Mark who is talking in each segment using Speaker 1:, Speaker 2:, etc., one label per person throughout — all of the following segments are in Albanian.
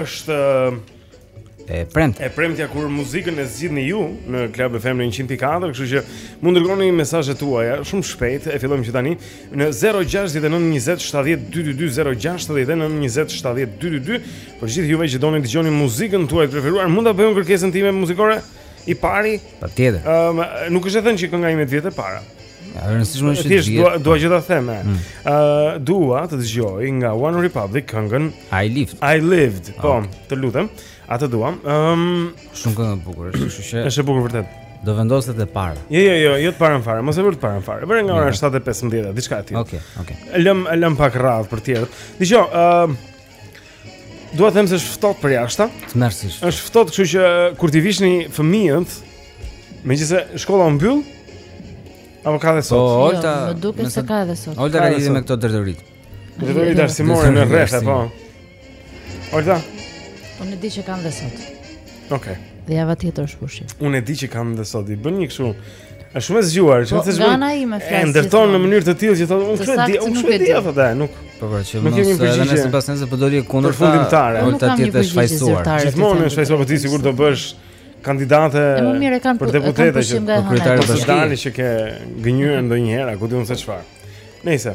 Speaker 1: Është
Speaker 2: e premte.
Speaker 1: E premtja kur muzikën e zgjidhni ju në Club FM në 104, kështu që mund të dërgoni mesazhet tuaja shumë shpejt. E fillojmë që tani në 0692070222 0692070222 për të gjithë juve që doni të dëgjoni muzikën tuaj të preferuar, mund ta bëj unë kërkesën time muzikore i pari.
Speaker 2: Patjetër.
Speaker 1: Ëm um, nuk është e thënë që kënga ime të vijë e para.
Speaker 2: E rëndësishme është
Speaker 1: thjesht dua dua që ta them. Ë mm. uh, dua të dëgjoj nga One Republic këngën
Speaker 2: I Lived.
Speaker 1: I Lived. Po, ah, okay. të lutem. Atë dua. Ëm um,
Speaker 2: shumë këngë e bukur është, kështu që
Speaker 1: Është e bukur vërtet.
Speaker 2: Do vendoset e para.
Speaker 1: Jo, jo, jo, jo të parën fare, mos e vër të parën fare. Vëre nga ora 7:15, diçka e tillë.
Speaker 2: Okej, okay, okej.
Speaker 1: Okay. Lëmë lëmë pak radhë për të tjerët. Dëgjo, ë uh, Dua të them se është ftohtë
Speaker 2: përjashta. Tmerrësisht.
Speaker 1: Është ftohtë, kështu që kur t'i vishni fëmijët, megjithëse shkolla u mbyll, apo ka dhe sot.
Speaker 2: Po,
Speaker 3: jo, Olta, më duket se ka dhe sot.
Speaker 2: Olta
Speaker 1: ka
Speaker 2: lidhje me këto
Speaker 1: drejtoritë. Drejtoritë arsimore në rreth, po. Olta.
Speaker 3: Unë di që kanë dhe sot.
Speaker 1: Okej. Okay.
Speaker 3: Dhe java tjetër është pushim.
Speaker 1: Unë e di që kanë dhe sot. I bën një kështu Është shumë e zgjuar,
Speaker 3: çfarë
Speaker 1: të
Speaker 3: thuash? Po, Gana
Speaker 1: i më
Speaker 3: flas.
Speaker 1: E ndërton në mënyrë të tillë që thotë, unë çfarë di, unë
Speaker 3: çfarë
Speaker 1: di, apo ta, nuk.
Speaker 2: Po pra, që mos e
Speaker 1: vënë
Speaker 2: nëse pas nëse po doli kundër
Speaker 3: fundimtare, nuk ta
Speaker 2: të
Speaker 3: jetë
Speaker 2: e
Speaker 3: shfajësuar.
Speaker 1: Gjithmonë e
Speaker 3: shfajësuar,
Speaker 1: po ti sikur do bëhesh kandidate për deputete që
Speaker 3: ke
Speaker 1: frikë të dalin që ke gënjyer ndonjëherë, ku di unë se çfarë.
Speaker 4: Nëse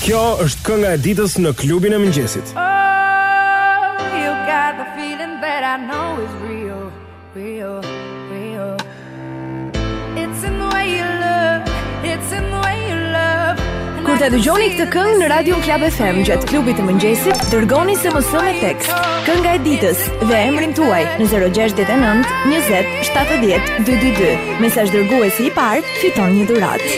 Speaker 1: Kjo është kënga e ditës në klubin e mëngjesit.
Speaker 5: Oh, you got the feeling that I know is real, real, real. It's in the way you look, it's in the way you love.
Speaker 6: Kur
Speaker 5: ta
Speaker 6: dëgjoni këtë këngë në Radion Club FM gjatë klubit të mëngjesit, dërgoni SMS me tekst: Kënga e ditës dhe emrin tuaj në 069 20 70 222. Mesazh dërguesi i parë Fiton një dhuratë.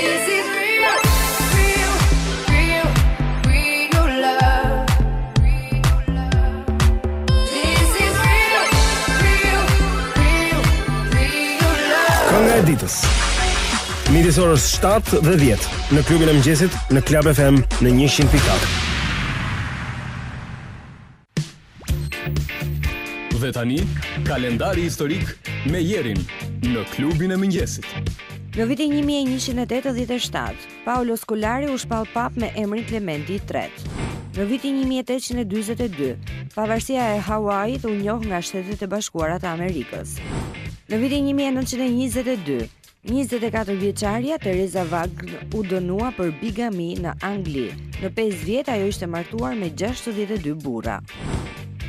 Speaker 1: Kënga e ditës. Midis orës 7 dhe 10 në klubin e mëngjesit në Club FM në 100.4.
Speaker 7: Dhe tani, kalendari historik me Jerin në klubin e mëngjesit.
Speaker 8: Në vitin 1187, Paolo Scolari u shpall papë me emrin Klementi i tretë. Në vitin 1822, pavarësia e Hawaiit u njoh nga Shtetet e Bashkuara të Amerikës. Në vitin 1922, Njëzet e katër vjeçarja Teresa Vaughn u dënua për bigami në Angli. Në 5 vjet ajo ishte martuar me 62 burra.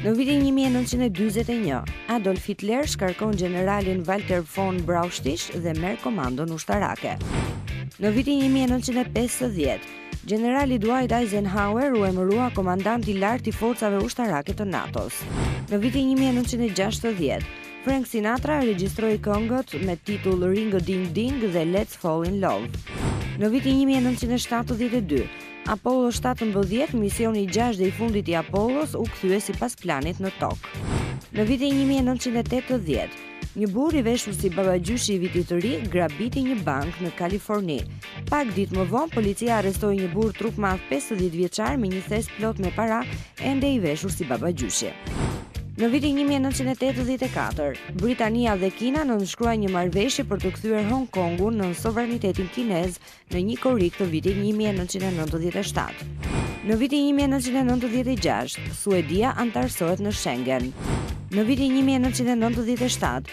Speaker 8: Në vitin 1941, Adolf Hitler shkarkon gjeneralin Walter von Brauchitsch dhe merr komandën ushtarake. Në vitin 1950, gjenerali Dwight Eisenhower u emërua komandant i lartë i forcave ushtarake të NATO-s. Në vitin 1960, Frank Sinatra regjistroi këngët me titull Ring a Ding Ding dhe Let's Fall in Love. Në vitin 1972, Apollo 17, misioni i 6 dhe i fundit i Apollos, u kthye sipas planit në Tokë. Në vitin 1980, një burrë i veshur si babagjyshi i vitit të ri grabiti një bankë në Kaliforni, Pak ditë më vonë, policia arrestoi një burrë trupmadh 50 vjeçar me një thes plot me para, ende i veshur si baba gjyshi. Në vitin 1984, Britania dhe Kina nënshkruajnë një marrëveshje për të kthyer Hong Kongun nën sovranitetin kinez në një korrik të vitit 1997. Në vitin 1996, Suedia anëtarësohet në Schengen. Në vitin 1997,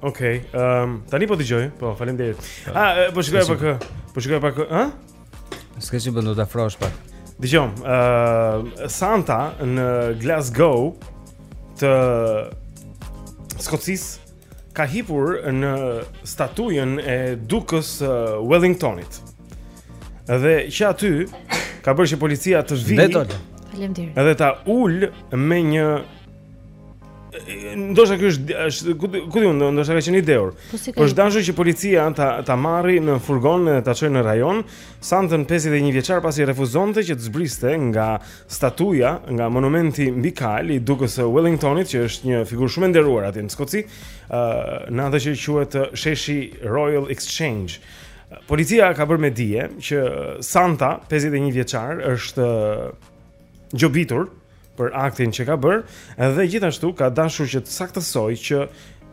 Speaker 1: Okej, okay, um, tani po dëgjoj. Po, faleminderit. Po. A, ah, po shkoj pak. Po shkoj pak, ha? S'ka
Speaker 2: si bën do ta ftohsh pak.
Speaker 1: Dëgjo, ë uh, Santa në Glasgow të Skocisë ka hipur në statujën e Dukës uh, Wellingtonit. Dhe që aty ka bërë që policia të
Speaker 2: vijë.
Speaker 3: Faleminderit.
Speaker 1: Edhe ta ulë me një Ndoshta ky është është ku ku diun, ndoshta ka qenë i
Speaker 3: dehur.
Speaker 1: Pasi është dashur që policia ta ta marrë në furgon e ta çojë në rajon. Santën 51 vjeçar pasi refuzonte që të zbriste nga statuja, nga monumenti mbi kalë i Dukës së Wellingtonit, që është një figurë shumë e nderuar aty në Skoci, ë në atë që quhet sheshi Royal Exchange. Policia ka bërë me dije që Santa 51 vjeçar është gjobitur për aktin që ka bërë dhe gjithashtu ka dashur që të saktësojë që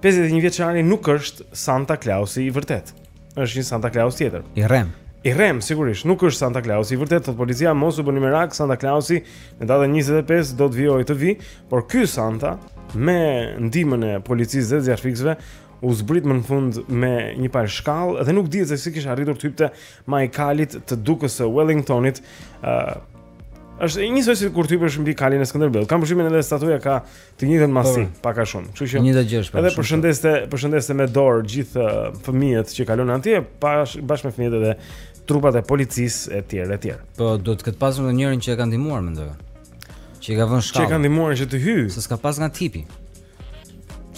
Speaker 1: 51 vjeçari nuk është Santa Clausi i vërtetë. Është një Santa Claus tjetër.
Speaker 2: I rremë.
Speaker 1: I rremë sigurisht, nuk është Santa Clausi i vërtetë, thotë policia, mos u bëni merak, Santa Clausi në datën 25 do të vijojë të vijë, por ky Santa me ndihmën e policisë dhe zjarrfikësve u zbrit më në fund me një palë shkallë dhe nuk dihet se si kishte arritur të hypte majë kalit të Dukës së Wellingtonit, uh, Është një soi si kur të hipësh mbi kalin e Skënderbeut. Kam përshtypjen edhe statuja ka të njëjtën masë,
Speaker 2: po.
Speaker 1: pak a shumë. Kështu që
Speaker 2: një dhe gjësh.
Speaker 1: Edhe përshëndeste, përshëndeste me dorë gjithë uh, fëmijët që kalonin atje, bashkë bash me fëmijët edhe trupat e policisë etj etj.
Speaker 2: Po do të ketë pasur ndonjërin që e ka ndihmuar mendoj. Që i ka vënë shkallë.
Speaker 1: Që ka ndihmuar që të hyjë.
Speaker 2: Se s'ka pas nga t'hipi.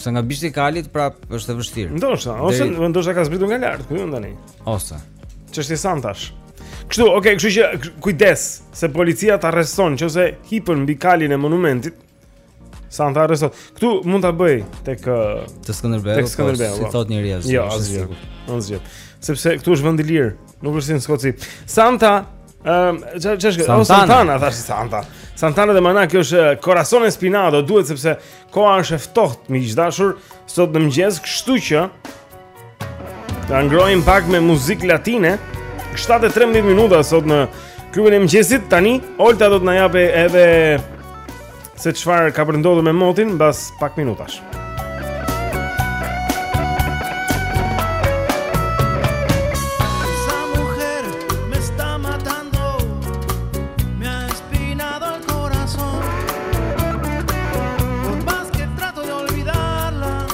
Speaker 2: Se nga bishti i kalit prap është e vështirë.
Speaker 1: Ndoshta, ose ndoshta ka zbritur nga lart, ku i dihet tani?
Speaker 2: Ose.
Speaker 1: Ç'është santash? Kështu, ok, kështu që kujdes se policia të arreston nëse hipën mbi kalin e monumentit Santa të arreston Këtu mund ta bëjë tek Te
Speaker 2: uh, Skënderbeu
Speaker 1: Tek Skënderbeu po,
Speaker 2: Si
Speaker 1: po.
Speaker 2: thot një rjevës
Speaker 1: Jo,
Speaker 2: asë
Speaker 1: gjithë
Speaker 2: Asë
Speaker 1: gjithë Sepse këtu është vënd i lirë Nuk është si në Skoci Santa um, ç', ç'është,
Speaker 2: Santana.
Speaker 1: O, Santana Thashë Santa Santana dhe Mana Kjo është uh, Corazon Espinado Duhet sepse Koha është e ftohtë Miq të dashur Sot në mëngjes Kështu që Ta ngrojmë pak me muzikë latine. 7:13 minuta sot në klubin e mëngjesit. Tani Olta do të na japë edhe se çfarë ka për ndodhur me motin mbas pak minutash.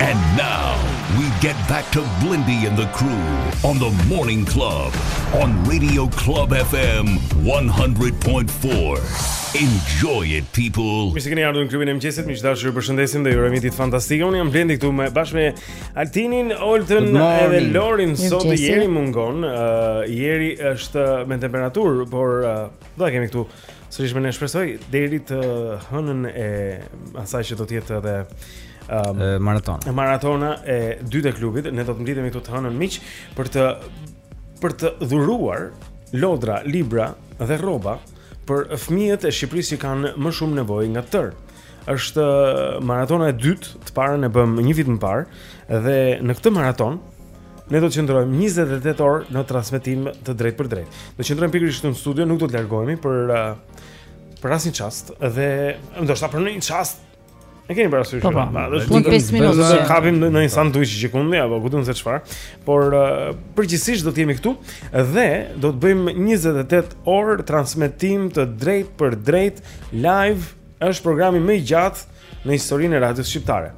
Speaker 9: And now we get back to Blendi and the crew on the Morning Club on Radio Club FM 100.4. Enjoy it people.
Speaker 1: Mirë se keni ardhur në klubin e mëngjesit. Miq të dashur, ju përshëndesim dhe ju urojmë ditë fantastike. Unë jam Blendi këtu me bashkë me Altinin, Oltën
Speaker 2: Good morning.
Speaker 1: edhe Lorin. Mirë Sot
Speaker 3: mëngjesi.
Speaker 1: Jeri mungon. Uh, Jeri është me temperaturë, por uh, do ta kemi këtu Sërish me ne shpresoj deri të hënën e asaj që do të jetë edhe um,
Speaker 2: e, maratona.
Speaker 1: E maratona e dytë e klubit, ne do të mblidhemi këtu të hënën miq për të për të dhuruar lodra, libra dhe rroba për fëmijët e Shqipërisë që kanë më shumë nevojë nga të tërë. Është maratona e dytë, të parën e bëmë një vit më parë dhe në këtë maratonë Ne do të qëndrojmë 28 orë në transmetim të drejtpërdrejtë. Do të qëndrojmë pikërisht këtu në studio, nuk do të largohemi për uh, për asnjë çast dhe ndoshta për një çast E keni parasysh.
Speaker 3: Po,
Speaker 1: domethënë
Speaker 3: 5 minuta.
Speaker 1: Do të kapim ndonjë sanduiç gjikundi apo ku di çfarë. Por uh, përgjithësisht do të jemi këtu dhe do të bëjmë 28 orë transmetim të drejtpërdrejtë live. Është programi më i gjatë në historinë e radios shqiptare.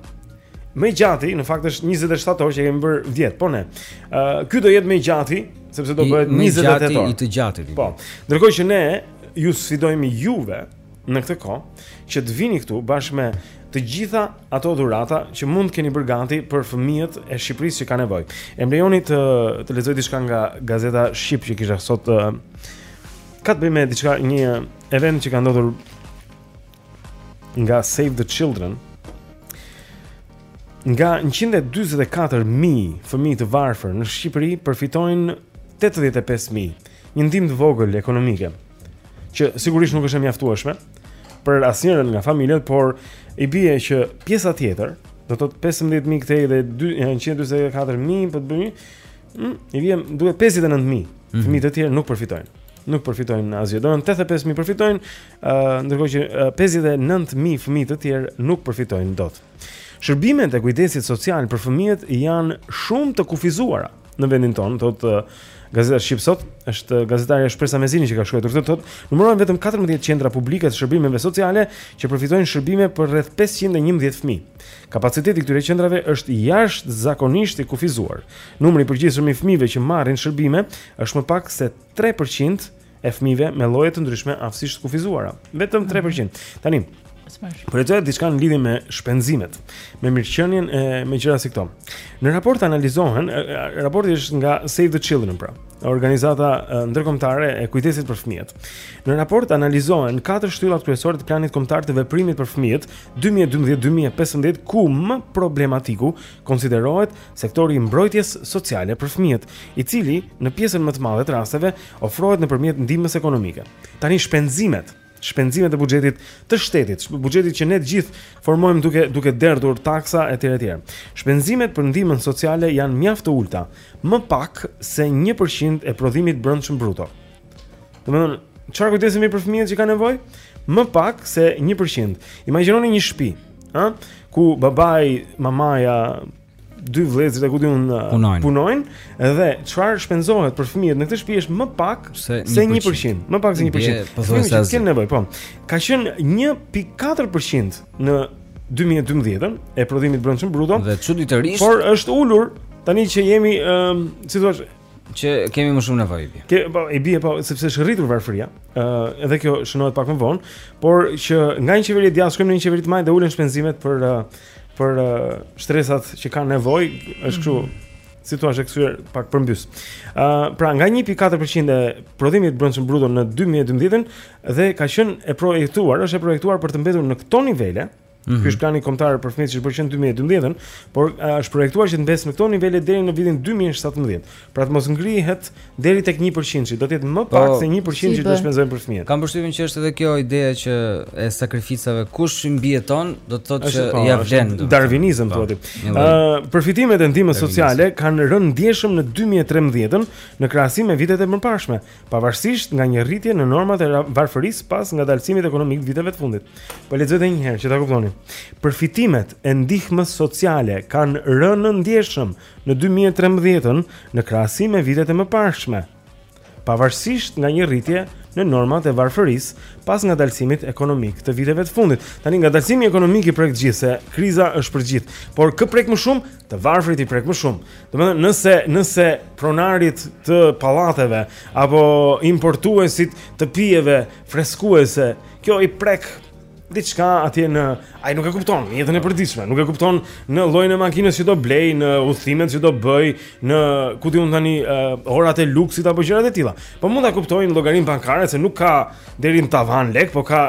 Speaker 1: Më i gjati, në fakt është 27 orë që kemi bër 10, po ne. Ë, uh, ky do jetë më i gjati, sepse do bëhet 28 orë.
Speaker 2: I të gjati.
Speaker 1: Po. Ndërkohë që ne ju sfidojmë juve në këtë kohë që të vini këtu bashkë me të gjitha ato dhurata që mund të keni bërë gati për fëmijët e Shqipërisë që kanë nevojë. Më lejoni të të lexoj diçka nga gazeta Shqip që kisha sot ka të bëjë me diçka një event që ka ndodhur nga Save the Children nga 144.000 fëmijë të varfër në Shqipëri përfitojnë 85.000, një ndihmë të vogël ekonomike, që sigurisht nuk është e mjaftueshme për asnjërin nga familjet, por i bie që pjesa tjetër, do të thotë 15.000 këtej dhe 144.000 po të bëni, mm, i bie diku te 59.000.
Speaker 2: Mm
Speaker 1: -hmm. Fëmijë të tjerë nuk përfitojnë. nuk përfitojnë asgjë. Domethënë 85 mijë përfitojnë, ë uh, ndërkohë që uh, 59 mijë fëmijë të tjerë nuk përfitojnë dot. Shërbimet e kujdesit social për fëmijët janë shumë të kufizuara në vendin tonë, thotë uh, Gazeta Shqip sot, është gazetarja Shpresa Mezini që ka shkruar këtë, thotë, numërohen vetëm 14 qendra publike të shërbimeve sociale që përfitojnë shërbime për rreth 511 fëmijë. Kapaciteti i këtyre qendrave është jashtëzakonisht i kufizuar. Numri i përgjithshëm i fëmijëve që marrin shërbime është më pak se tre për qind e fëmijëve me lloje të ndryshme aftësish të kufizuara. Vetëm tre për qind. Tani, Për të thënë diçka në lidhje me shpenzimet, me mirëqenien e me gjëra si këto. Në raport analizohen, raporti është nga Save the Children pra, organizata ndërkombëtare e kujdesit për fëmijët. Në raport analizohen katër shtyllat kryesore të planit kombëtar të veprimit për fëmijët 2012-2015 ku më problematiku konsiderohet sektori i mbrojtjes sociale për fëmijët, i cili në pjesën më të madhe të rasteve ofrohet nëpërmjet ndihmës ekonomike. Tani shpenzimet, shpenzimet e buxhetit të shtetit, buxhetit që ne të gjithë formojmë duke duke derdhur taksa etj etj. Shpenzimet për ndihmën sociale janë mjaft të ulta, më pak se 1% e prodhimit brendshëm bruto. Domethënë, çfarë kujdesemi për fëmijët që kanë nevojë? Më pak se 1%. Imagjinoni një shtëpi, ha, ku babai, mamaja, dy vëllezërit aty uh,
Speaker 2: punojnë.
Speaker 1: punojnë dhe çfarë shpenzohet për fëmijët në këtë shtëpi është më pak
Speaker 2: se 1%,
Speaker 1: më pak se 1%. Po thua
Speaker 2: se
Speaker 1: kanë nevojë, po. Ka qenë 1.4% në 2012-ën e prodhimit brendshëm bruto.
Speaker 2: Dhe çuditërisht,
Speaker 1: por është ulur tani që jemi, um, si thua,
Speaker 2: që kemi më shumë nevojë i bie.
Speaker 1: Ke po i bie po sepse është rritur varfëria. Ë uh, edhe kjo shënohet pak më vonë, por që nga një qeveri e djathtë shkojmë në një qeveri të majtë dhe ulen shpenzimet për uh, për uh, shtresat që kanë nevojë, është kështu. Mm -hmm si thua është kthyer pak përmbys. Ë uh, pra nga 1.4% e prodhimit brendshëm bruto në 2012 dhe ka qenë e projektuar, është e projektuar për të mbetur në këto nivele,
Speaker 2: Mm -hmm.
Speaker 1: Ky është plani kombëtar për fëmijët që është bërë që në 2012-ën, por është projektuar që të mbesë në këto nivele deri në vitin 2017. Pra të mos ngrihet deri tek 1% do të jetë më pak
Speaker 2: po,
Speaker 1: se 1% që do të shpenzojmë për fëmijët.
Speaker 2: Kam përshtypjen që është edhe kjo ideja që e sakrificave kush i mbijeton, do të thotë që
Speaker 1: po, ia
Speaker 2: vlen.
Speaker 1: Darvinizëm
Speaker 2: po, thotë.
Speaker 1: Ë përfitimet e ndihmës sociale kanë rënë ndjeshëm në 2013-ën në krahasim me vitet e mëparshme. pavarësisht nga një rritje në normat e varfërisë pas ngadalësimit ekonomik të viteve të fundit. Po lexoj edhe një herë që ta kuptoni. Përfitimet e ndihmës sociale kanë rënë ndjeshëm në 2013-ën në krahasim me vitet e mëparshme, pavarësisht nga një rritje në normat e varfërisë pas ngadalësimit ekonomik të viteve të fundit. Tani ngadalësimi ekonomik i prek të gjithë se kriza është për gjithë, por kë prek më shumë Të varfrit i prek më shumë. Domethënë, nëse nëse pronarit të pallateve apo importuesit të pijeve freskuese, kjo i prek diçka atje në ai nuk e kupton në jetën e përditshme, nuk e kupton në llojin e makinës që do blejë, në udhëtimet që do bëjë, në ku di unë tani uh, orat e luksit apo gjërat e tilla. Po mund ta kuptojë në llogarinë bankare se nuk ka deri në tavan lek, po ka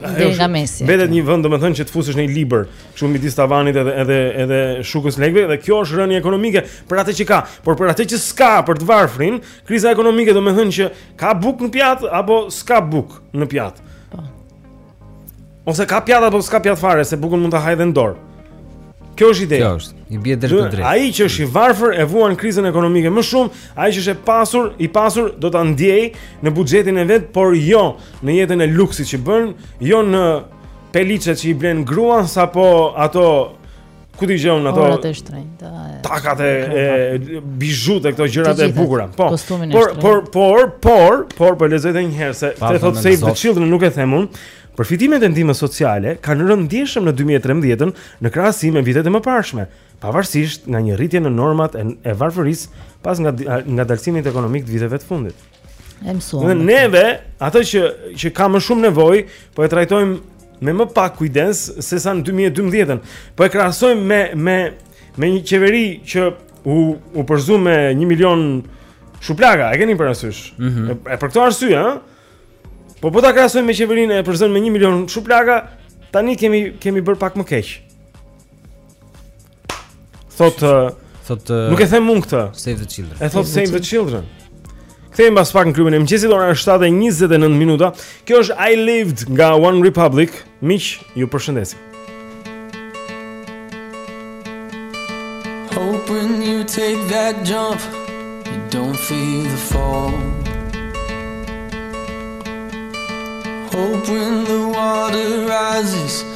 Speaker 3: deri nga mesi.
Speaker 1: Mbetet një vend domethënë që të fusësh në një libër Kshu midis tavanit edhe edhe edhe shukës së lekëve dhe kjo është rënia ekonomike për atë që ka, por për atë që s'ka për të varfrin, kriza ekonomike do të thotë që ka bukë në pjatë apo s'ka bukë në pjatë. Po. Ose ka pjatë apo s'ka pjatë fare se bukën mund ta hajë në dorë. Kjo është ideja.
Speaker 2: Kjo është, i bie drejtpërdrejt.
Speaker 1: Ai që është i varfër e vuan krizën ekonomike më shumë, ai që është e pasur, i pasur do ta ndjejë në buxhetin e vet, por jo në jetën e luksit që bën, jo në Peliçet që i blen gruas apo ato ku di unë ato
Speaker 3: Orat e shtrenjta.
Speaker 1: Takat e, e bizhutë e këto gjërat e bukura. Po. Por por por por por po lexoj edhe një herë se e
Speaker 2: thotë
Speaker 1: Save the Children nuk e them unë. Përfitimet e ndihmës sociale kanë rënë ndjeshëm në 2013-ën në krahasim me vitet e mëparshme, pavarësisht nga një rritje në normat e, e varfërisë pas nga ngadalësimit ekonomik të viteve të fundit.
Speaker 3: E mësuam.
Speaker 1: Ne neve, atë që që ka më shumë nevojë, po e trajtojmë me më pak kujdes se sa në 2012-ën. Po e krahasojmë me me me një qeveri që u u përzu me 1 milion shuplaka, e keni parasysh?
Speaker 2: Mm -hmm.
Speaker 1: e, e për këtë arsye, ëh. Po po ta krahasojmë me qeverinë e përzënë me 1 milion shuplaka, tani kemi kemi bërë pak më keq.
Speaker 2: Thotë thotë
Speaker 1: Nuk e them unë këtë.
Speaker 2: Save the children.
Speaker 1: E thotë Save the children. Kthehemi pas pak në klubin e mëngjesit ora është 7 e 29 minuta. Kjo është I Lived nga One Republic. Miq, ju përshëndesim.
Speaker 10: Hope when you take that jump, you don't fear the fall. Hope when the water rises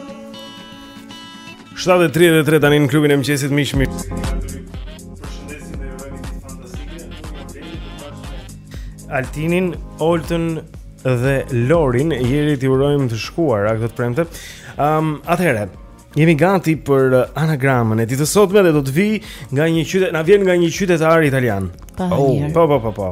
Speaker 1: 7.33 tani në klubin e mëngjesit miq miq Altinin, Olten dhe Lorin Jerit i urojmë të shkuara këtë premte um, Atëherë jemi gati për uh, anagramën e ditës së sotme dhe do të vijë nga një qytet, na vjen nga një qytetar italian. Po, po, po, po. po.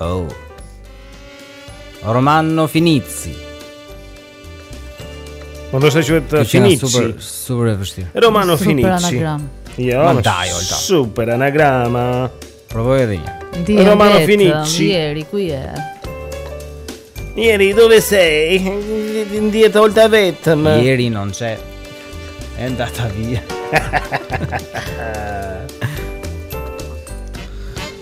Speaker 2: Oh. Romano Finizzi. Mund të shëqyet
Speaker 1: Finizzi.
Speaker 2: Super, super e vështirë.
Speaker 1: Romano
Speaker 3: super
Speaker 1: Finizzi.
Speaker 3: Super anagram.
Speaker 1: Jo,
Speaker 2: ma dai, Olta.
Speaker 1: Super anagrama.
Speaker 2: Provoj edhe një.
Speaker 3: Ndje,
Speaker 1: Romano Finizzi.
Speaker 3: Jeri, ku je?
Speaker 1: Jeri, dove sei? Ndihet Olta vetëm.
Speaker 2: Jeri non c'è. È andata via.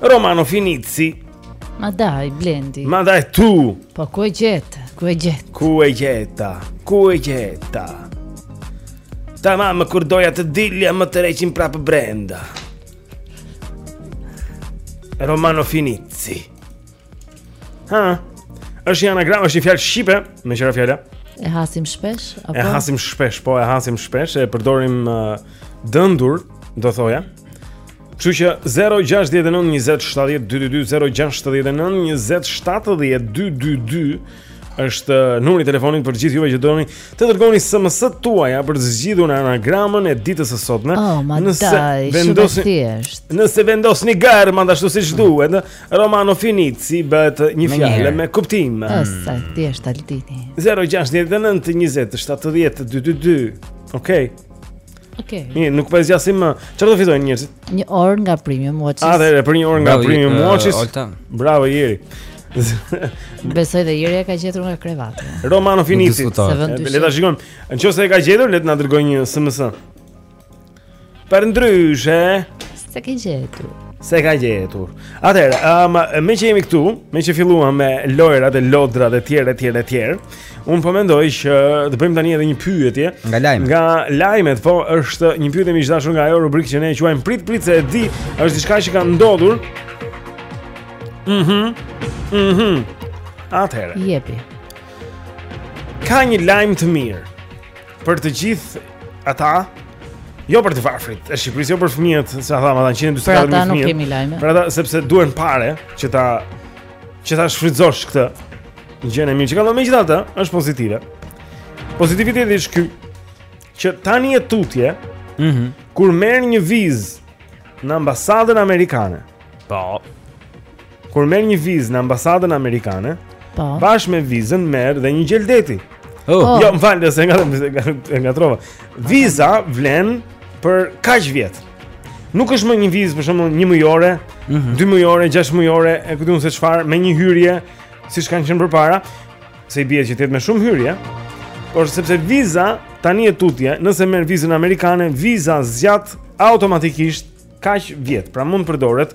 Speaker 1: Romano Finizzi.
Speaker 3: Ma dai, Blendi.
Speaker 1: Ma dai tu.
Speaker 3: Po ku e gjet? Ku e gjet?
Speaker 1: Ku e gjeta? Ku e gjeta? Tamam kur doja të dilja më tërheqin prapë brenda Romano Finizzi Ha. Është një anagram, është një fjalë shqipe, me që ra fjala.
Speaker 3: E hasim shpesh apo?
Speaker 1: E hasim shpesh, po e hasim shpesh, e përdorim uh, dëndur, do thoja. Kështu që 069 20 70 222 069 20 70 222 është uh, numri i telefonit për gjithë juve që doni të dërgoni SMS-të tuaja për të zgjidhur anagramën e ditës së sotme.
Speaker 3: Oh, nëse vendosni,
Speaker 1: nëse vendosni germat ashtu siç duhet, Romano Finici bëhet një fjalë me kuptim.
Speaker 3: Është thjesht Altini.
Speaker 1: 0692070222. Okej.
Speaker 3: Okej.
Speaker 1: Mirë, nuk po e zgjasim më. Çfarë do fitojnë njerëzit?
Speaker 3: Një orë nga Premium Watches.
Speaker 1: Atëherë për një orë nga Premium
Speaker 2: uh,
Speaker 1: Watches. Bravo Jeri.
Speaker 3: Besoj dhe Jeri e ka gjetur nga krevati.
Speaker 1: Romano
Speaker 3: Finici.
Speaker 1: Le ta shikojmë. Nëse e ka gjetur, le të na dërgojë një SMS. Përndryshe
Speaker 3: s'e ka gjetur
Speaker 1: S'e ka gjetur Atëherë, um, meqë jemi këtu Meqë filluam me lojërat e lodrat e tjerë, e tjerë, e tjerë Unë po mendoj që të bëjmë tani edhe një pyetje
Speaker 2: Nga lajmet
Speaker 1: Nga lajmet, po është një pyetje më e dashur nga ajo rubrikë që ne e quajmë prit, prit se e di është diçka që ka ndodhur Mhm, mm mhm mm Atëherë
Speaker 3: Jepi
Speaker 1: Ka një lajm të mirë për të gjithë ata, jo për të varfrit e Shqipërisë, jo për fëmijët, se e thamë, ata janë 124.000 fëmijët.
Speaker 3: Për ata nuk kemi lajme.
Speaker 1: Për ata, sepse duhen pare që ta, që ta shfrytëzosh këtë gjënë e mirë që ka, dhe megjithatë, është pozitive. Pozitiviteti është ky, që tani e tutje,
Speaker 2: mm -hmm.
Speaker 1: kur merr një vizë në ambasadën amerikane,
Speaker 2: po,
Speaker 1: Kur merr një vizë në ambasadën amerikane,
Speaker 3: po.
Speaker 1: Bashkë me vizën merr dhe një gjeldeti.
Speaker 2: Oh. Po.
Speaker 1: Jo, më fal, nga, nga, ngatërrova. Viza vlen për kaq vjet. Nuk është më një vizë për shembull 1 mujore, 2 mm -hmm. mujore, 6 mujore, e ku di unë se çfarë, me një hyrje, siç kanë qenë përpara, se i bie që të jetë me shumë hyrje. Por sepse viza tani e tutje, nëse merr vizën amerikane, viza zgjat automatikisht kaq vjet. Pra mund të
Speaker 2: përdoret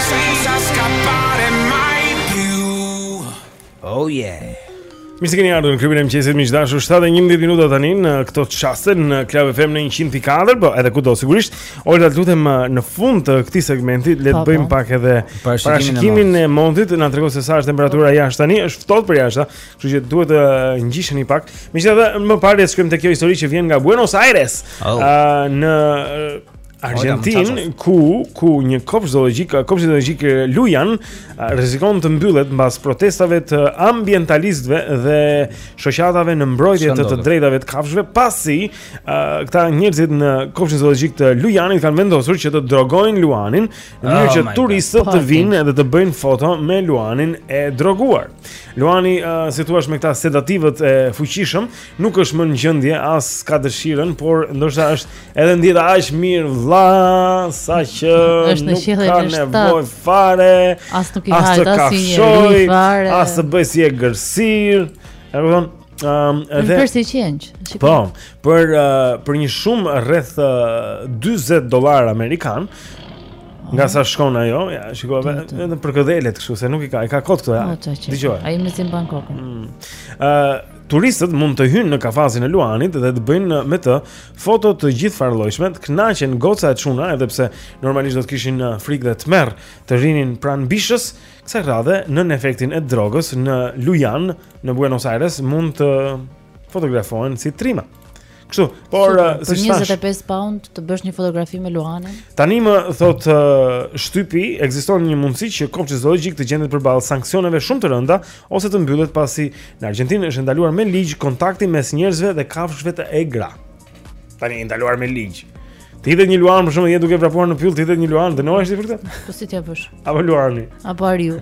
Speaker 1: Senza
Speaker 11: scappare mai più
Speaker 2: Oh yeah
Speaker 1: Mirë se keni ardhur në klubin e mëngjesit miq të dashur 7 e 11 minuta tani në këto çaste në Klab FM në 104 po edhe kudo sigurisht Ollë të lutem në fund të këtij segmenti Le të
Speaker 2: po,
Speaker 1: bëjmë
Speaker 2: po.
Speaker 1: pak edhe
Speaker 2: parashikimin e
Speaker 1: motit Na trego se sa është temperatura po. jashtë tani është ftohtë përjashta Kështu që duhet të ngjisheni pak Miq edhe më parë të shkojmë te kjo histori që vjen nga Buenos Aires
Speaker 2: oh.
Speaker 1: uh, Në Argjentinë ku ku një kopsht zoologjik, kopshti zoologjik Lujan rrezikon të mbyllet mbas protestave të ambientalistëve dhe shoqatave në mbrojtje të të drejtave të kafshëve, pasi uh, këta njerëzit në kopshtin zoologjik të Lujanit kanë vendosur që të drogojnë luanin, në mënyrë
Speaker 2: oh
Speaker 1: që turistët të vijnë dhe të bëjnë foto me luanin e droguar. Luani, uh, si t'jua them me këta sedativët e fuqishëm, nuk është më në gjendje as ka dëshirën, por ndoshta është Edhe ndihet aq mirë
Speaker 3: vla saqë
Speaker 1: nuk ka nevojë fare
Speaker 3: As nuk i hahet, as njeri fare
Speaker 1: As të bëjë si agresiv Domethënë Um,
Speaker 3: edhe, në përsi qenqë
Speaker 1: Po, për, uh, për një shumë rreth uh, 20 dollarë amerikanë Nga sa shkon ajo, ja, shikoj vetëm për përkëdhelet kështu se nuk i ka, i ka kot
Speaker 3: këtu. Po,
Speaker 1: Dëgjo.
Speaker 3: Ai mezi mban kokën.
Speaker 1: Ëh, mm. turistët mund të hyjnë në kafazin e luanit dhe të bëjnë me të Foto të gjithfarëllojshme, të kënaqen goca e çuna, edhe pse normalisht do të kishin uh, frikë dhe tmerr të rrinin pranë bishës, kësaj radhe nën efektin e drogës në Lujan, në Buenos Aires mund të fotografohen si trima. Kështu, por uh, si për
Speaker 3: 25 pound të bësh një fotografi me luanin?
Speaker 1: Tanimë thotë uh, shtypi, ekziston një mundësi që kopshti zoologjik të gjendet përballë sanksioneve shumë të rënda ose të mbyllet pasi në Argjentinë është ndaluar me ligj kontakti mes njerëzve dhe kafshëve të egra. Tani është ndaluar me ligj. Të hidhet një luan për shembull, je duke vrapuar në pyll, të hidhet një luan, dënohesh ti për këtë?
Speaker 3: Po si t'ia bësh?
Speaker 1: Apo luani?
Speaker 3: Apo ariu?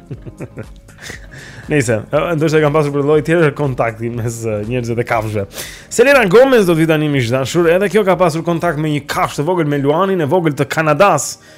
Speaker 1: Nëse, ndoshta e kanë pasur për lloj tjetër kontakti mes njerëzve dhe kafshëve. Selena Gomez do të vijë tani miq të dashur, edhe kjo ka pasur kontakt me një kafshë të vogël me luanin e vogël të
Speaker 12: Kanadasë.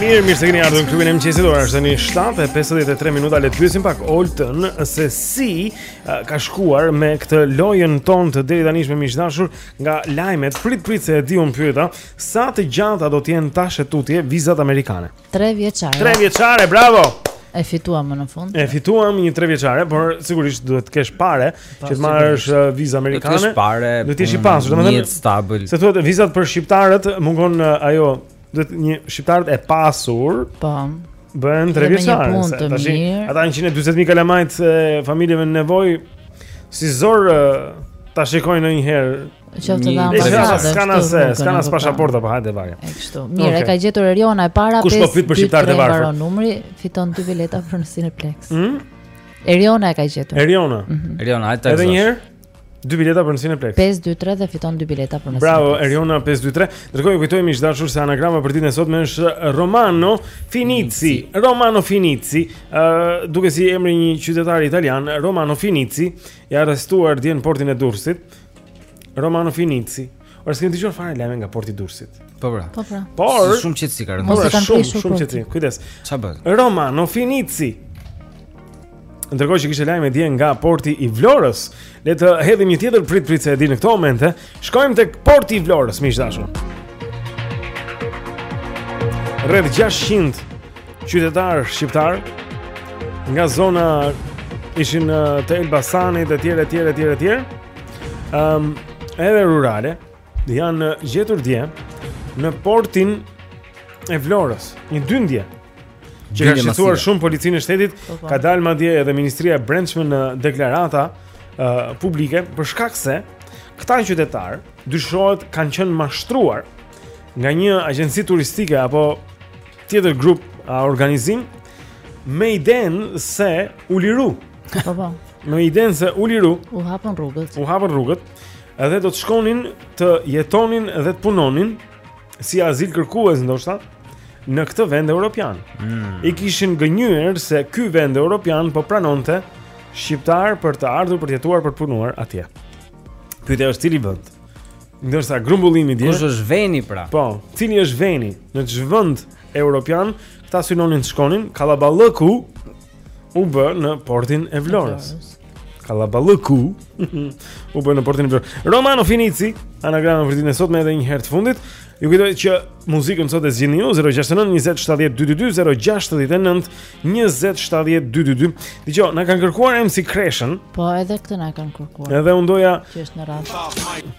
Speaker 1: Mirë, mirë se keni ardhur në klubin e mëngjesit. Ora është tani 7:53 minuta. Le të pyesim pak Oltën se si uh, ka shkuar me këtë lojën tonë deri tanishme miq dashur, Nga lajmet, prit prit se e di un pyeta, sa të gjata do të jenë tash e tutje vizat amerikane?
Speaker 3: 3 vjeçare.
Speaker 1: 3 vjeçare, bravo.
Speaker 3: E fituam më në fund.
Speaker 1: E fituam një 3 vjeçare, por sigurisht duhet të kesh pare pa, që të marrësh uh, vizë amerikane.
Speaker 2: Duhet të kesh pare.
Speaker 1: Duhet të jesh i pasur, domethënë.
Speaker 2: Një stabil.
Speaker 1: Se thotë vizat për shqiptarët mungon uh, ajo, duhet, shqiptarët e pasur.
Speaker 3: Po. Bën
Speaker 1: tre
Speaker 3: vjeçar.
Speaker 1: Tash ata, 140 mijë kalamajt e familjeve në nevojë si zor ta shikojnë ndonjëherë.
Speaker 3: Qoftë
Speaker 1: dha
Speaker 3: ambasadë. S'kanë
Speaker 1: as,
Speaker 3: s'kanë
Speaker 1: as pasaporta po hajde vaje.
Speaker 3: Kështu. Mirë,
Speaker 1: okay.
Speaker 3: e ka gjetur Eriona e para 5.
Speaker 1: Kush po flet për shqiptarët e varfër?
Speaker 3: Mbaron numri, fiton dy bileta për në Cineplex. Ëh?
Speaker 1: Mm?
Speaker 3: Eriona e ka gjetur.
Speaker 1: Eriona. Mm -hmm.
Speaker 2: Eriona, hajde.
Speaker 1: Edhe një herë. Dy bileta për në Cineplex.
Speaker 3: 523 dhe fiton dy bileta për në Cineplex.
Speaker 1: Bravo Eriona 523. Ndërkohë ju kujtoj miq dashur se anagrama për ditën e sotme është Romano Finici. Romano Finici, ë uh, duket si emri i një qytetari italian, Romano Finici, i arrestuar dje në portin e Durrësit. Romano Finici. Ore s'kemi dëgjuar fare lajme nga porti i Durrësit.
Speaker 2: Po pra.
Speaker 3: Po pra.
Speaker 1: Por
Speaker 2: shumë qetësi ka rënë.
Speaker 3: Ore
Speaker 1: shumë shumë qetësi. Kujdes.
Speaker 2: Ça bën?
Speaker 1: Romano Finici. Ndërkohë që kishte lajme dje nga porti i Vlorës, le të hedhim një tjetër prit prit se e di në këto momente. Shkojmë tek porti i Vlorës, miq dashur. Rreth 600 qytetarë shqiptar nga zona ishin uh, të Elbasanit etj etj etj etj. Ëm, um, edhe rurale janë gjetur dje në portin e Vlorës, një dyndje. Që ka shqetësuar shumë policinë e shtetit,
Speaker 3: po, po.
Speaker 1: ka dalë madje edhe Ministria e Brendshme në deklarata uh, publike për shkak se këta qytetar dyshohet kanë qenë të mashtruar nga një agjenci turistike apo tjetër grup a organizim me idenë se u liru
Speaker 3: Po po.
Speaker 1: Me idenë se u liru
Speaker 3: u hapën rrugët.
Speaker 1: U hapën rrugët. Edhe do të shkonin të jetonin dhe të punonin si azilkërkues ndoshta në këtë vend europian.
Speaker 2: Mm.
Speaker 1: I kishin gënjyer se ky vend europian po pranonte shqiptar për të ardhur për të jetuar për të punuar atje. Pyetja është cili vend? Ndërsa grumbullimi dje
Speaker 2: Kush është veni pra?
Speaker 1: Po, cili është veni? Në ç'vend europian këta synonin të shkonin? Kallaballëku u bë në portin e Vlorës. Kalabalëku u bë në portin e Vlorës. Romano Finici, anagrama për ditën e sotme edhe një herë të fundit. Ju kujtoj që muzikën sot e zgjidhni ju 069 20 70 222 069 20 70 222. Diçka na kanë kërkuar MC Kreshën.
Speaker 13: Po, edhe këtë na kanë kërkuar.
Speaker 1: Edhe Undo-ja
Speaker 13: që është në radhë.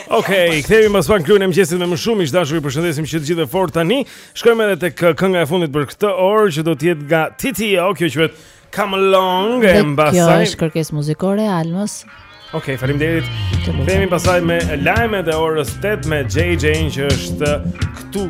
Speaker 1: Okej,
Speaker 14: okay, kthehemi pas pak në klubin e
Speaker 1: mëngjesit me më shumë Miq të dashur ju përshëndesim që të gjithë fort tani. Shkojmë edhe tek uh, kënga e fundit për këtë orë që do të jetë nga Titi, oh, kjo quhet Come Along e
Speaker 13: mbasaj. Kjo është kërkesë muzikore e Almës.
Speaker 1: Okej, okay, faleminderit. Kthehemi pasaj me lajmet e orës 8 me JJ që është
Speaker 15: uh, këtu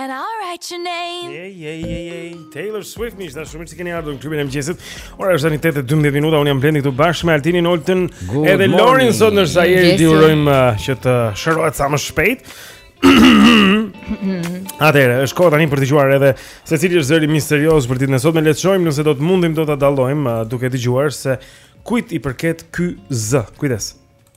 Speaker 15: And
Speaker 12: I'll write your name.
Speaker 1: Yay yay yay yay. Taylor Swift miq të dashur, mirë se keni ardhur në klubin e mëngjesit. Ora është tani 8:12 minuta, un jam Blendi këtu bashkë me Altinin Olten edhe Lorin sot ndërsa
Speaker 3: Jerit
Speaker 1: i urojmë uh, që të shërohet sa më shpejt. Atëherë, është kohë tani për të dëgjuar edhe se cili është zëri misterioz për ditën e sotme. Le të shohim nëse do të mundemi dot ta dallojmë uh, duke dëgjuar se kujt i përket ky zë. Kujdes.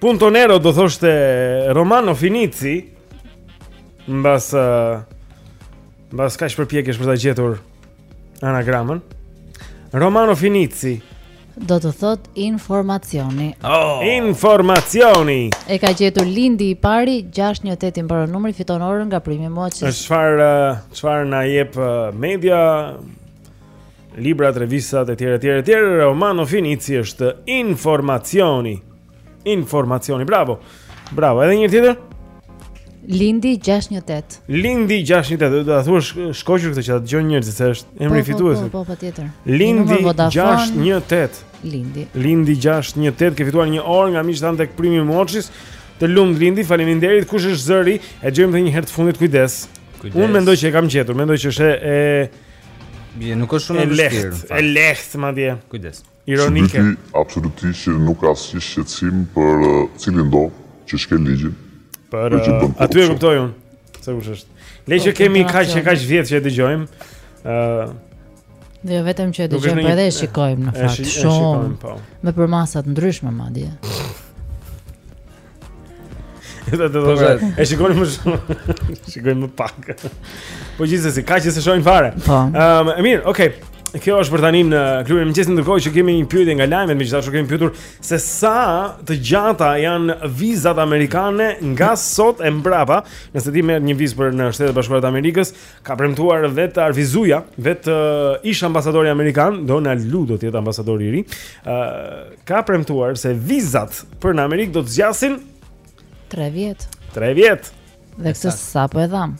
Speaker 1: Punto nero do thoshte Romano Finici mbas uh, mbas kaq përpjekjesh për ta gjetur anagramën. Romano Finici
Speaker 3: do të thot informacioni.
Speaker 1: Oh. Informacioni.
Speaker 3: E ka gjetur Lindi i pari 618 i mbaron numri fiton orën nga Primi Moçi.
Speaker 1: Është çfarë çfarë na jep media librat, revistat etj etj etj. Romano Finici është informacioni. Informacioni, bravo. Bravo, edhe një herë tjetër.
Speaker 3: Lindi 618.
Speaker 1: Lindi 618, do ta thuash shkoqur këtë që ta dëgjojnë njerëzit se është po, emri po, fituesit.
Speaker 3: Po, po, po, patjetër.
Speaker 1: Lindi 618.
Speaker 3: Lindi.
Speaker 1: Lindi 618 ke fituar një orë nga miqtë tanë tek Primi Mochis. Të lumt Lindi, faleminderit. Kush është zëri? E dëgjojmë edhe një herë të fundit, kujdes.
Speaker 2: Kujdes.
Speaker 1: Unë mendoj që e kam gjetur, mendoj që është e
Speaker 2: Bie, nuk është shumë
Speaker 1: e
Speaker 2: vështirë.
Speaker 1: Është lehtë, e lehtë madje.
Speaker 2: Kujdes.
Speaker 1: Ironike.
Speaker 16: Së dyti, absolutisht që nuk ka asnjë shqetësim për cilindo që shkel ligjin.
Speaker 1: Për
Speaker 16: dhe që bën korrupsion.
Speaker 1: Aty e kuptoj unë. Se kush është. Le që
Speaker 3: po,
Speaker 1: kemi kaq e kaq vjet që e dëgjojmë. ë uh,
Speaker 3: Dhe jo vetëm që e dëgjojmë, por edhe e shikojmë në fakt. Shumë.
Speaker 1: Po.
Speaker 3: Me përmasa të ndryshme madje.
Speaker 1: Edhe do
Speaker 2: të
Speaker 1: thotë,
Speaker 2: po,
Speaker 1: e shikojmë më shumë. Shikojmë më pak. Po gjithsesi, ka që s'e shohin fare.
Speaker 3: Po.
Speaker 1: Ëm, um, e mirë, okay. Kjo është për tani në klubin e mëngjesit ndërkohë që kemi një pyetje nga lajmet, ne gjithashtu kemi pyetur se sa të gjata janë vizat amerikane nga sot e mbrapa, nëse ti merr një vizë për në Shtetet e Bashkuara të Amerikës, Ka premtuar vetë Arvizuja, vetë ish ambasadori amerikan Donald Lu do të jetë ambasadori i ri. Ë ka premtuar se vizat për në Amerikë do të zgjasin
Speaker 3: 3 vjet.
Speaker 1: 3 vjet.
Speaker 3: Dhe këtë sapo e dham.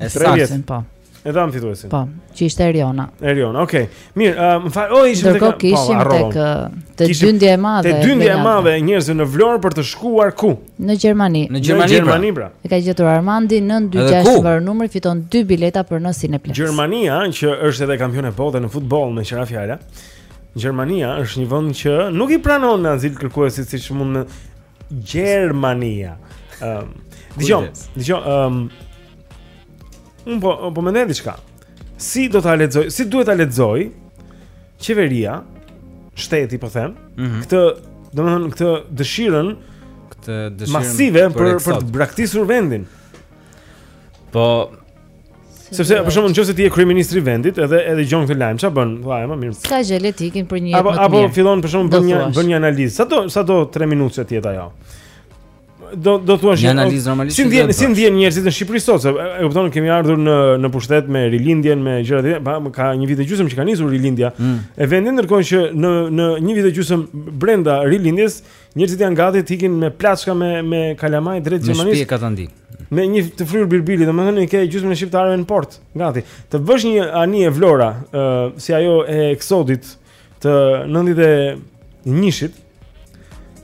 Speaker 2: E
Speaker 3: saktë po.
Speaker 1: E dham fituesin.
Speaker 3: Po, që ishte Eriona.
Speaker 1: Eriona, okay. Mirë, uh, më fal, oh, ishim tek.
Speaker 3: Do
Speaker 1: po,
Speaker 3: kishim tek te dyndja e madhe.
Speaker 1: Te dyndja e madhe e njerëzve në Vlorë për të shkuar ku?
Speaker 3: Në Gjermani.
Speaker 2: Në Gjermani, pra.
Speaker 1: Gjermani pra.
Speaker 3: E ka gjetur Armandi 926 për numri fiton 2 bileta për në Cineplex.
Speaker 1: Gjermania që është edhe kampione bote në futboll meqë ra fjala. Gjermania është një vend që nuk i pranon azilkërkuesit siç mund në Gjermani. Ëm, um,
Speaker 2: dëgjoj,
Speaker 1: dëgjoj, ëm um, un po po mendoj diçka. Si do ta lexoj? Si duhet ta lexoj? Qeveria, shteti po them,
Speaker 2: mm -hmm.
Speaker 1: këtë, domethënë këtë dëshirën
Speaker 2: këtë dëshirën
Speaker 1: masive për për,
Speaker 2: për
Speaker 1: të braktisur vendin.
Speaker 2: Po
Speaker 1: Sepse për shembull në qoftë se ti je kryeministri i vendit, edhe dëgjon këtë lajm, çfarë bën? Vllai, më mirë.
Speaker 3: Ka gjë le të për një jetë më të mirë.
Speaker 1: Apo
Speaker 3: apo
Speaker 1: fillon për shembull bën një bën një analizë. Sado sado 3 minutëshe të jetë ajo. do do thua
Speaker 2: që analizë normalisht
Speaker 1: si
Speaker 2: ndihen
Speaker 1: si ndihen njerëzit në Shqipëri sot se e kupton kemi ardhur në në pushtet me rilindjen me gjëra të pa ka një vit e gjysmë që ka nisur rilindja
Speaker 2: mm.
Speaker 1: e vendit ndërkohë që në në një vit e gjysmë brenda rilindjes njerëzit janë gati të ikin me plaçka me me kalamaj drejt Gjermanisë
Speaker 2: me shpjekatandi
Speaker 1: me një të fryrë bilbili, domethënë ke gjysmën e shqiptarëve në port, gati. Të vësh një anije Vlora, ë, uh, si ajo e eksodit, ë, të 91-shit.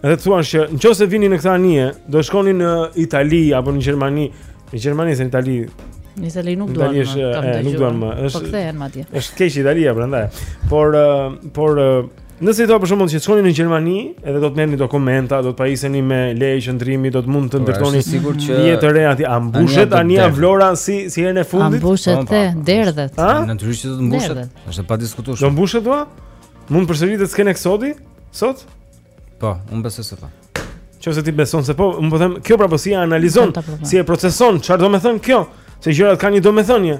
Speaker 1: Edhe thuan që në qoftë se vini në këtë anije, do shkoni në Itali apo në Gjermani, në Gjermani ose në Itali.
Speaker 3: Në Itali nuk duan më, është,
Speaker 1: e, nuk duan më. Është po
Speaker 3: kthehen madje.
Speaker 1: Është keq Italia prandaj. Por por nëse do për shembull që shkoni në Gjermani, edhe do të merrni dokumenta, do të pajiseni me leje qëndrimi, do të mund të
Speaker 2: po,
Speaker 1: ndërtoni
Speaker 2: sigurisht që
Speaker 1: një jetë të re aty. A mbushet
Speaker 2: anija
Speaker 1: Vlora si si herën e fundit?
Speaker 3: A mbushet
Speaker 2: po, po, të
Speaker 3: derdhet.
Speaker 2: Natyrisht që do të mbushet. Është pa diskutuar.
Speaker 1: Do mbushet dua? Mund të përsëritet skenë eksodi sot?
Speaker 2: Po, unë besoj se po.
Speaker 1: Nëse ti beson se po, unë po them, si e analizon, si e proceson, çfarë do të thotë kjo? Se gjërat kanë një domethënie.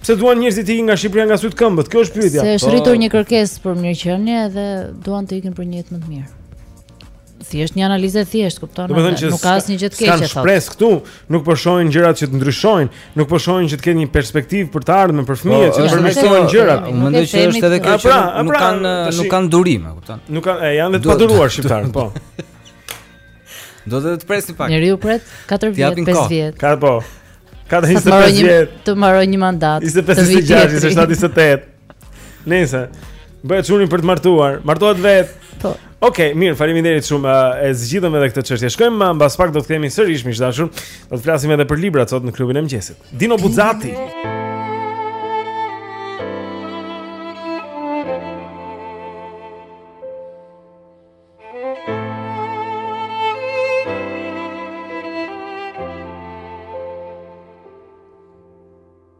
Speaker 1: Pse duan njerëzit të ikin nga Shqipëria nga sytë këmbët? Kjo është pyetja.
Speaker 3: Se është
Speaker 1: po.
Speaker 3: rritur një kërkesë për mirëqenie dhe duan të ikin për një jetë më të mirë. Thjesht një analizë e thjeshtë, kupton? Nuk ka asnjë gjë të keqe. S'kanë
Speaker 1: shpresë këtu, nuk po shohin gjërat që të ndryshojnë, nuk po shohin që të ketë një perspektivë për të ardhmen për fëmijët,
Speaker 2: po,
Speaker 1: që
Speaker 2: të
Speaker 1: përmirësohen gjërat.
Speaker 2: Unë mendoj që është edhe kjo
Speaker 1: pra,
Speaker 2: që nuk
Speaker 1: pra,
Speaker 2: kanë nuk kanë durim, e kupton?
Speaker 1: Nuk kanë, janë të paduruar shqiptarët, po.
Speaker 2: Do të të presim pak.
Speaker 3: Njeriu pret 4 vjet, 5 vjet.
Speaker 1: Ka po. Ka 25 vjet.
Speaker 3: Të marrë një mandat.
Speaker 1: 25
Speaker 3: vjet,
Speaker 1: 26, 27, 28. Nëse bëhet çuni për të martuar, martohet vet.
Speaker 3: Po.
Speaker 1: Okej, okay, mirë, faleminderit shumë. E zgjidhëm edhe këtë çështje. Shkojmë uh, mbas pak do të kemi sërish miq të dashur. Do të flasim edhe për librat sot në klubin e mëngjesit. Dino Buzzati.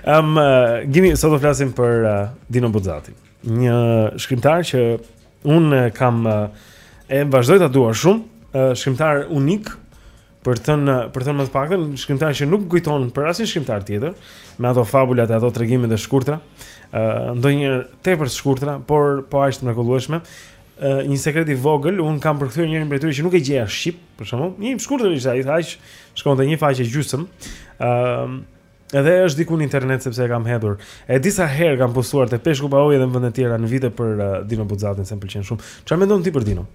Speaker 1: Ëm, um, Gimi sot do flasim për uh, Dino Buzatin. Një shkrimtar që un kam uh, e vazhdoj ta dua shumë, uh, shkrimtar unik për të thënë për të thënë më të paktën, shkrimtar që nuk më kujton asnjë shkrimtar tjetër, me ato fabulat e ato tregimet e shkurtra, uh, ndonjëherë tepër të shkurtra, por po aq të mrekullueshme. një sekret i vogël, un kam përkthyer njërin prej tyre që nuk e gjeja shqip, për shembull. Një i shkurtër ishte ai, aq shkonte një faqe gjysëm. Ëm uh, edhe është diku në internet sepse e kam hedhur. E disa herë kam postuar te Peshku pa ujë edhe në vende të tjera në vite për uh, Dino Buzatin, se më pëlqen shumë. Çfarë mendon ti për Dino?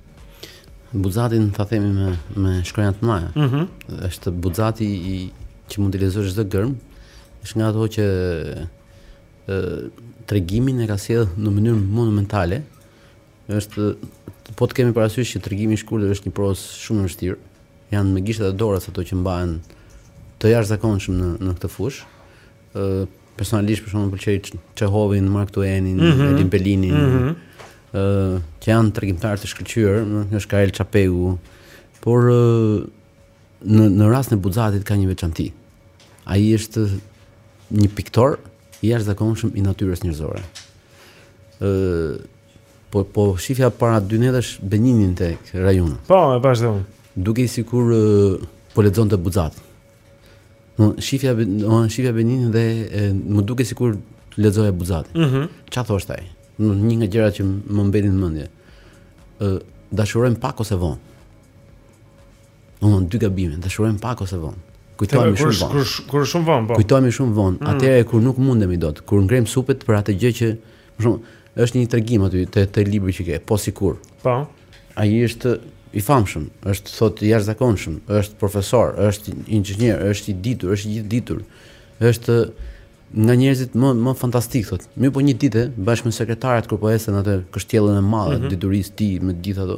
Speaker 17: Buzatin ta themi me me shkronja të mëdha.
Speaker 1: Ëh. Mm -hmm.
Speaker 17: Është Buzati që mund të lexosh çdo germë. Është nga ato që tregimin e ka sjell në mënyrë monumentale. Është po të kemi parasysh që tregimi i shkurtër është një prozë shumë e vështirë. Janë me gishtat e dorës ato që mbahen të jashtëzakonshëm në në këtë fushë. Ë personalisht për shembull pëlqej Çehovin, Mark Twainin,
Speaker 1: mm
Speaker 17: -hmm. Elin
Speaker 1: Pelinin.
Speaker 17: Ë mm -hmm. që janë tregimtarë të shkëlqyer, në është Karel Çapeku. Por Në në rastin e Buzatit ka një veçanti. Ai është një piktor i jashtëzakonshëm i natyrës njerëzore. Ë po po shifja para dy netësh Beninin tek Rai Uno.
Speaker 1: Po, e pashë
Speaker 17: unë. Dukej sikur po lexonte Buzatin. Po shifja po shifja Beninin dhe e, më dukej sikur lexoja Buzatin.
Speaker 1: Mhm.
Speaker 17: Mm Çfarë thoshte ai? Në një nga gjërat që më mbetën në mendje. Ë dashurojmë pak ose vonë. Domethënë dy gabime, dashurojmë pak ose vonë. Kujtohemi shumë vonë.
Speaker 1: Kur kur shumë vonë, po.
Speaker 17: Kujtohemi shumë vonë,
Speaker 1: mm.
Speaker 17: atëherë kur nuk mundemi dot, kur ngrem supet për atë gjë që, për shembull, është një tregim aty te te libri që ke, po sikur.
Speaker 1: Po.
Speaker 17: Ai është i famshëm, është thotë i jashtëzakonshëm, është profesor, është inxhinier, është i ditur, është i gjithëditur. Është nga njerëzit më më fantastik thotë. Mirë po një ditë bashkë me sekretarët kur po ecën në atë kështjellën e madhe mm -hmm. diturisë tij me gjithë ato.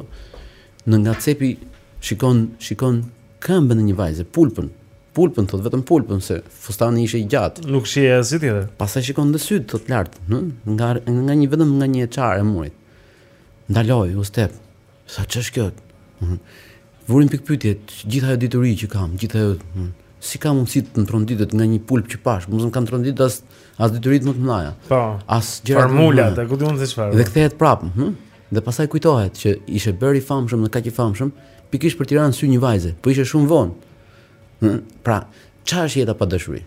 Speaker 17: Nga cepi shikon, shikon këmbën e një vajze, pulpën. Pulpën, thotë vetëm pulpën, se fustani ishte i gjatë.
Speaker 1: Nuk shihej asgjë tjetër.
Speaker 17: Pastaj shikon dhe sytë, thotë, lart, në? Nga, nga një vetëm nga një çarje e murit. Ndaloi, u step. Tha ç'është kjo? Vuri në pikëpyetje, gjithë ajo dituri që kam, gjitha e... Si ka mundësi të tronditem nga një pulpë që pashë, unë s'jam tronditur as, as dituritë më të mëdha.
Speaker 1: Po,
Speaker 17: as,
Speaker 1: formulat, e ku di unë se çfarë.
Speaker 17: Dhe kthehet prapë, hm? Dhe pastaj kujtohet që ishte bërë i famshëm dhe kaq i famshëm, pikërisht për t'i rënë në sy një vajze, po ishte shumë vonë. Ëh, pra, çfarë është jeta pa dashuri?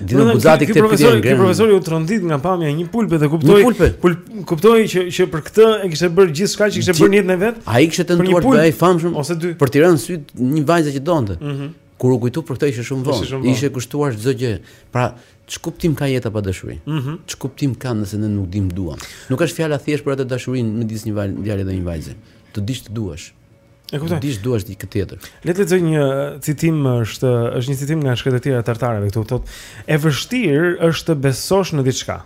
Speaker 17: Dino Buzati këtë pyetje
Speaker 1: ngre.
Speaker 17: Ky
Speaker 1: profesori u trondit nga pamja e një pulpe dhe kuptoi.
Speaker 17: Një pulpe.
Speaker 1: Pul, kuptoi që që për këtë e kishte bërë gjithçka që kishte bërë në jetën e vet.
Speaker 17: Ai kishte tentuar të bëhej i famshëm
Speaker 1: ose i ditur.
Speaker 17: Për t'i rënë në sy një vajze që donte.
Speaker 1: Mm -hmm.
Speaker 17: Kur u kujtu për këtë ishte shumë vonë.
Speaker 1: Ishte,
Speaker 17: ishte kushtuar çdo gjë. Pra, ç'kuptim ka jeta pa dashuri?
Speaker 1: Ëh.
Speaker 17: Mm ç'kuptim ka nëse ne nuk dimë të duam? Nuk është fjala thjesht për atë dashurinë midis një djali dhe një vajze. Të dish të duash.
Speaker 1: E kuptoj.
Speaker 17: Të dish të duash dikë tjetër.
Speaker 1: Le të lexoj një citim është është një citim nga Shkretëtira e tartarëve këtu thotë e vështirë është të besosh në diçka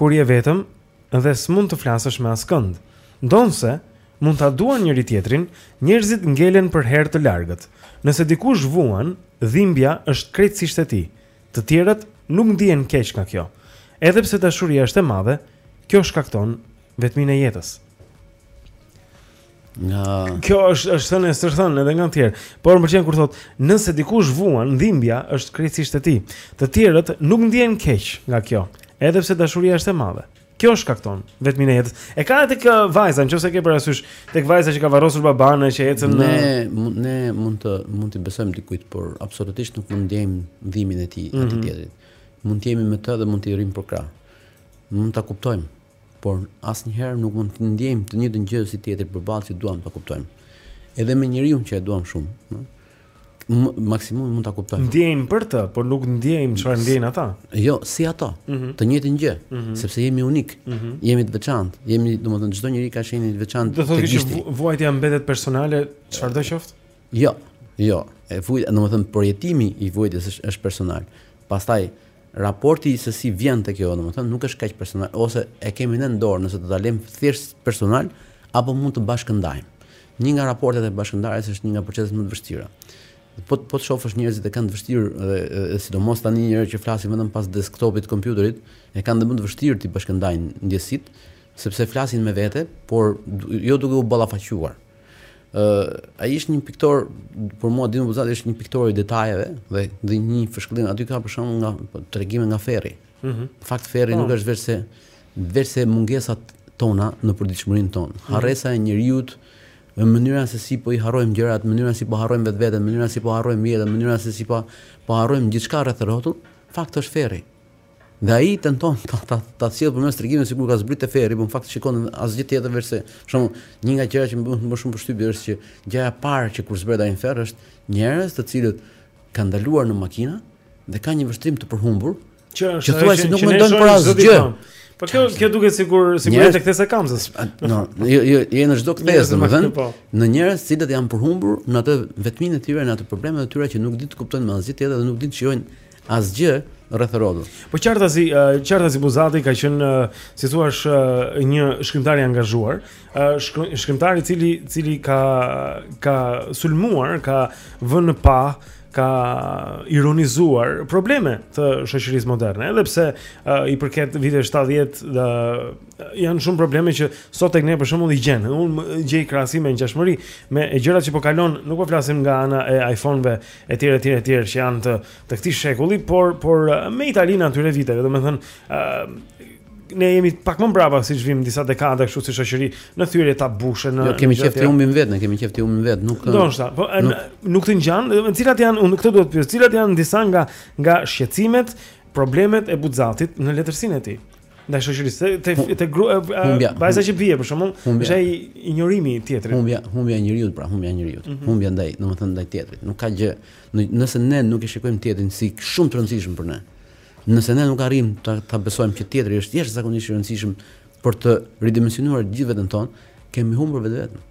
Speaker 1: kur je vetëm Dhe s'mund të flasësh me askënd. Ndonëse mund ta duan njëri-tjetrin, njerëzit ngelen përherë të largët. Nëse dikush vuan, dhimbja është krejtësisht e tij. Të tjerët nuk ndihen keq nga kjo. Edhe pse dashuria është e madhe, kjo shkakton vetminë e jetës.
Speaker 17: Nga
Speaker 1: Kjo është është thënë është thënë edhe nga të tjerë. Por më pëlqen kur thotë, nëse dikush vuan, dhimbja është krejtësisht e tij. Të tjerët nuk ndihen keq nga kjo, edhe pse dashuria është e madhe. Kjo shkakton vetminë e jetës. E ka tek vajza, nëse ke parasysh tek vajza që ka varrosur babanë që ecën në
Speaker 17: Ne ne mund të mund t'i besojmë dikujt, por absolutisht nuk mund ndjejmë dhimbjen e tij mm
Speaker 1: -hmm.
Speaker 17: a të tjetrit. Mund të jemi me të dhe mund të rrimë përkrah. Mund ta kuptojmë. Por asnjëherë nuk mund të ndjejmë të njëjtën gjë si tjetri përballë që duam ta kuptojmë. Edhe me njeriu që e duam shumë, ëh. Maksimumi mund ta kuptojmë.
Speaker 1: Ndjejmë për të, por nuk ndjejmë çfarë ndjejnë ata.
Speaker 17: Jo, si ato.
Speaker 1: Mm -hmm.
Speaker 17: Të njëjtën gjë,
Speaker 1: mm -hmm.
Speaker 17: sepse jemi unikë,
Speaker 1: mm -hmm.
Speaker 17: jemi të veçantë, jemi, domethënë çdo njeri ka shenjë të veçantë.
Speaker 1: Do të
Speaker 17: thotë
Speaker 1: që vuajtja mbetet personale, çfarëdo qoftë?
Speaker 17: Jo. Jo, e vuajtja, domethënë përjetimi i vuajtjes është, është personal. Pastaj Raporti se si vjen te kjo domethënë nuk është kaq personal ose e kemi ne në dorë nëse do ta lejmë thjesht personal apo mund të bashkëndajmë. Një nga raportet e bashkëndarjes është një nga proceset më të vështira. Po po të shofësh njerëzit e kanë të vështirë dhe e, sidomos tani njerëzit që flasin vetëm pas desktopit të kompjuterit, e kanë dhe më të vështirë t'i bashkëndajnë ndjesitë, sepse flasin me vete, por jo duke u ballafaquar. Ë uh, ai është një piktor për mua Dino Buzati është një piktor i detajeve dhe dhe një fshikullim aty ka për shembull nga po, tregime nga Ferri.
Speaker 1: Ëh. Mm -hmm.
Speaker 17: Në fakt Ferri nuk po. është veçse veçse mungesat tona në përditshmërinë tonë. Mhm. Harresa mm -hmm. e njeriut mënyra se si po i harrojmë gjërat, mënyrën si po harrojmë vetveten, mënyrën si po harrojmë jetën, mënyrën se si po po harrojmë gjithçka rreth rrotull, në fakt është Ferri. Dhe ai tenton ta ta ta sjellë përmes tregimit sikur ka zbritur te ferri, por në fakt shikon asgjë tjetër veçse, për shembull, një nga gjërat që më bën më shumë përshtypje është që gjëja e parë që kur zbret ai në ferr është njerëz të cilët kanë ndaluar në makina dhe kanë një vështrim të përhumbur,
Speaker 1: që është
Speaker 17: që thua se nuk mendojnë për asgjë.
Speaker 1: Po kjo kjo duket sikur sikur është kthesa e Kamzës.
Speaker 17: Jo, jo jo je në çdo kthesë, domethënë
Speaker 1: po.
Speaker 17: në njerëz të cilët janë përhumbur në atë vetminë e tyre, në atë problemet e tyre që nuk dinë të kuptojnë më asgjë tjetër dhe nuk dinë të shijojnë asgjë rreth rrotull.
Speaker 1: Po qartazi, qartazi Buzati ka qenë, si thua, një shkrimtar i angazhuar, shkrimtar i cili, i cili ka ka sulmuar, ka vënë në pah ka ironizuar probleme të shoqërisë moderne, edhe pse uh, i përket viteve 70 dhe janë shumë probleme që sot tek ne për shembull i gjen. Unë gjej krahasime ngjashmëri me gjërat që po kalon, nuk po flasim nga ana e iPhone-ve etj etj etj që janë të të këtij shekulli, por por me Italinë e atyre viteve, domethënë ë ne jemi pak më brapa se ç'vijmë disa dekada kështu si shoqëri në thyrje tabush. Ne
Speaker 17: jo, kemi qejf të humbim vetë, ne kemi qejf të humbim vetë, nuk
Speaker 1: ndoshta, po nuk,
Speaker 17: nuk
Speaker 1: të ngjan, domethënë cilat janë unë këtë do të të pyes, cilat janë disa nga nga shqetësimet, problemet e Buzatit në letërsinë e tij. Ndaj shoqërisë, te te
Speaker 17: gruaja,
Speaker 1: vajza që bie për shembull, është ai injorimi i tjetrit.
Speaker 17: Humbja, humbja e njeriut, pra humbja e njeriut.
Speaker 1: Mm -hmm.
Speaker 17: Humbja ndaj, domethënë ndaj tjetrit. Nuk ka gjë, nëse ne nuk e shikojmë tjetrin si shumë të rëndësishëm për ne. Nëse ne nuk arrijmë ta ta besojmë që tjetri është jashtëzakonisht i rëndësishëm për të ridimensionuar gjithë veten tonë, kemi humbur vetveten.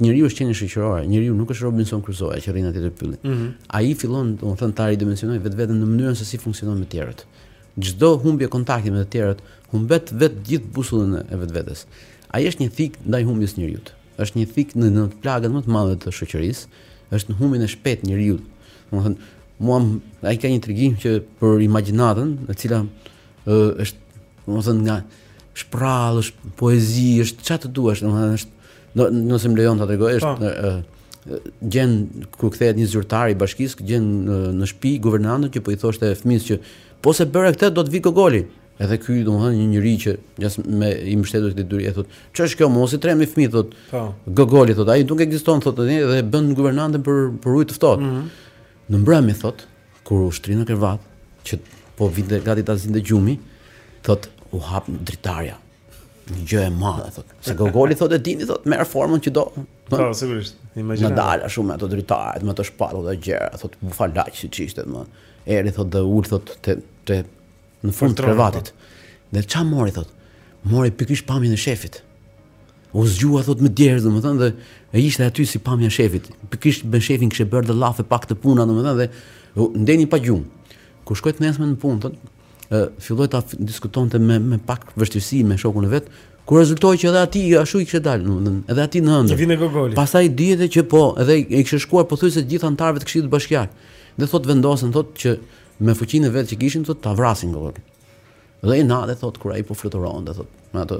Speaker 17: njeriu është qenie shoqërore, njeriu nuk është Robinson Crusoe që rri atje te pylli.
Speaker 1: Mm -hmm.
Speaker 17: Ai fillon, domethënë, ta ridimensionojë vetveten në mënyrën se si funksionon me të tjerët. Çdo humbje kontakti me të tjerët humbet vetë gjithë busullën e vetvetes. Ai është një thikë ndaj humbjes së njeriut. Është një thikë në në plagën më të madhe të shoqërisë, është në humbjen e shpirtit të njeriut. Domethënë, mua ai ka një tregim që për imagjinatën, e cila ë është Domethënë ngjan si përrallë, është poezi, është çfarë të duash, domethënë është do nëse më lejon ta tregoj është
Speaker 1: po.
Speaker 17: ë gjen kur kthehet një zyrtar i bashkisë gjen në, në shtëpi guvernantën që po i thoshte fëmijës që po s'e bëre këtë do të vijë gogoli edhe ky domethënë një njerëz që gjas me i mbështetur këtë dyri i thotë ç'është kjo mos i tremb fëmijët thotë
Speaker 1: po.
Speaker 17: gogoli thotë ai nuk ekziston thotë edhe dhe e bën guvernantën për për ujë të ftohtë
Speaker 1: mm -hmm.
Speaker 17: në mbrëmje thotë Kur u shtri në krevat, që po vinte gati ta zinte gjumi, thot u hap dritarja. Një gjë e madhe thot. Se Gogoli thot e dini thot, merr formën që do.
Speaker 1: Po, sigurisht. Imagjino.
Speaker 17: Ngadalë shumë ato dritaret, me ato shpatulla të gjera, thot bufalaq siç ishte, më erdhi thot dhe u ul thot te te Në fund të krevatit. Po. Dhe ça mori, thot? Mori pikërisht pamjen e shefit. U zgjua, thot, me djersë, domethënë, dhe e ishte aty si pamja e shefit. Pikërisht me shefin kishte bërë dhe llafe pak te puna, domethënë, dhe ndenji pa gjumë. Kur shkoi të nesërmen në punë, thot, filloj ta diskutonte me, me pak vështirësi me shokun e vet, ku rezultoi që edhe atij ashtu i kishte dalë, domethënë, edhe atij në
Speaker 1: ëndërr. Vjen Gogoli.
Speaker 17: Pastaj dihet që po, edhe i kishte shkuar pothuajse të gjithë anëtarëve të Këshillit Bashkiak. Dhe thotë vendosën thotë që Me fuqinë e vet që kishin thotë ta vrasin gogolin. Dhe një natë thotë kur ai po fluturonte thotë me atë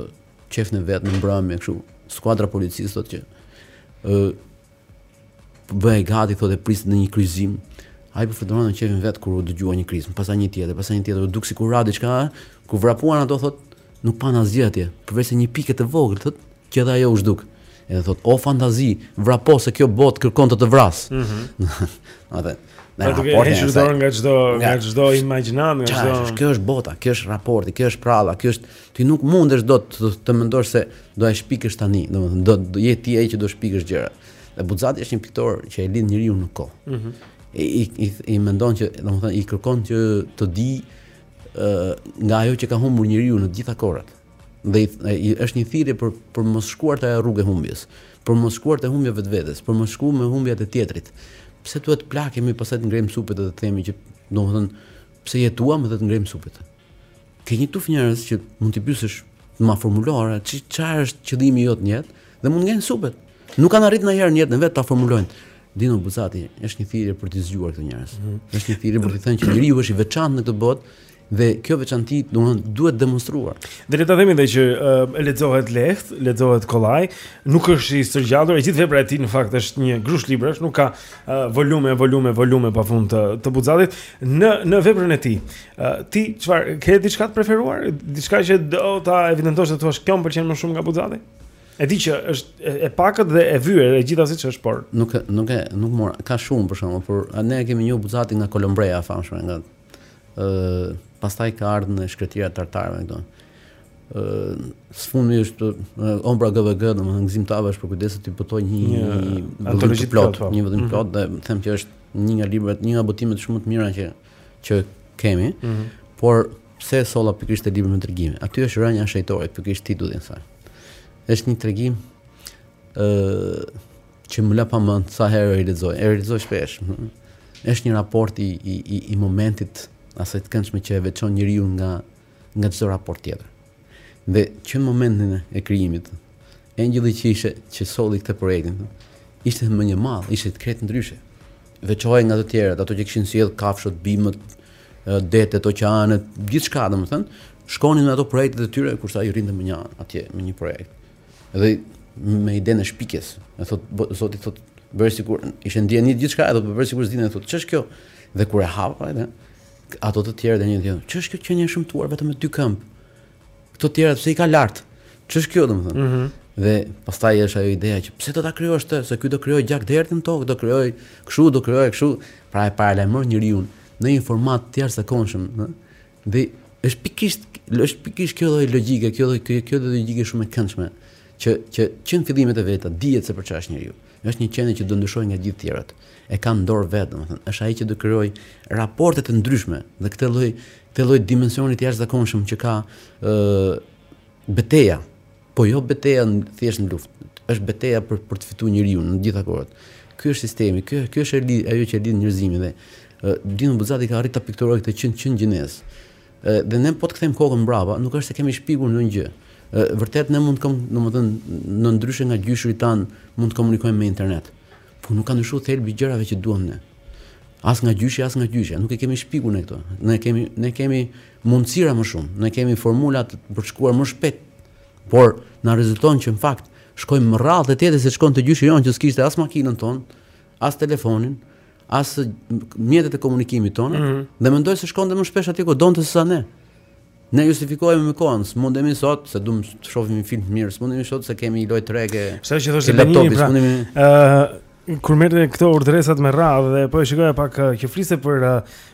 Speaker 17: qefin e vet në mbrëmje kështu, skuadra e policisë thotë që ë bëhej gati thotë e priste në një kryqëzim. Ai po fluturonte në qefin e vet kur u dëgjua një krismë, pastaj një tjetër, pastaj një tjetër, u duk sikur ra diçka, kur vrapuan ato thotë Nuk panë asgjë atje, përveçse një pike të vogël, thotë, që edhe ajo u zhduk. Edhe thotë, o fantazi, vrapo se kjo botë kërkon të të vrasë.
Speaker 1: Mm
Speaker 17: -hmm.
Speaker 1: Ate, Në raportin e saj. Heq dorë nga çdo nga çdo imagjinatë, nga çdo.
Speaker 17: Është kjo është bota, kjo është raporti, kjo është pralla, kjo është ti nuk mundesh dot të, të mendosh se do ta shpikësh tani, domethënë do të jesh ti ai që do shpikësh gjëra. Dhe Buxati është një piktor që e lind njeriu në kohë.
Speaker 1: Mhm.
Speaker 17: Mm I, i i mendon që domethënë i kërkon që të di nga ajo që ka humbur njeriu në të gjitha kohërat. Dhe është një thirrje për për mos shkuar te rruga e humbjes, për mos shkuar te humbja e vetvetes, për mos shkuar me humbjen e tjetrit. Pse duhet të plakemi pastaj të ngrejmë supet dhe të themi që domethënë pse jetuam dhe të ngrejmë supet. Ke një tufë njerëz që mund t'i pyesësh të ma formulojnë çfarë është qëllimi jot në jetë dhe mund ngrenë supet. Nuk kanë arrit ndonjëherë në jetën e vet ta formulojnë. Dino Buxati, është një thirrje për të zgjuar këto njerëz. Mm -hmm. Është një thirrje për të thënë që njeriu është i veçantë në këtë botë dhe kjo veçanti do të duhet demonstruar.
Speaker 1: Dhe le ta themi dhe që uh, lexohet lehtë, lexohet kollaj, nuk është i stërgjatur, e gjithë vepra e tij në fakt është një grusht librash, nuk ka uh, volume, volume, volume pafund të, të Buxatit në në veprën e tij. Uh, ti çfarë ke diçka të preferuar? Diçka që do ta evidentosh të thua, "Kjo më pëlqen më shumë nga Buxati?" E di që është e pakët dhe e vyer e gjitha siç është, por
Speaker 17: nuk nuk e nuk mora, ka shumë për shkakun, por ne e kemi një Buxati nga Kolombreja e famshme nga ë uh, pastaj ka ardhur në Shkretëtira e tartarëve këtu. ë uh, së fundi është uh, Ombra GVG, domethënë Gëzim Tafa është përkujdesur të botojë një
Speaker 1: një antologji
Speaker 17: plot,
Speaker 1: po.
Speaker 17: një vëllim
Speaker 1: mhm.
Speaker 17: plot dhe them që është një nga librat, një nga botimet shumë të mira që që kemi.
Speaker 1: Mm -hmm.
Speaker 17: Por Pse e solla pikërisht te libri me tregime? Aty është rënia e shenjtorit, pikërisht titulli domethënë. Është një tregim ë që më la pa mend sa herë e lexoj. E lexoj shpesh. Është një raport i i i, i momentit asaj të këndshme që e veçon njeriu nga nga çdo raport tjetër. Dhe që në momentin e krijimit Engjëlli që ishte që solli këtë projektin ishte më një anë, ishte te krejt ndryshe. Veçohej nga të tjerët, ato që kishin sjell kafshët, bimët, detet, oqeanet, gjithçka domethënë, shkonin me ato projektet e tyre kurse ai rrinte më një anë atje me një projekt. Dhe me idenë e shpikjes, e thot zoti thot bëri sikur ishte di gjithçka, po bëri sikur s'dinte thot ç'është kjo? Dhe kur e hapi edhe ato të tjera dhe një tjetër, ç'është kjo qenie e shëmtuar vetëm me dy këmbë? Këto tjerat pse i ka lart? Ç'është kjo domethënë?
Speaker 1: Ëh.
Speaker 17: Mm dhe pastaj është ajo ideja që pse do ta krijosh këtë, se ky do krijojë gjak deri në tokë, do krijojë kështu, do krijojë kështu, pra e paralajmëron njeriun në një format të jashtëzakonshëm, ëh. Dhe është pikërisht është pikërisht kjo lloj logjike, kjo lloj kjo kjo logjikë shumë e këndshme që që që në fillimet e veta dihet se për çfarë është njeriu. Është një qenie që do ndryshojë nga gjithë tjerët. E ka në dorë vetë, domethënë, është ai që do krijojë raporte të ndryshme dhe këtë lloj Të lloj dimensioni të jashtëzakonshëm që ka ë beteja, po jo beteja thjesht në luftë, është beteja për për të fituar njeriu në të gjitha kohët. Ky është sistemi, ky ky është rendi, ajo që e lidh njerëzimin dhe Dino Buzati ka arritur ta pikturojë këtë qenë që në gjenezë. Dhe ne po të kthejmë kokën mbrapa, nuk është se kemi shpikur ndonjë gjë. Vërtet ne mund të, domethënë, ne ndryshe nga gjyshërit tanë, mund të komunikojmë me internet. Po nuk ka ndryshuar thelbi i gjërave që duam ne. As nga gjyshi, as nga gjyshja, nuk e kemi shpikur ne këto. Ne kemi ne kemi mundësira më shumë, ne kemi formula për të shkuar më shpejt. Por na rezulton që në fakt shkojmë më rrallë te tjetri se shkonte gjyshi jonë që s'kishte as makinën tonë, as telefonin, as mjetet e komunikimit tona
Speaker 1: mm -hmm.
Speaker 17: dhe mendoj se shkonte më shpesh atje ku donte se sa ne. Ne justifikohemi me kohën, s'mundemi sot se duam të shohim një film të mirë, s'mundemi sot se kemi një lojë treke.
Speaker 1: Sa që thoshte Benini, pra, ë kur merrte këto urdhëresat me radhë dhe po e shikoja pak që fliste për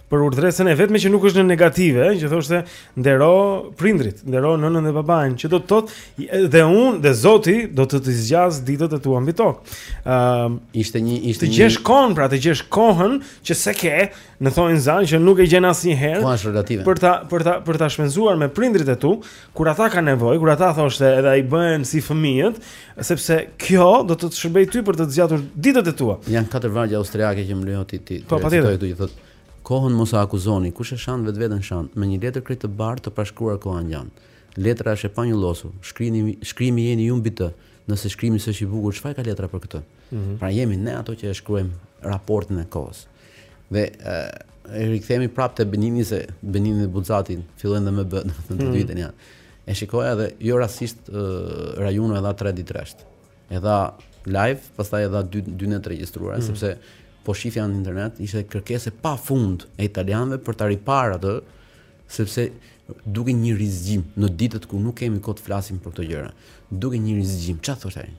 Speaker 1: për urdhëresën e vetme që nuk është në negative, ëh, që thoshte ndero prindërit, ndero nënën dhe babain, që do të thotë dhe unë dhe Zoti do të të zgjas ditët e tua mbi tokë. Ëm uh,
Speaker 17: ishte një ishte një...
Speaker 1: të gjesh kohën, pra të gjesh kohën që s'e ke, ëh, Në thonjëza që nuk e gjen asnjëherë.
Speaker 17: Po është relative.
Speaker 1: Për ta për ta për ta shpenzuar me prindërit e tu, kur ata kanë nevojë, kur ata thoshte edhe ai bëhen si fëmijët, sepse kjo do të të shërbejë ty për të zgjatur ditët e tua.
Speaker 17: Janë katër vargje austriake që më lejon t'i.
Speaker 1: Po patjetër.
Speaker 17: Këtu që thotë kohën mos e akuzoni, kush e shan vetveten shan, me një letër krejt të bardhë të pashkruar koha ngjan. Letra është e panjollosur. Shkrimi shkrimi jeni ju mbi të. Nëse shkrimi s'është i bukur, çfarë ka letra për këtë?
Speaker 1: -hmm.
Speaker 17: Pra jemi ne ato që e shkruajmë raportin e kohës. Dhe e rikthehemi prapë te Benigni se Benigni dhe Buzzati fillojnë dhe më bë, do të
Speaker 1: thotë
Speaker 17: të dy janë. E shikoja edhe jo rastisht Rai Uno e dha 3 ditë rresht. E dha live, pastaj e dha 2 2 net të regjistruara
Speaker 1: mm.
Speaker 17: sepse po shifja në internet ishte kërkesë pa fund e italianëve për ta riparë atë sepse duket një rizgjim në ditët ku nuk kemi kot flasim për këto gjëra. Duket një rizgjim, çfarë thotë ai?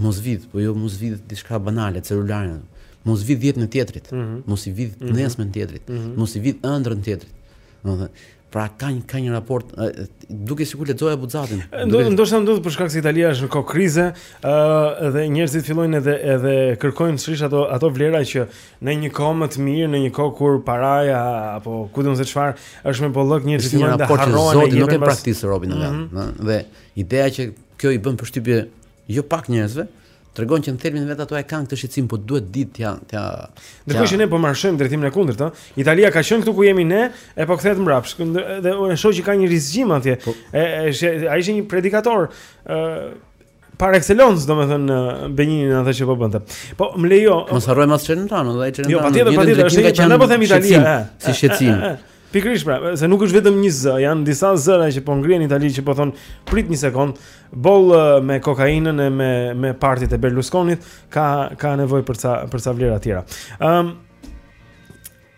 Speaker 17: Mos vidh, po jo mos vidh diçka banale, celularin. Mos vidh jetën e tjetrit.
Speaker 1: Mm -hmm.
Speaker 17: Mos i vidh
Speaker 1: mm
Speaker 17: -hmm. të nesërmen e tjetrit.
Speaker 1: Mm -hmm.
Speaker 17: Mos i vidh ëndrrën e tjetrit. Domethënë, pra ka një ka një raport, dukej sikur lexoja Buzzatin.
Speaker 1: Duke... Ndoshta ndodh për shkak se Italia është në kohë krize, ë uh, dhe njerëzit fillojnë edhe edhe kërkojnë sërish ato ato vlera që në një kohë më të mirë, në një kohë kur paraja apo ku di unë se çfarë është me bollëk njerëzit fillojnë të harrojnë.
Speaker 17: Zoti nuk e praktikon Robin
Speaker 1: mm
Speaker 17: -hmm. dhe ideja që Kjo i bën përshtypje jo pak njerëzve, tregon që në thelbin e vet ata e kanë këtë shqetësim, po duhet dikush t'ja t'ja.
Speaker 1: Ndërkohë që ne po marshojmë në drejtimin e kundërt, ëh. Italia ka qenë këtu ku jemi ne, e po kthehet mbrapsht. Dhe unë shoh që ka një rizgjim atje. Po, e, e, ai ishte një predikator, ëh, par excellence, domethënë Benigni në atë që po bënte. Po më lejo.
Speaker 17: Mos harrojmë as Celentano, ai Celentano.
Speaker 1: Jo, patjetër, patjetër, është një që po them Italia, ëh.
Speaker 17: Si shqetësim.
Speaker 1: Pikërisht pra, se nuk është vetëm një zë, janë disa zëra që po ngrihen në Itali që po thonë prit një sekond, boll me kokainën e me me partitë e Berlusconit, ka ka nevojë për ca për ca vlera të tjera. Ëm um,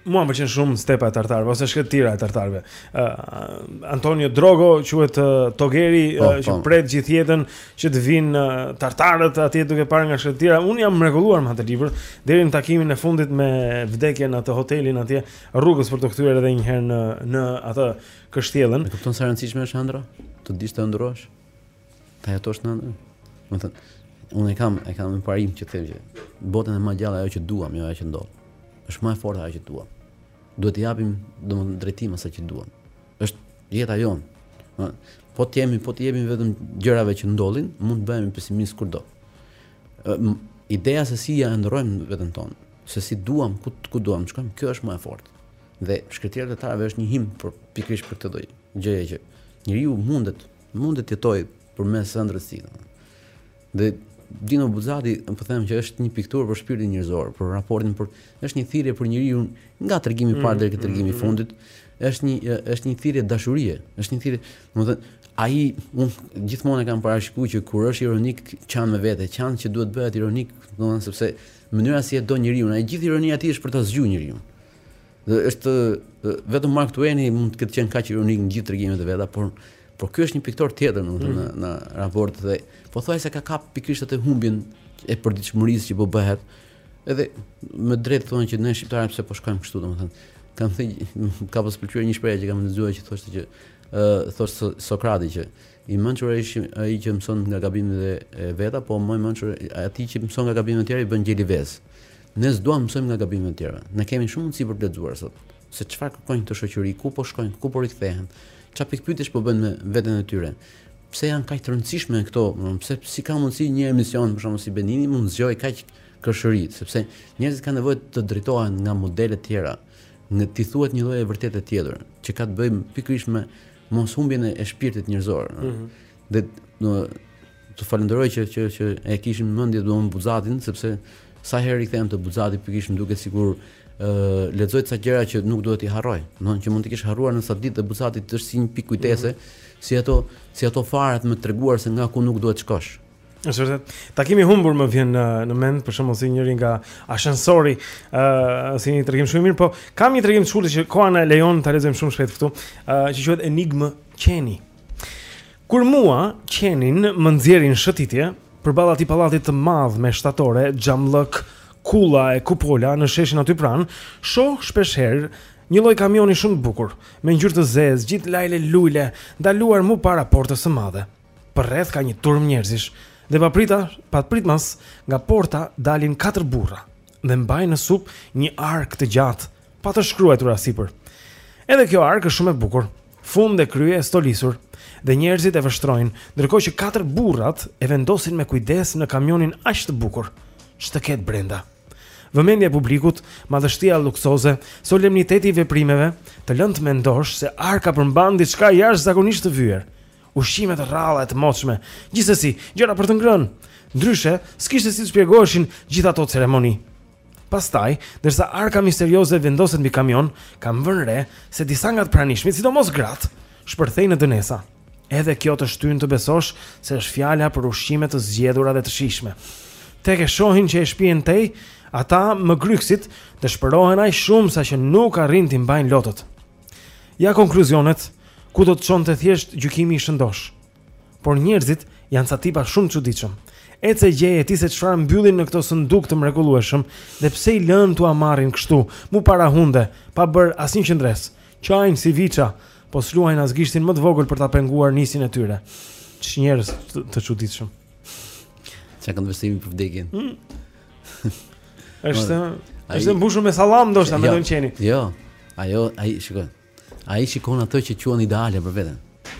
Speaker 1: Mua më pëlqen shumë stepa e tartarëve ose shkretëtira e tartarëve. Uh, Antonio Drogo quhet uh, Togeri
Speaker 17: po,
Speaker 1: uh, që
Speaker 17: po.
Speaker 1: pret gjithë jetën që të vinë uh, tartarët atje duke parë nga shkretëtira. Unë jam mrekulluar me atë libër deri në takimin e fundit me vdekjen në atë hotelin atje. rrugës për t'u kthyer edhe një herë në në atë kështjellën.
Speaker 17: E kupton sa e rëndësishme është ëndrra? Të dish të ëndërrosh. Ta jetosh në ëndrrën. Do të thotë, unë e kam, e kam në parim që them që botën e mban gjallë ajo që duam, jo ajo që ndodh. Është më e fortë ajo që duam. Duhet t'i japim domethënë drejtim asaj që duam. Është jeta jonë. Po të jemi, po të jemi vetëm të gjërave që ndodhin, mund të bëhemi pesimistë kurdo. Ideja se si e ëndërrojmë veten tonë, se si duam, ku ku duam të shkojmë, kjo është më e fortë. Dhe shkretëtira e tartarëve është një himn për pikërisht për këtë lloj gjëje që njeriu mundet, mundet të jetojë përmes ëndrrës së tij. Dhe Dino Buzzati, po them që është një pikturë për shpirtin njerëzor, për raportin, për është një thirrje për njeriun nga tregimi i parë mm, deri te tregimi i mm, mm. fundit, Është një është një thirrje dashurie, është një thirrje, domethënë ai un gjithmonë e kam parashikuar që kur është ironik qan me vete, qan që duhet të bëhet ironik, domethënë sepse mënyra si e do njeriu, ai gjithë ironia e tij është për ta zgjuar njeriu. Dhe është vetëm Mark Twain mund të ketë qenë kaq ironik në gjithë tregimet e veta, por por ky është një piktor tjetër domethënë mm. në, në raport dhe pothuajse ka kap pikërisht atë humbjen e përditshmërisë që po bëhet. Edhe me të drejtë thonë që ne shqiptarët pse po shkojmë kështu domethënë. Kam thënë më ka pas pëlqyer një shprehje që kam lexuar që thoshte që ë uh, thoshte Sokrati që i mençur ai është ai që mëson nga gabimet e veta, po më i mençur atij që mëson nga gabimet e tjera i bën gjeli vezë. Ne s'duam mësojmë nga gabimet e tjera. Ne kemi shumë mundësi për të lexuar sot. se çfarë kërkojnë këto shoqëri, ku po shkojnë, ku po rikthehen, çfarë pikëpyetjesh po bëjnë me veten e tyre. Pse janë kaq të rëndësishme këto, pse si ka mundësi një emision për shembull si Benini mund të zgjojë kaq kërshëri, sepse njerëzit kanë nevojë të drejtohen nga modele të tjera, në t'i thuhet një lloj e vërtetë tjetër, që ka të bëjë pikërisht me moshumbjen e shpirtit njerëzor.
Speaker 1: Mm -hmm.
Speaker 17: Dhe do të falënderoj që që që e kishim në mendje Dino Buxatin sepse sa herë rikthehem te Buxati pikërisht më duket sikur ë lexoj ca gjëra që nuk duhet t'i harroj. Domethënë që mund të kesh harruar në ca ditë dhe Buxati të është si një pikë kujtese, mm -hmm. si ato si ato faret me treguar se nga ku nuk duhet të shkosh.
Speaker 1: Është vërtet. Takimi i humbur më vjen në në mend, për shembull si njëri, ja ashensori, ë uh, si një tregim shumë i mirë, po kam një tregim të shkurtër që koha na lejon ta lexojmë shumë shpejt këtu, ë uh, që quhet Enigma Qeni. Kur mua qenin më nxjerrin shëtitje përballë atij pallatit të madh me shtatore, xhamllëk, kulla e kupola në sheshin aty pranë, shoh shpeshherë një lloj kamioni shumë të bukur, me ngjyrë të zezë, gjithë lajle lujle, ndaluar mu para portës së madhe. Përreth ka një turmë njerëzish dhe paprita, papritmas nga porta dalin katër burra dhe mbajnë në sup një arkë të gjatë Pa të shkruajtura sipër. Edhe kjo arkë është shumë e bukur. Fund e krye e stolisur dhe njerëzit e vështrojnë, ndërkohë që katër burrat e vendosin me kujdes në kamionin aq të bukur. Ç'të ketë brenda? Vëmendja e publikut, madhështia luksoze, solemniteti i veprimeve, të lënë të mendosh se arka përmban diçka jashtëzakonisht të vyer. Ushqime të rralla e të moçme, gjithsesi, gjëra për të ngrënë. Ndryshe, s'kishte si të shpjegoheshin gjithë ato ceremoni. Pastaj, ndërsa arka misterioze vendoset mbi kamion, kam vënë re se disa nga të pranishmit, sidomos gratë, shpërthejnë në dënesa. Edhe kjo të shtyn të besosh se është fjala për ushqime të zgjedhura dhe të shijshme. Tek e shohin që e shpien tej, ata më grykësit dëshpërohen aq shumë saqë nuk arrijnë t'i mbajnë lotët. Ja konkluzionet ku do të çonte thjesht gjykimi i shëndoshë. Por njerëzit janë ca tipa shumë të çuditshëm. Ec e gjeje ti se çfarë mbyllin në këto sëndukë të mrekullueshëm dhe pse i lënë t'ua marrin kështu, mu para hunde, pa bërë asnjë qëndresë. Qajnë si viça, po s'luajnë as gishtin më të vogël për ta penguar nisjen e tyre. Ç'njerëz të çuditshëm.
Speaker 17: Çka kanë vështirë për vdekjen.
Speaker 1: Hmm. Është është mbushur me sallam ndoshta me,
Speaker 17: jo,
Speaker 1: do qeni.
Speaker 17: Jo. Ajo ai shikoj. Ai shikon atë që quan ideale për veten.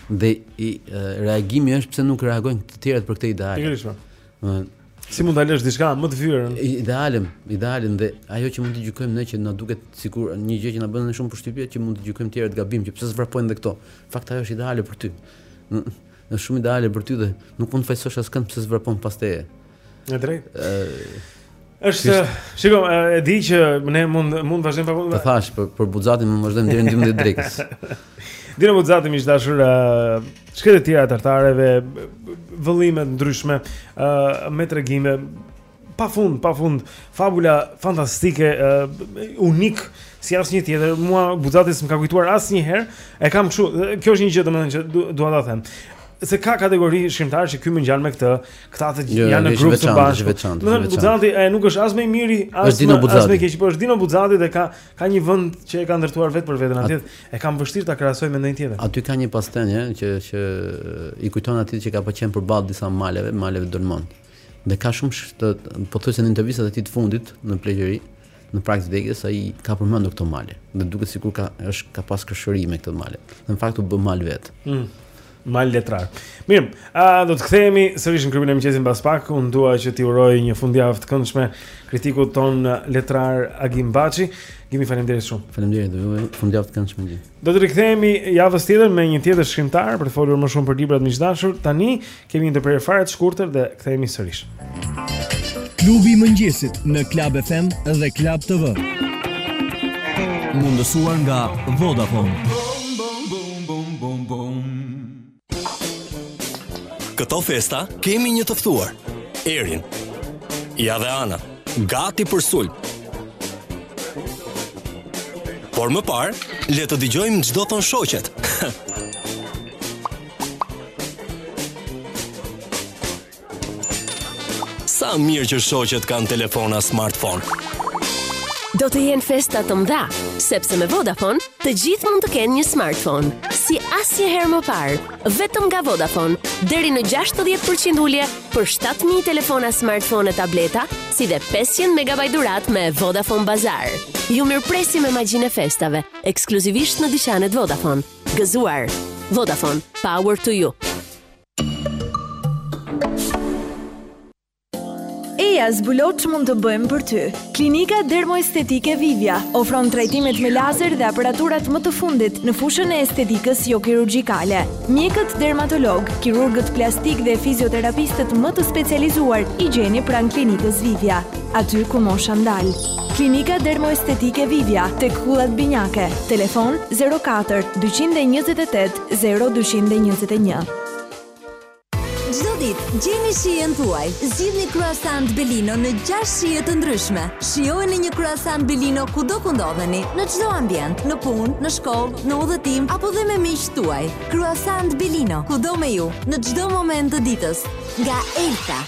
Speaker 17: Dhe i e, reagimi është pse nuk reagojnë të tjerët për këtë ideal.
Speaker 1: Pikërisht. Po. Si mund ta lësh diçka më të fyer?
Speaker 17: Idealen, idealen dhe ajo që mund të gjykojmë ne që na duket sikur një gjë që na bën shumë përshtypje që mund të gjykojmë të tjerët gabim që pse s'vrapojnë edhe këta. Në fakt ajo është ideale për ty. Është shumë ideale për ty dhe nuk mund të fajësosh askënd pse s'vrapon pas teje.
Speaker 1: E drejtë. Është, shiko, e di që ne mund, mund të vazhdojmë pafund.
Speaker 17: Të thashë për për Buzatin mund të vazhdojmë deri në 12 të drekës.
Speaker 1: Dino Buzati miq të dashur, Shkretëtira e tartarëve, vëllime të ndryshme, ë me tregime Pa fund, pa fund. Fabula fantastike, uh, unik si asnjë tjetër. Mua Buzati s'më ka kujtuar asnjëherë. E kam kështu, kjo është një gjë domethënë që dua ta them. Se ka kategori shkrimtarë që ky më ngjan me këtë, këta të
Speaker 17: dy,
Speaker 1: janë në grup
Speaker 17: bashkë.
Speaker 1: Domethënë Buzati ai nuk është as më i miri, as më as më i keqi, por është Dino Buzati dhe ka ka një vend që e ka ndërtuar vetë për veten atje. E kam vështirë ta krahasoj me ndonjë tjetër.
Speaker 17: Aty ka një pastenjë që që i kujton atij që ka paqen përballë disa maleve, maleve Dolomite. Dhe ka shumë, është pothuajse në intervistat e tij të fundit në pleqëri, në prag të vdekjes ai ka përmendur këto male. Dhe duket sikur ka është ka pas këshëri me këto male. Në fakt u bë mal vetë.
Speaker 1: Mm. Mal letrar. Mirë, a do të kthehemi sërish në klubin e mëngjesit mbas pak? Unë dua që t'i uroj një fundjavë të këndshme kritikut tonë letrar Agim Baçi. Gimi faleminderit shumë.
Speaker 17: Faleminderit, dhe ju fundjavë të këndshme të gjithëve.
Speaker 1: Do të rikthehemi javën tjetër me një tjetër shkrimtar për të folur më shumë për librat miq të dashur. Tani Kemi një ndërprerje fare të shkurtër dhe kthehemi sërish.
Speaker 18: Klubi i mëngjesit në Club FM dhe Club TV. Mundësuar nga Vodafone.
Speaker 19: Këto festa kemi një të ftuar. Erin. Ja dhe Ana, gati për sulm. Por më parë, le të dëgjojmë ç'do thonë shoqet. Sa mirë që shoqet kanë telefona smartphone.
Speaker 20: Do të jenë festa të mëdha, sepse me Vodafone të gjithë mund të kenë një smartphone, si asnjëherë më parë. Vetëm nga Vodafone, deri në 60% ulje për 7000 telefona smartphone e tableta, si dhe 500 MB dhuratë me Vodafone Bazar. Ju mirëpresim me magjinë e festave, ekskluzivisht në dyqanet Vodafone. Gëzuar! Vodafone, power to you!
Speaker 6: Eja, zbulo ç'mund të bëjmë për ty. Klinika Dermoestetike Vivja ofron trajtimet me lazer dhe aparaturat më të fundit në fushën e estetikës jokirurgjikale. Mjekët dermatologë, kirurgët plastikë dhe fizioterapistët më të specializuar i gjeni pranë klinikës Vivja, aty ku mosha ndal. Klinika Dermoestetike Vivja, tek Kullat Binjake, telefon 04 228 0221.
Speaker 21: Çdo ditë gjeni shijen tuaj. Zgjidhni croissant Belino në 6 shije të ndryshme. Shijojeni një croissant Belino kudo ku ndodheni, në çdo ambient, në punë, në shkollë, në udhëtim apo dhe me miqtë tuaj. Croissant Belino, kudo me ju, në çdo moment të ditës. Nga Elta.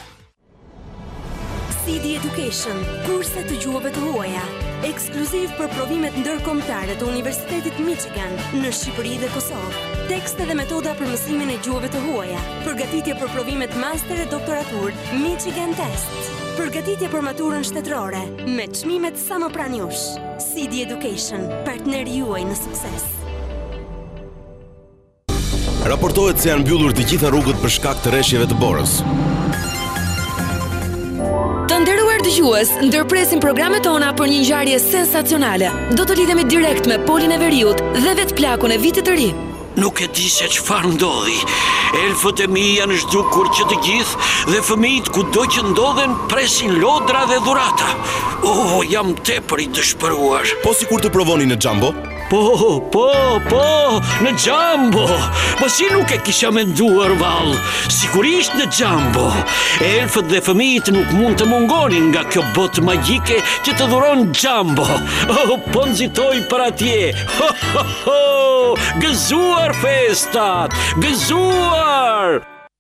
Speaker 22: CD Education, kurse të gjuhëve të huaja, ekskluziv për provimet ndërkombëtare të Universitetit Michigan në Shqipëri dhe Kosovë. Tekste dhe metoda për mësimin e gjuhëve të huaja, përgatitje për provimet master e doktoraturë, Michigan Test, përgatitje për maturën shtetërore, me çmimet sa më pranë jush. CD Education, partneri juaj në sukses.
Speaker 19: Raportohet se janë mbyllur të gjitha rrugët për shkak të reshjeve të borës.
Speaker 22: Të nderuar dëgjues, ndërpresim programet tona për një ngjarje sensacionale. Do të lidhemi direkt me Polin e Veriut dhe vetë plakun e vitit të ri.
Speaker 23: Nuk e di se çfarë ndodhi. Elfët e mi janë zhdukur që të gjithë dhe fëmijët kudo që ndodhen presin lodra dhe dhurata. Oh, jam tepër i dëshpëruar.
Speaker 19: Po sikur të provoni në Jumbo?
Speaker 23: Po, po, po, në Jumbo, po si nuk e kisha menduar vallë, sigurisht në Jumbo, elfët dhe fëmijët nuk mund të mungonin nga kjo botë magjike që të dhuron Jumbo, oh, po nxitoj për atje, ho, ho, ho, gëzuar festat, gëzuar!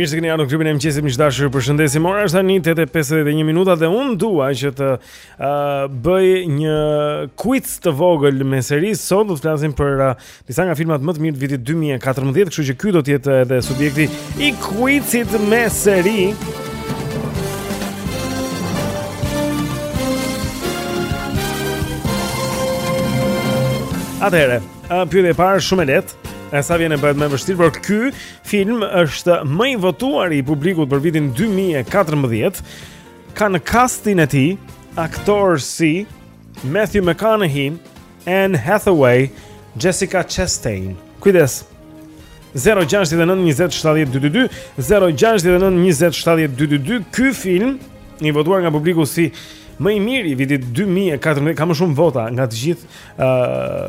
Speaker 1: Mirë se keni ardhur në klubin e mëngjesit, miq të dashur. Ju përshëndesim. Ora është tani 8:51 minuta dhe unë dua që të Uh, bëj një quiz të vogël me seri sot do të flasim për uh, disa nga filmat më të mirë të vitit 2014, kështu që ky do të jetë edhe subjekti i quizit me seri. Atëherë, uh, pyetja e parë shumë e lehtë. E sa vjen e bëhet më e vështirë, por ky film është më i votuar i publikut për vitin 2014. Ka në kastin e tij aktorë si Matthew McConaughey Anne Hathaway Jessica Chastain Kujdes 0-6-9-27-22 0-6-9-27-22 Ky film i votuar nga publiku si Më i miri i vitit 2014 Ka më shumë vota nga të gjithë uh,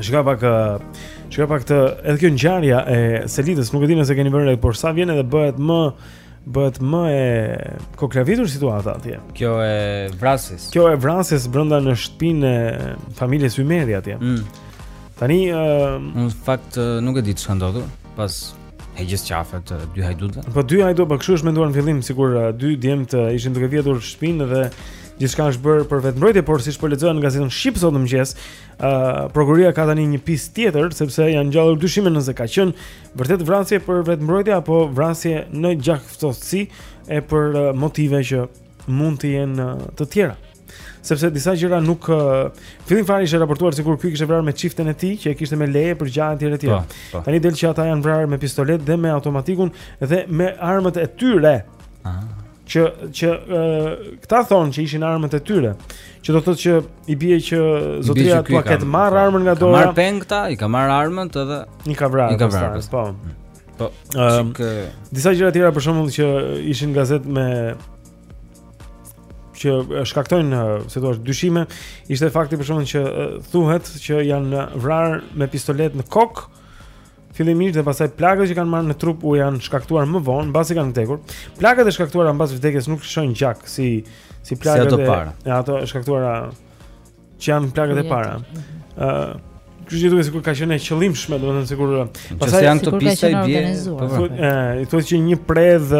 Speaker 1: Shko pak Shko pak te Edhe kjo ngjarja e Selitës Nuk e di nëse keni vënë re Por sa vjen edhe bëhet më Bëhet më e Koklavitur situata atje
Speaker 2: Kjo e vrasjes
Speaker 1: Kjo e vrasjes brënda në shtpin e Familjes Ymeri atje
Speaker 2: mm.
Speaker 1: Tani
Speaker 2: uh, Në fakt nuk e di se ç'ka ndodhur Pas heqjes qafe të dy hajdutëve.
Speaker 1: Po dy hajdutë, po kështu është menduar në fillim sikur dy djemtë ishin duke vjedhur shtëpinë dhe Gjithçka është bërë për vetëmbrojtje, por siç po lexoja në gazetën Shqip sot në mëngjes, ë uh, prokuroria ka tani një pistë tjetër sepse janë ngjallur dyshime nëse ka qenë vërtet vrasje për vetëmbrojtje apo vrasje në gjakftohtësi e për uh, motive që mund të jenë uh, të tjera. Sepse disa gjëra nuk uh, fillim fare ishte raportuar sikur ky kishte vrarë me çiften e tij që e kishte me leje për gjah etj etj.
Speaker 2: Po, po.
Speaker 1: Tani del që ata janë vrarë me pistoletë dhe me automatikun dhe me armët e tyre. Aha. që që këta thonë që ishin armët e tyre, që do thotë që i bie që zotëria t'ua ketë marrë po. armën nga dora.
Speaker 2: Marrë peng ata, i ka marrë armën edhe
Speaker 1: i ka vrarë.
Speaker 2: I ka vrarë,
Speaker 1: po. Mm.
Speaker 2: Po.
Speaker 1: Ëm disa gjëra të tjera për shembull që ishin gazetë që shkaktojnë, si thua, dyshime, ishte fakti për shembull që thuhet që janë vrarë me pistoletë në kokë fillimisht dhe pastaj plagët që kanë marrë në trup u janë shkaktuar më vonë, mbasi kanë vdekur. Plagët e shkaktuara mbas vdekjes nuk lëshojnë gjak si si plagët
Speaker 2: si
Speaker 1: ato
Speaker 2: para.
Speaker 1: E, ato e shkaktuara që janë plagët e para. Mhm. Ëh, uh, kështu që duket sikur ka qenë e qëllimshme, domethënë sikur
Speaker 2: pastaj janë këto pista i bie. Po, po.
Speaker 1: Ëh, thotë që një predh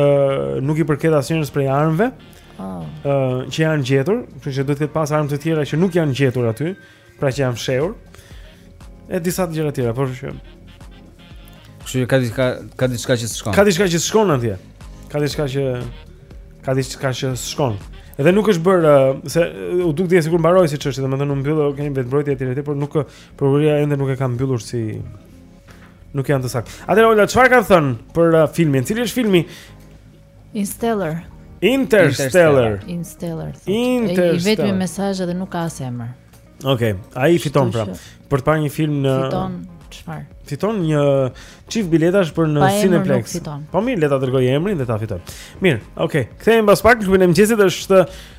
Speaker 1: nuk i përket asnjërës prej armëve.
Speaker 3: Oh.
Speaker 1: Ëh, uh, që janë gjetur, kështu që duhet të ketë pas armë të tjera që nuk janë gjetur aty. Ëh, Pra që janë fshehur. E disa gjëra të tjera, por që
Speaker 2: Kështu që ka diçka ka diçka që s'shkon.
Speaker 1: Ka diçka që s'shkon atje. Ka diçka që ka diçka që s'shkon. Edhe nuk është bërë uh, se uh, u duk dje sikur mbaroi si çështje, domethënë u mbyll, qe një vetëmbrojtje etj etj, por nuk uh, prokuroria ende nuk e ka mbyllur si nuk janë të saktë. Atëherë Ola çfarë kanë thënë për uh, filmin? Cili është filmi
Speaker 3: Instellar.
Speaker 1: Interstellar.
Speaker 3: Instellar.
Speaker 1: Interstellar.
Speaker 3: I vetmi mesazh edhe nuk ka as emër.
Speaker 1: Okej, okay, ai fiton pra. Për të parë një film në
Speaker 3: Fiton çfarë?
Speaker 1: Fiton një çift biletash për në Cineplex. Po mirë, le ta dërgojë emrin dhe ta fitojë. Mirë, okay. Kthehemi pas pak në klubin e mëngjesit është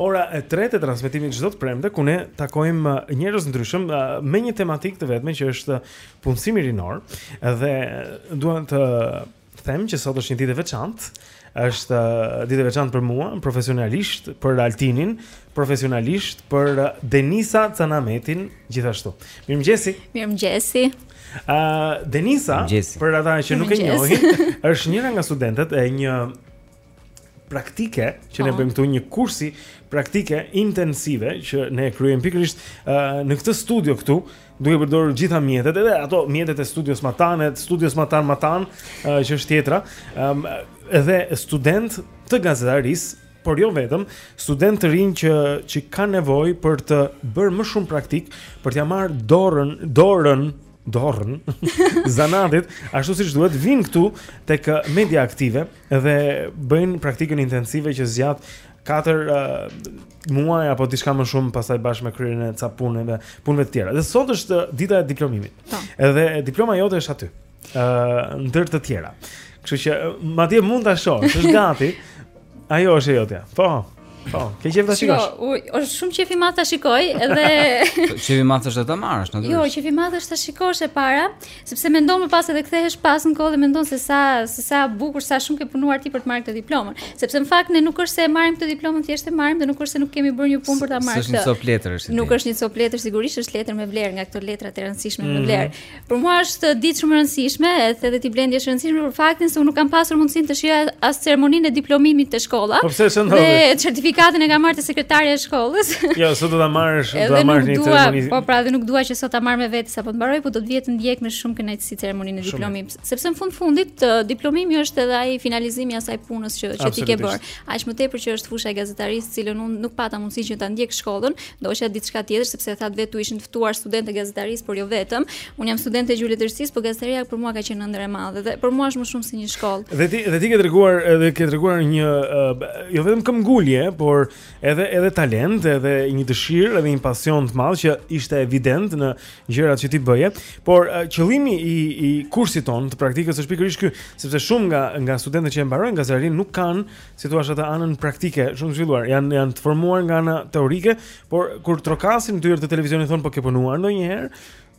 Speaker 1: Ora e tretë e transmetimit çdo të premte ku ne takojmë uh, njerëz të ndryshëm uh, me një tematikë të vetme që është uh, punësimi rinor dhe dua të them që sot është një ditë e veçantë. Është ditë e veçantë për mua profesionalisht, për Altinin, profesionalisht për Denisa Canametin gjithashtu. Mirëmëngjesi.
Speaker 24: Mirëmëngjesi.
Speaker 1: Ë uh,
Speaker 2: Denisa,
Speaker 1: për ata që nuk e njohin, është njëra nga studentet e një praktike që ne bëjmë këtu një kursi praktike intensive që ne kryejmë pikërisht uh, në këtë studio këtu duke përdorur gjitha mjetet edhe ato mjetet e studios matanë, studios matanë matanë uh, që është tjetra um, edhe studentë të gazetarisë por jo vetëm studentë, të rinj që që kanë nevojë për të bërë më shumë praktikë për t'ia marrë dorën dorën dorën zanatit ashtu siç duhet vijnë këtu tek media aktive Dhe bëjnë praktikën intensive që zgjat 4 uh, muaj apo diçka më shumë pastaj bashkë me kryerjen e ca punëve, punëve të tjera. Dhe sot është dita e diplomimit.
Speaker 24: Po.
Speaker 1: Edhe diploma jote është aty. Ë uh, ndër të tjera. Kështu që madje mund ta shohësh, është gati. Ajo është e jotja. Po. Po, ke qejf ta shikosh?
Speaker 24: Jo, është shumë qejf i madh ta shikoj edhe
Speaker 2: Qejf i madh është ta marrësh, natyrisht.
Speaker 24: Jo,
Speaker 2: qejf
Speaker 24: i madh është ta shikosh e para, sepse mendon më pas edhe kthehesh pas në kohë dhe mendon se sa se sa bukur, sa shumë ke punuar ti për të marrë këtë diplomën. Sepse në fakt ne nuk është se e marrim këtë diplomën thjesht e marrim dhe nuk është se nuk kemi bërë një punë për ta marrë
Speaker 2: këtë. Nuk është një copë letër, është.
Speaker 24: Nuk është një copë letër, sigurisht është letër me vlerë nga këto letra të rëndësishme me
Speaker 2: mhm.
Speaker 24: vlerë. Për mua është ditë shumë e rëndësishme, edhe edhe për ty Blendi është e rëndësishme për faktin se unë nuk kam pasur mundësinë të shijoj as ceremoninë e diplomimit te shkolla.
Speaker 1: Po pse s'ndodhi?
Speaker 24: Dhe certifikatën e kam marrë te sekretaria e shkollës.
Speaker 1: Jo, sot do ta marrësh, do ta marrësh një ceremoni.
Speaker 24: Po pra, dhe nuk dua që sot ta marr me vete sapo të mbaroj, po do të vij të ndjek me shumë kënaqësi ceremoninë e diplomimit, sepse në fund të fundit diplomimi është edhe ai finalizimi i asaj punës që që ti ke bërë. Aq më tepër që është fusha e gazetarisë, të cilën unë nuk pata mundësi që ta ndjek shkollën, ndoshta diçka tjetër sepse thatë vetë ju ishin të ftuar studentë të gazetarisë, por jo vetëm. Unë jam studente e gjuhë-letërsisë, por gazetaria për mua ka qenë ëndërr e madhe dhe për mua është më shumë se një shkollë.
Speaker 1: Dhe ti dhe ti ke treguar edhe ke treguar një uh, jo vetëm këmbëngulje, por edhe edhe talent, edhe një dëshirë, edhe një pasion të madh që ishte evident në gjërat që ti bëje, por uh, qëllimi i i kursit tonë të praktikës është pikërisht ky, sepse shumë nga nga studentët që e mbarojnë gazetarinë nuk kanë si thua atë anën praktike, shumë të zhvilluar, janë janë të formuar nga ana teorike, por kur trokasin në dyer të televizionit thonë po ke punuar ndonjëherë,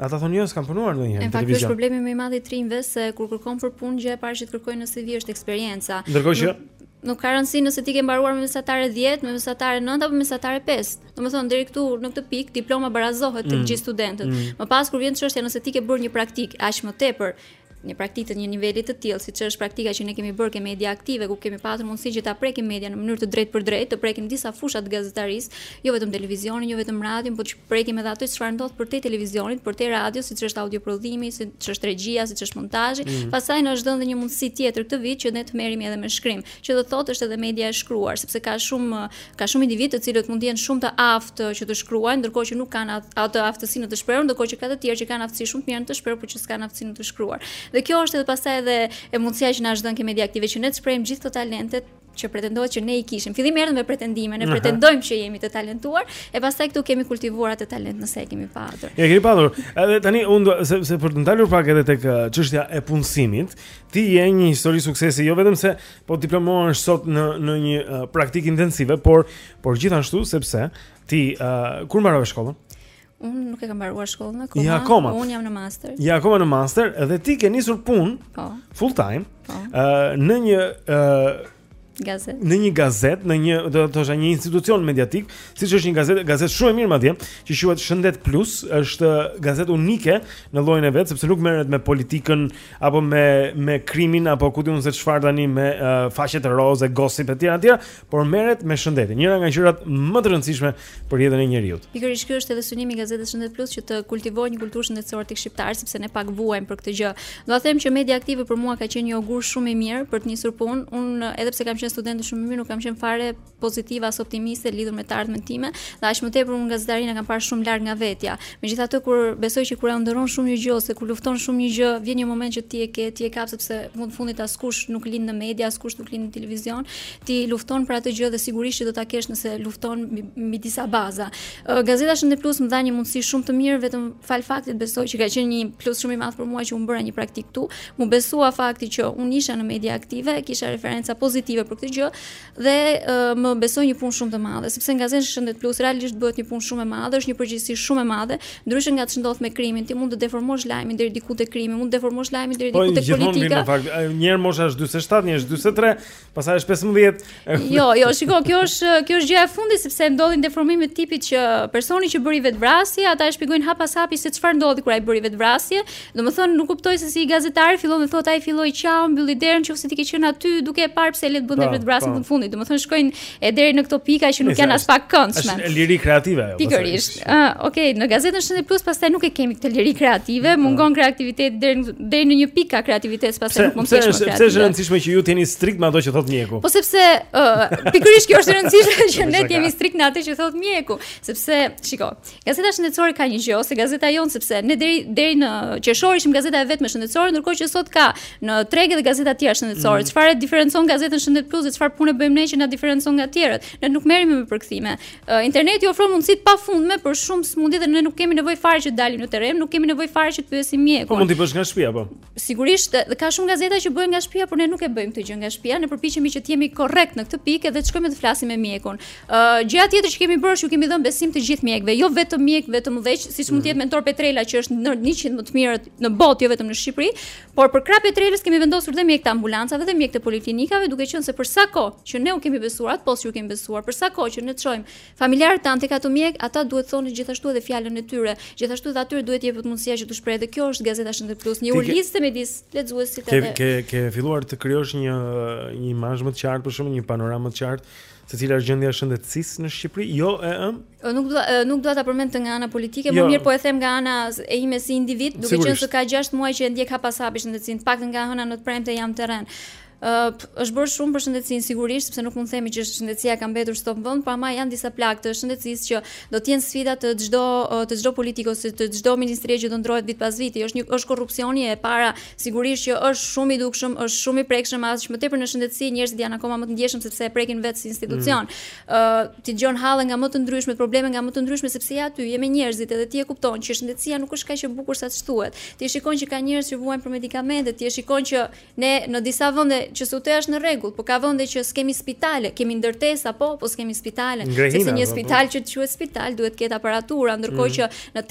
Speaker 1: ata thonë jo, s'kam punuar ndonjëherë
Speaker 24: në televizion. Është problemi më i madh i të rinjve se kur kërkon për punë gjëja e parë që të kërkojnë në CV është eksperienca.
Speaker 1: Ndërkohë që
Speaker 24: nuk ka rëndësi nëse ti ke mbaruar me mesatare 10, me mesatare 9 apo mesatare 5. Domethënë deri këtu në këtë pikë diploma barazohet tek
Speaker 1: mm.
Speaker 24: gjithë studentët.
Speaker 1: Mm.
Speaker 24: Më pas kur vjen çështja nëse ti ke bërë një praktikë aq më tepër, një praktikë të një niveli të tillë, siç është praktika që ne kemi bërë ke media aktive, ku kemi pasur mundësi që ta prekim median në mënyrë të drejtpërdrejtë, të prekim disa fusha të gazetarisë, jo vetëm televizionin, jo vetëm radion, por që prekim edhe atë çfarë ndodh përtej televizionit, përtej radios, siç është audio prodhimi, siç është regjia, siç është montazhi.
Speaker 1: Mm -hmm.
Speaker 24: Pastaj na është dhënë dhe një mundësi tjetër këtë vit që ne të merremi edhe me shkrim, që do thotë është edhe media e shkruar, sepse ka shumë Ka shumë individë të cilët mund të jenë shumë të aftë që të shkruajnë, ndërkohë që nuk kanë atë aftësi në të shprehur, ndërkohë që ka të tjerë që kanë aftësi shumë të mirë në të shprehur, por që s'kanë aftësi në të shkruar. Dhe kjo është edhe pastaj edhe mundësia që na është dhënë ke media aktive që ne të shprehim gjithë këto talentet që pretendohet që ne i kishim. Fillim erdhëm me pretendime, ne pretendojmë që jemi të talentuar, e pastaj këtu kemi kultivuar atë talent nëse e kemi patur.
Speaker 1: E kemi patur. Edhe tani unë se, se për të ndalur pak edhe tek çështja e punësimit, ti je një histori suksesi jo vetëm se Po diplomohesh sot në në një uh, praktikë intensive, por por gjithashtu sepse ti uh, kur mbarove shkollën?
Speaker 24: Unë nuk e kam mbaruar shkollën akoma.
Speaker 1: Ja, akoma.
Speaker 24: Unë jam në master.
Speaker 1: Ja, akoma në master dhe ti ke nisur punë
Speaker 24: po.
Speaker 1: full time.
Speaker 24: Po.
Speaker 1: Ë uh, në një ë uh,
Speaker 24: gazetë.
Speaker 1: Në një gazetë, në një do të thosha një institucion mediatik, siç është një gazetë, gazetë shumë e mirë madje, që quhet Shëndet Plus, është gazetë unike në llojin e vet sepse nuk merret me politikën, apo me me krimin apo ku di unë se çfarë tani me uh, faqet rozë, gossip etj etj, por merret me shëndetin. Njëra nga gjërat më të rëndësishme për jetën e njeriut.
Speaker 24: Pikërisht ky është edhe synimi i gazetës Shëndet Plus që të kultivojë një kulturë shëndetësore tek shqiptarët, sepse ne pak vuajmë për këtë gjë. Do të them që media aktive për mua ka qenë një ogur shumë i mirë për të nisur punë. Unë edhe pse kam qenë studente shumë e mirë, nuk kam qenë fare pozitive as optimiste lidhur me të ardhmen time dhe aq më tepër unë gazetarinë e kam parë shumë larg nga vetja. Megjithatë kur besoj që kur e ëndërron shumë një gjë ose kur lufton shumë një gjë, vjen një moment që ti e ke, ti e kap sepse në fund të fundit askush nuk lind në media, askush nuk lind në televizion, ti lufton për atë gjë dhe sigurisht që do ta kesh nëse lufton mbi, mbi disa baza. Gazeta Shëndet Plus më dha një mundësi shumë të mirë vetëm falë faktit besoj që ka qenë një plus shumë i madh për mua që unë bëra një praktikë këtu, m'u besua fakti që unë isha në media aktive, kisha referenca pozitive për këtë gjë dhe uh, më besoi një punë shumë të madhe, sepse në gazetën Shëndet Plus realisht bëhet një punë shumë e madhe, është një përgjegjësi shumë e madhe, ndryshe nga ç'ndodh me krimin, ti mund të deformosh lajmin deri diku te krimi, mund të deformosh lajmin deri
Speaker 1: po,
Speaker 24: diku te politika.
Speaker 1: Po, gjithmonë vjen një herë mosha është 47, një herë 43, pastaj është 15.
Speaker 24: jo, jo, shiko, kjo është kjo është gjëja e fundit sepse ndodhin deformime të tipit që personi që bëri vetëvrasje, ata e shpjegojnë hap pas hapi se çfarë ndodhi kur ai bëri vetëvrasje, Domethënë nuk kuptoj se si gazetari fillon dhe thotë ai filloi qau, mbylli derën nëse ti ke qenë aty duke e parë pse e le të bënte
Speaker 1: vetëvrasjen
Speaker 24: në
Speaker 1: fund
Speaker 24: të fundit. Domethënë shkojnë deri në këto pika që nuk janë
Speaker 1: aspak
Speaker 24: të këndshme.
Speaker 1: Është liri kreative ajo.
Speaker 24: Pikërisht. Ë, okay, në gazetën Shëndet Plus pastaj nuk e kemi këtë liri kreative, mungon kreativiteti deri deri në një pikë ka kreativitet pastaj nuk mund të kesh më
Speaker 1: kreativitet. Pse është e rëndësishme që ju të jeni strikt me ato që thotë mjeku?
Speaker 24: Po sepse pikërisht kjo është e rëndësishme që ne të jemi strikt në atë që thotë mjeku, sepse shiko, Gazeta shëndetësore ka një gjë ose gazeta jonë sepse ne deri deri në qershor ishim gazeta e vetme shëndetësore, ndërkohë që sot ka në treg edhe gazeta të tjera shëndetësore.
Speaker 1: Mm.
Speaker 24: Çfarë mm. diferencon gazetën Shëndet Plus dhe çfarë punë bëjmë ne që na diferencon nga të tjerët? Ne nuk merremi me përkthime. Uh, interneti ofron mundësi të pafundme për shumë smundje dhe ne nuk kemi nevojë fare që të dalim në terren, nuk kemi nevojë fare që të pyesim mjekun.
Speaker 1: Po mund të bësh nga shtëpia po.
Speaker 24: Sigurisht, dhe ka shumë gazeta që bëhen nga shtëpia, por ne nuk e bëjmë këtë gjë nga shtëpia, ne përpiqemi që të jemi korrekt në këtë pikë dhe të shkojmë të flasim me mjekun. Ë uh, gjëja tjetër që kemi bërë është që u kemi dhënë besim të gjithë mjekëve, jo vetëm mjekëve të mëdhenj, siç mund të jetë mhm. Mentor Petrela që është në 100 më të mirët në botë, jo vetëm në Shqipëri, por përkrah Petrelës kemi vendosur dhe mjekët e ambulancave dhe mjekët e poliklinikave, duke qenë se për sa kohë që ne u kemi besuar, atë post që u kemi besuar, për sa kohë që ne çojmë Familjarët tanë tek ata mjekë, ata duhet thonë gjithashtu edhe fjalën e tyre. Gjithashtu dhe atyre duhet t'u jepet mundësia që të shprehen dhe kjo është Gazeta Shëndet Plus, një
Speaker 1: urë
Speaker 24: lidhëse midis lexuesit edhe.
Speaker 1: Ke ke ke filluar të krijosh një një imazh më të qartë për shkakun një panoramë më të qartë se cila është gjendja e shëndetësisë në Shqipëri? Jo ëm
Speaker 24: Nuk dua nuk dua ta përmend nga ana politike,
Speaker 1: jo.
Speaker 24: më mirë po e them nga ana e ime si individ, duke qenë se ka 6 muaj që e ndjek hap pas hapi shëndetësinë, pak nga hëna në të premte jam terren. Ëh, është bërë shumë për shëndetësinë sigurisht, sepse nuk mund të themi që shëndetësia ka mbetur stop vend, po ama janë disa plagë të shëndetësisë që do të jenë sfida të çdo të çdo politikë ose të çdo ministri që do ndrohet vit pas viti. Është një është korrupsioni e para, sigurisht që është shumë i dukshëm, është shumë i prekshëm as më tepër në shëndetësi, njerëzit janë akoma më të ndjeshëm sepse e prekin vetë si institucion. Mm. Ëh, mm. uh, ti dëgjon halle nga më të ndryshmet, probleme nga më të ndryshmet sepse ja ti je me njerëzit edhe ti e kupton që shëndetësia nuk është kaq e bukur sa ç'thuhet. Ti shikon që ka njerëz që vuajnë për medikamente, ti shikon që Ne në disa vende që QSUT-ja është në rregull, po ka vende që s'kemi spitale, kemi ndërtesa, po, po s'kemi spitale.
Speaker 1: Ngrehina,
Speaker 24: Sepse një
Speaker 1: po, po.
Speaker 24: spital që të quhet spital duhet të ketë aparatura, ndërkohë
Speaker 1: mm.
Speaker 24: që në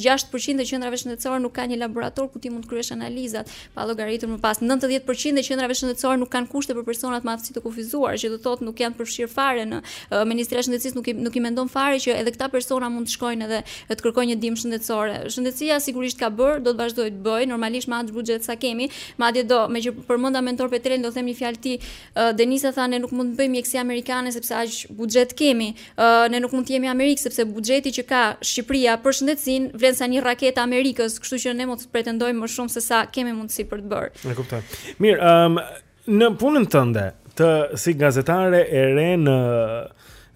Speaker 24: 86% e qendrave shëndetësore nuk ka një laborator ku ti mund të kryesh analizat, pa llogaritur më pas 90% e qendrave shëndetësore nuk kanë kushte për personat me aftësi të kufizuar, që do të thotë nuk janë përfshirë fare në Ministria e Shëndetësisë, nuk i nuk i mendon fare që edhe këta persona mund të shkojnë edhe dhe të kërkojë një ndihmë shëndetësore. Shëndetësia sigurisht ka bërë, do të vazhdojë të bëjë, normalisht me atë buxhet sa kemi, madje do, meqë përmenda Mentor Petrelën, do them një fjalë të tij, uh, Denisa tha ne nuk mund të bëjmë mjekësi amerikane sepse aq buxhet kemi. Uh, ne nuk mund të jemi Amerikë sepse buxheti që ka Shqipëria për shëndetësinë vlen sa një raketë e Amerikës, kështu që ne s'mund të pretendojmë më shumë se sa kemi mundësi për të bërë.
Speaker 1: E kuptoj. Mirë, ëm um, Në punën tënde të si gazetare e re në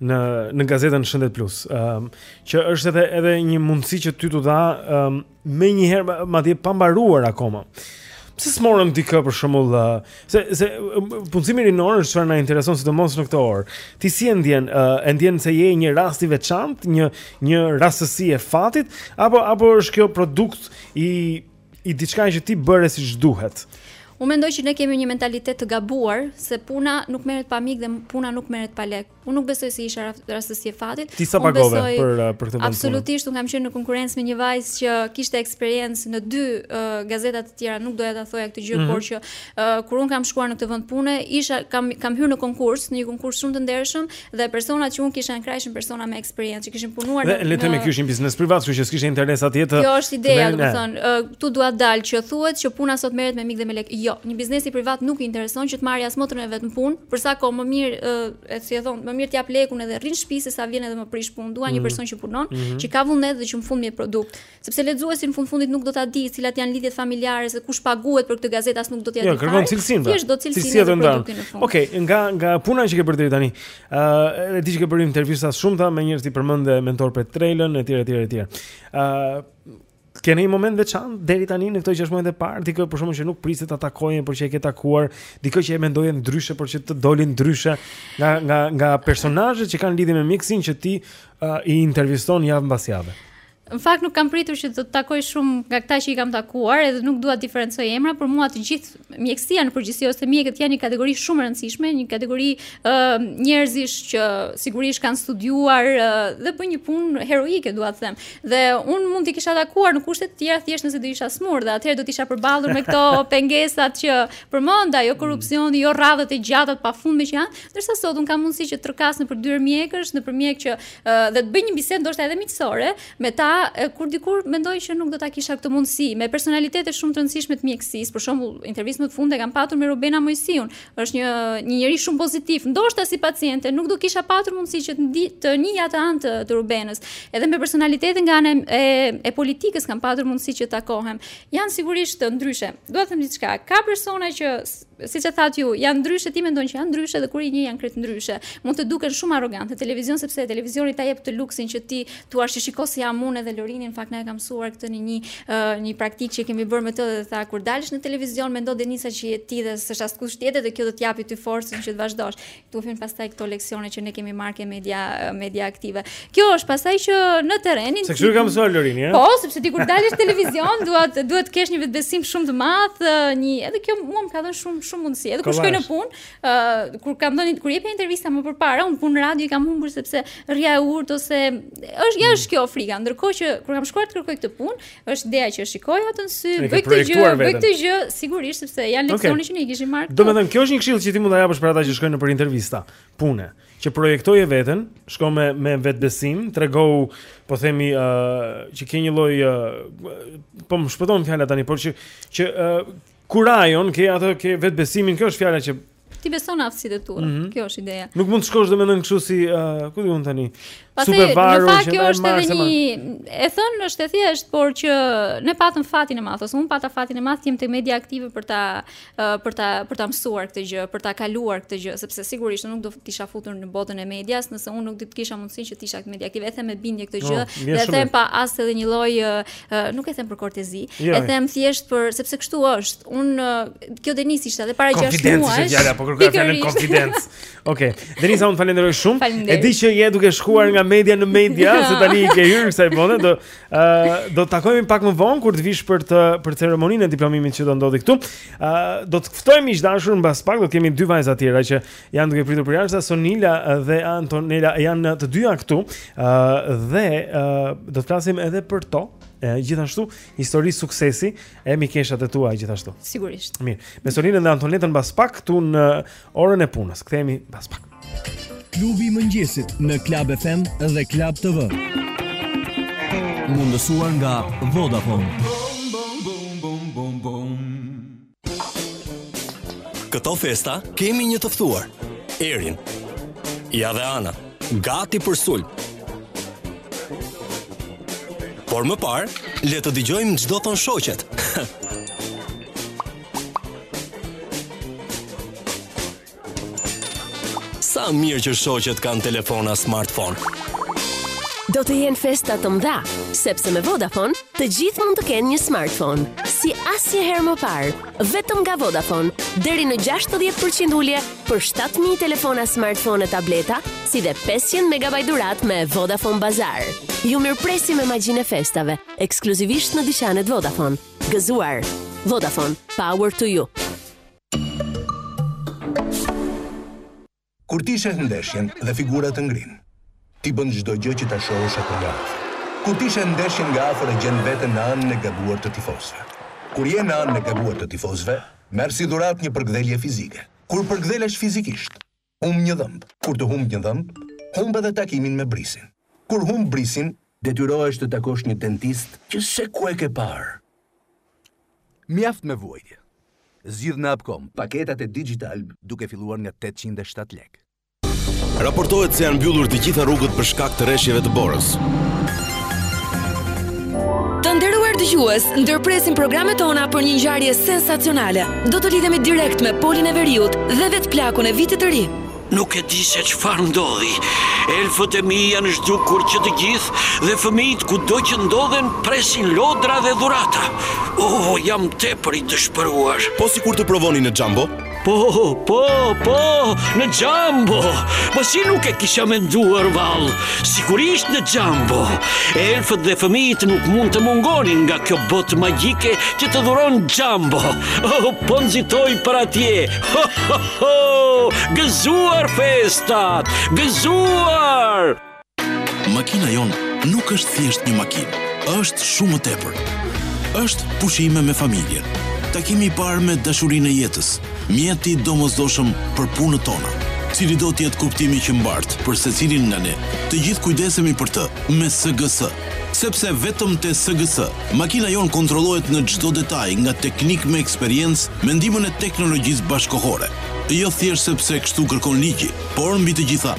Speaker 1: në në gazetën Shëndet Plus, ëm uh, që është edhe edhe një mundësi që ty t'u dha ëm uh, menjëherë madje pa mbaruar akoma. Pse s'morëm dikë për shembull, uh, se se uh, punësimi rinor është çfarë na intereson sidomos në këtë orë. Ti si e ndjen, uh, e ndjen se je një rast i veçantë, një një rastësi e fatit apo apo është kjo produkt i i diçka që ti bëre siç duhet.
Speaker 24: Unë mendoj që ne kemi një mentalitet të gabuar se puna nuk merret pa mik dhe puna nuk merret pa lek. Unë nuk besoj se isha rastësi e fatit.
Speaker 1: Ti sa pagove,
Speaker 24: Besa,
Speaker 1: për uh, për këtë vend?
Speaker 24: Absolutisht, unë kam qenë në konkurrencë me një vajzë që kishte eksperiencë në dy uh, gazeta të tjera, nuk doja ta thoja këtë gjë,
Speaker 1: mm -hmm.
Speaker 24: por që uh, kur unë kam shkuar në këtë vend pune, isha kam kam hyrë në konkurs, në një konkurs shumë të ndershëm, Dhe personat që un kisha në krah ishin persona me eksperiencë, që kishin punuar
Speaker 1: në Le të themi ky ishte një biznes privat, kështu që s'kishte interes atje të
Speaker 24: Kjo është ideja, domethënë, këtu dua të dal që thuhet që puna sot merret me mik dhe me lek. Jo, një biznesi privat nuk i intereson që të marrë as motrën e vet në punë, për sa kohë më mirë, e si e thon, më mirë t'i jap lekun edhe rri në shtëpi se sa vjen edhe më prish punë. Dua një
Speaker 1: mhm.
Speaker 24: person që punon,
Speaker 1: mhm.
Speaker 24: që ka vullnet dhe që në fund më jep produkt. Sepse lexuesi në fund fundit nuk do ta dijë cilat janë lidhjet familjare se kush paguhet për këtë gazetë as nuk do t'ia jo, di.
Speaker 1: Ja, kërkon cilësinë. Pra.
Speaker 24: Thjesht do cilësinë
Speaker 1: e
Speaker 24: produktit në fund.
Speaker 1: Okej, nga nga puna që ke bërë deri tani. Ë, uh, edhe ti që ke bërë intervista të shumta me njerëz që përmende mentor për trailën etj etj etj. Ë, uh, ke një moment të veçantë deri tani në këto 6 muajt e parë, dikë për shembull që nuk prisje ta takoje, por që e ke takuar, dikë që e mendoje ndryshe, por që të doli ndryshe nga nga nga personazhet që kanë lidhje me mjekësinë që ti uh, i interviston javë mbas jave.
Speaker 24: Në fakt nuk kam pritur që do të takoj shumë nga këta që i kam takuar, edhe nuk dua të diferencoj emra, por mua të gjithë mjekësia në përgjithësi ose mjekët janë një kategori shumë e rëndësishme, një kategori ë uh, njerëzish që sigurisht kanë studiuar uh, dhe bëjnë një punë heroike, dua të them. Dhe un mund t'i kisha takuar në kushte të tjera thjesht nëse do isha smur dhe atëherë do të isha përballur me këto pengesat që përmenda, jo korrupsioni, jo rradhët e gjata të pafundme që janë, ndërsa sot un kam mundësi që të trokas nëpër dyer mjekësh, nëpër mjek që dhe të bëj një bisedë ndoshta edhe miqësore me ta kur dikur mendoj që nuk do ta kisha këtë mundësi me personalitete shumë të rëndësishme të mjekësisë për shembull intervistën më të fundit e kam patur me Rubena Moisiun është një një njeri shumë pozitiv ndoshta si paciente nuk do kisha patur mundësi që të ndi, të njihja atë anë të, të Rubenës edhe me personalitete nga ana e, e politikës kam patur mundësi që të takohem janë sigurisht të ndryshe dua të them diçka ka persona që siç e thatë ju, janë ndryshe, ti mendon që janë ndryshe dhe kur i njeh janë krejt ndryshe. Mund të duken shumë arrogantë në televizion sepse televizioni ta jep atë luksin që ti thua si shiko si jam unë dhe Lori në fakt na e ka mësuar këtë në një uh, një praktikë që kemi bërë me të dhe tha kur të dalësh në televizion mendo Denisa që je ti dhe s'është askush tjetër dhe kjo do të të japi ty forcën që të vazhdosh. Këtu hyjnë pastaj këto leksione që ne kemi marrë ke media, media aktive. Kjo është pastaj që në terren...
Speaker 1: Se kështu të ka mësuar Lori, ja?
Speaker 24: Po, sepse ti kur të dalësh në televizion, duhet, duhet të kesh një vetëbesim shumë të madh, një... Edhe kjo mua më ka dhënë shumë, shumë mundësi. Edhe kur shkoj në punë, uh, kur kam dhënë, kur jepja intervista më përpara, unë punë radio i kam humbur sepse rrija e urtë ose... është, ja është kjo frika. Ndërkohë që kur kam shkuar të kërkoj këtë punë, është ideja që shikoj atë në sy, bëj këtë gjë, bëj këtë gjë, sigurisht sepse janë leksione okay. që ne kishim marrë.
Speaker 1: Domethënë, kjo është një këshillë që ti mund ta japësh për ata që shkojnë nëpër intervista pune, që projektoje veten, shko me me vetbesim, tregohu, po themi, ë, uh, që ke një lloj uh, po më shpëton fjala tani, por që që uh, kurajon, ke atë ke vetbesimin, kjo është fjala që
Speaker 24: ti beson në aftësitë e tua.
Speaker 1: Mm -hmm.
Speaker 24: Kjo është ideja.
Speaker 1: Nuk mund të shkosh domethënë kështu si, uh, ku di un tani.
Speaker 24: Pastaj në fakt kjo është edhe një e thënë është e thjesht, por që ne patëm fatin e madh, ose un pata fatin e madh që isha te media aktive për ta uh, për ta për ta mësuar këtë gjë, për ta kaluar këtë gjë, sepse sigurisht nuk do të isha futur në botën e medias, nëse un nuk do të kisha mundësinë që të isha te media aktive, e them me bindje këtë gjë,
Speaker 1: oh,
Speaker 24: e them pa as edhe një lloj Uh, nuk e them për kortezi,
Speaker 1: jo,
Speaker 24: e them thjesht për sepse kështu është. Un uh, kjo Denisë isha edhe para 6 muajsh.
Speaker 1: Konfidencë fjala, po kërkoj fjalën konfidencë. Okej. Okay. Denisa, un të falenderoj shumë. E di që je duke shkuar nga media në media, se tani i ke hyrë kësaj bote, do uh, do të takohemi pak më vonë kur të vish për të për ceremoninë e diplomimit që do ndodhi këtu. Uh, do të ftojmë gjithashtu mbas pak, do të kemi dy vajza të tjera që Janë duke pritur përjashta Sonila dhe Antonela janë të dyja këtu ë uh, dhe uh, do të flasim edhe për to. E, gjithashtu histori suksesi e mikeshat e tua gjithashtu.
Speaker 24: Sigurisht.
Speaker 1: Mirë. Me Sonilën dhe Antonetën mbas pak këtu në orën e punës. Kthehemi mbas pak.
Speaker 18: Klubi i mëngjesit në Club FM dhe Club TV. Mundësuar nga Vodafone. Bom bom bom bom bom bom.
Speaker 19: Këto festa kemi një të ftuar. Erin. Ja dhe Ana, gati për sulm. Por më parë, le të dëgjojmë ç'do thonë shoqet. Sa mirë që shoqet kanë telefona smartphone.
Speaker 20: Do të jenë festa të mëdha, sepse me Vodafone të gjithë mund të kenë një smartphone, si asnjëherë më parë. Vetëm nga Vodafone, deri në 60% ulje për 7000 telefona smartphone e tableta, si dhe 500 MB dhuratë me Vodafone Bazar. Ju mirëpresim me magjinë e festave, ekskluzivisht në dyqanet Vodafone. Gëzuar. Vodafone, power to you.
Speaker 25: Kur ti sheh ndeshjen dhe figura të ngrin, ti bën çdo gjë që ta shohësh atë nga afër. Kur ti sheh ndeshjen nga afër e gjen veten në anën e gabuar të tifozëve. Kur je në anën e gabuar të tifozëve, merr si dhuratë një përkëdhelje fizike. Kur përkëdhelesh fizikisht, Humb një dhëmb. Kur të humb një dhëmb, humb edhe takimin me Brisin. Kur humb Brisin, detyrohesh të takosh një dentist që seç ku e ke parë.
Speaker 26: Mjaft me vuajtje. Zgjidh në Abcom. Paketat e Digitalb. Duke filluar nga tetëqind e shtatë lekë.
Speaker 27: Raportohet se janë mbyllur të gjitha rrugët për shkak të reshjeve të borës.
Speaker 28: Të nderuar dëgjues, ndërpresim programet tona për një ngjarje sensacionale. Do të lidhemi direkt me Polin e Veriut dhe vetë plakun e Vitit të Ri.
Speaker 23: Nuk e di se çfarë ndodhi. Elfët e mi janë zhdukur që të gjithë dhe fëmijët kudo që ndodhen presin lodra dhe dhurata. Oh, jam tepër i dëshpëruar.
Speaker 27: Po sikur të provoni në Jumbo?
Speaker 23: Po, po, po, në Jumbo, po si nuk e kisha menduar vallë, sigurisht në Jumbo, elfët dhe fëmijët nuk mund të mungonin nga kjo botë magjike që të dhuron Jumbo, oh, po nxitoj për atje, ho, ho, ho, gëzuar festat, gëzuar!
Speaker 29: Makina jonë nuk është thjesht një makinë, është shumë më tepër. Është pushime me familjen, takimi i parë me dashurinë e jetës, mjeti i domosdoshëm për punët tona. Cilido të jetë kuptimi që mbart për secilin nga ne, të gjithë kujdesemi për të me SGS. Sepse vetëm te SGS, makina jonë kontrollohet në çdo detaj nga teknikë me eksperiencë me ndihmën e teknologjisë bashkëkohore. Jo thjesht sepse kështu kërkon ligji, por mbi të gjitha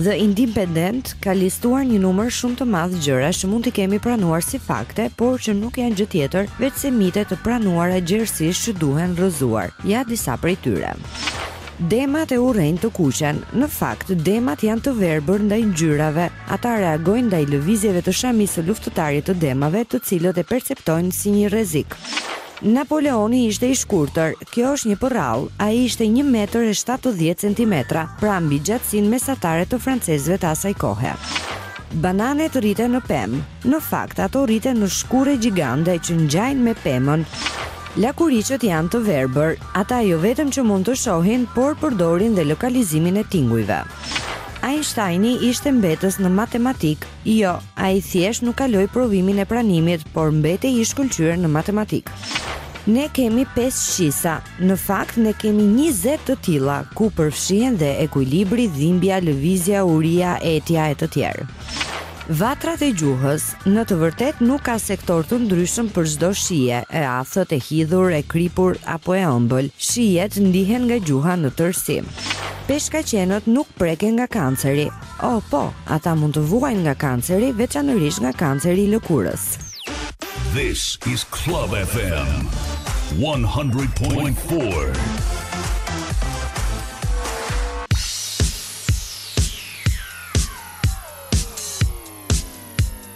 Speaker 30: The
Speaker 31: Independent ka listuar një numër shumë të madh gjëra që mund t'i kemi pranuar si fakte, por që nuk janë gjë tjetër veçse mite të pranuara gjerësisht që duhen rrëzuar. Ja disa prej tyre. Demat e urrejnë të kuqen. Në fakt, demat janë të verbër ndaj ngjyrave. Ata reagojnë ndaj lëvizjeve të shamisë së luftëtarit të demave, të cilët e perceptojnë si një rrezik.
Speaker 8: Napoleoni ishte i shkurtër, kjo është një përrallë, ai ishte një metër e shtatëdhjetë centimetra, pra mbi gjatësinë mesatare të francezëve të asaj kohe. Bananet rriten në pemë. Në fakt, ato rriten në shkurre gjigante që ngjajnë me pemën. Lakuriqët janë të verbër. Ata jo vetëm që mund të shohin, por përdorin dhe lokalizimin e tingujve. Einsteini ishte mbetës në matematikë. Jo, ai thjesht nuk kaloi provimin e pranimit, por mbetej i shkëlqyer në matematikë. Ne kemi pesë shqisa. Në fakt, ne kemi njëzet të tilla, ku përfshihen dhe ekuilibri, dhimbja, lëvizja, uria, etja e të tjerë. Vatrat e gjuhës, në të vërtetë nuk ka sektorë të ndryshëm për çdo shije, e athët, e hidhur, e kripur apo e ëmbël. Shijet ndihen nga gjuha në tërësi. Peshkaqenët nuk preken nga kanceri. Oh, po, ata mund të vuajnë nga kanceri, veçanërisht nga kanceri i lëkurës.
Speaker 32: This is Club FM 100.4.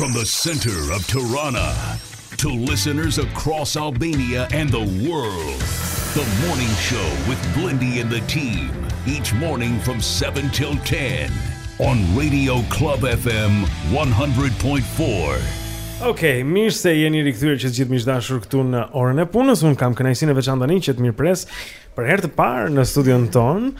Speaker 32: From the center of Tirana to listeners across Albania and the world. The morning show with Blendi and the team each morning from 7 till 10 on Radio Club FM 100.4.
Speaker 1: Okay, mirë se jeni rikthyer që të gjithë miq të dashur këtu në orën e punës. Unë kam kënaqësinë e veçantë tani që të mirëpres për herë të parë në studion tonë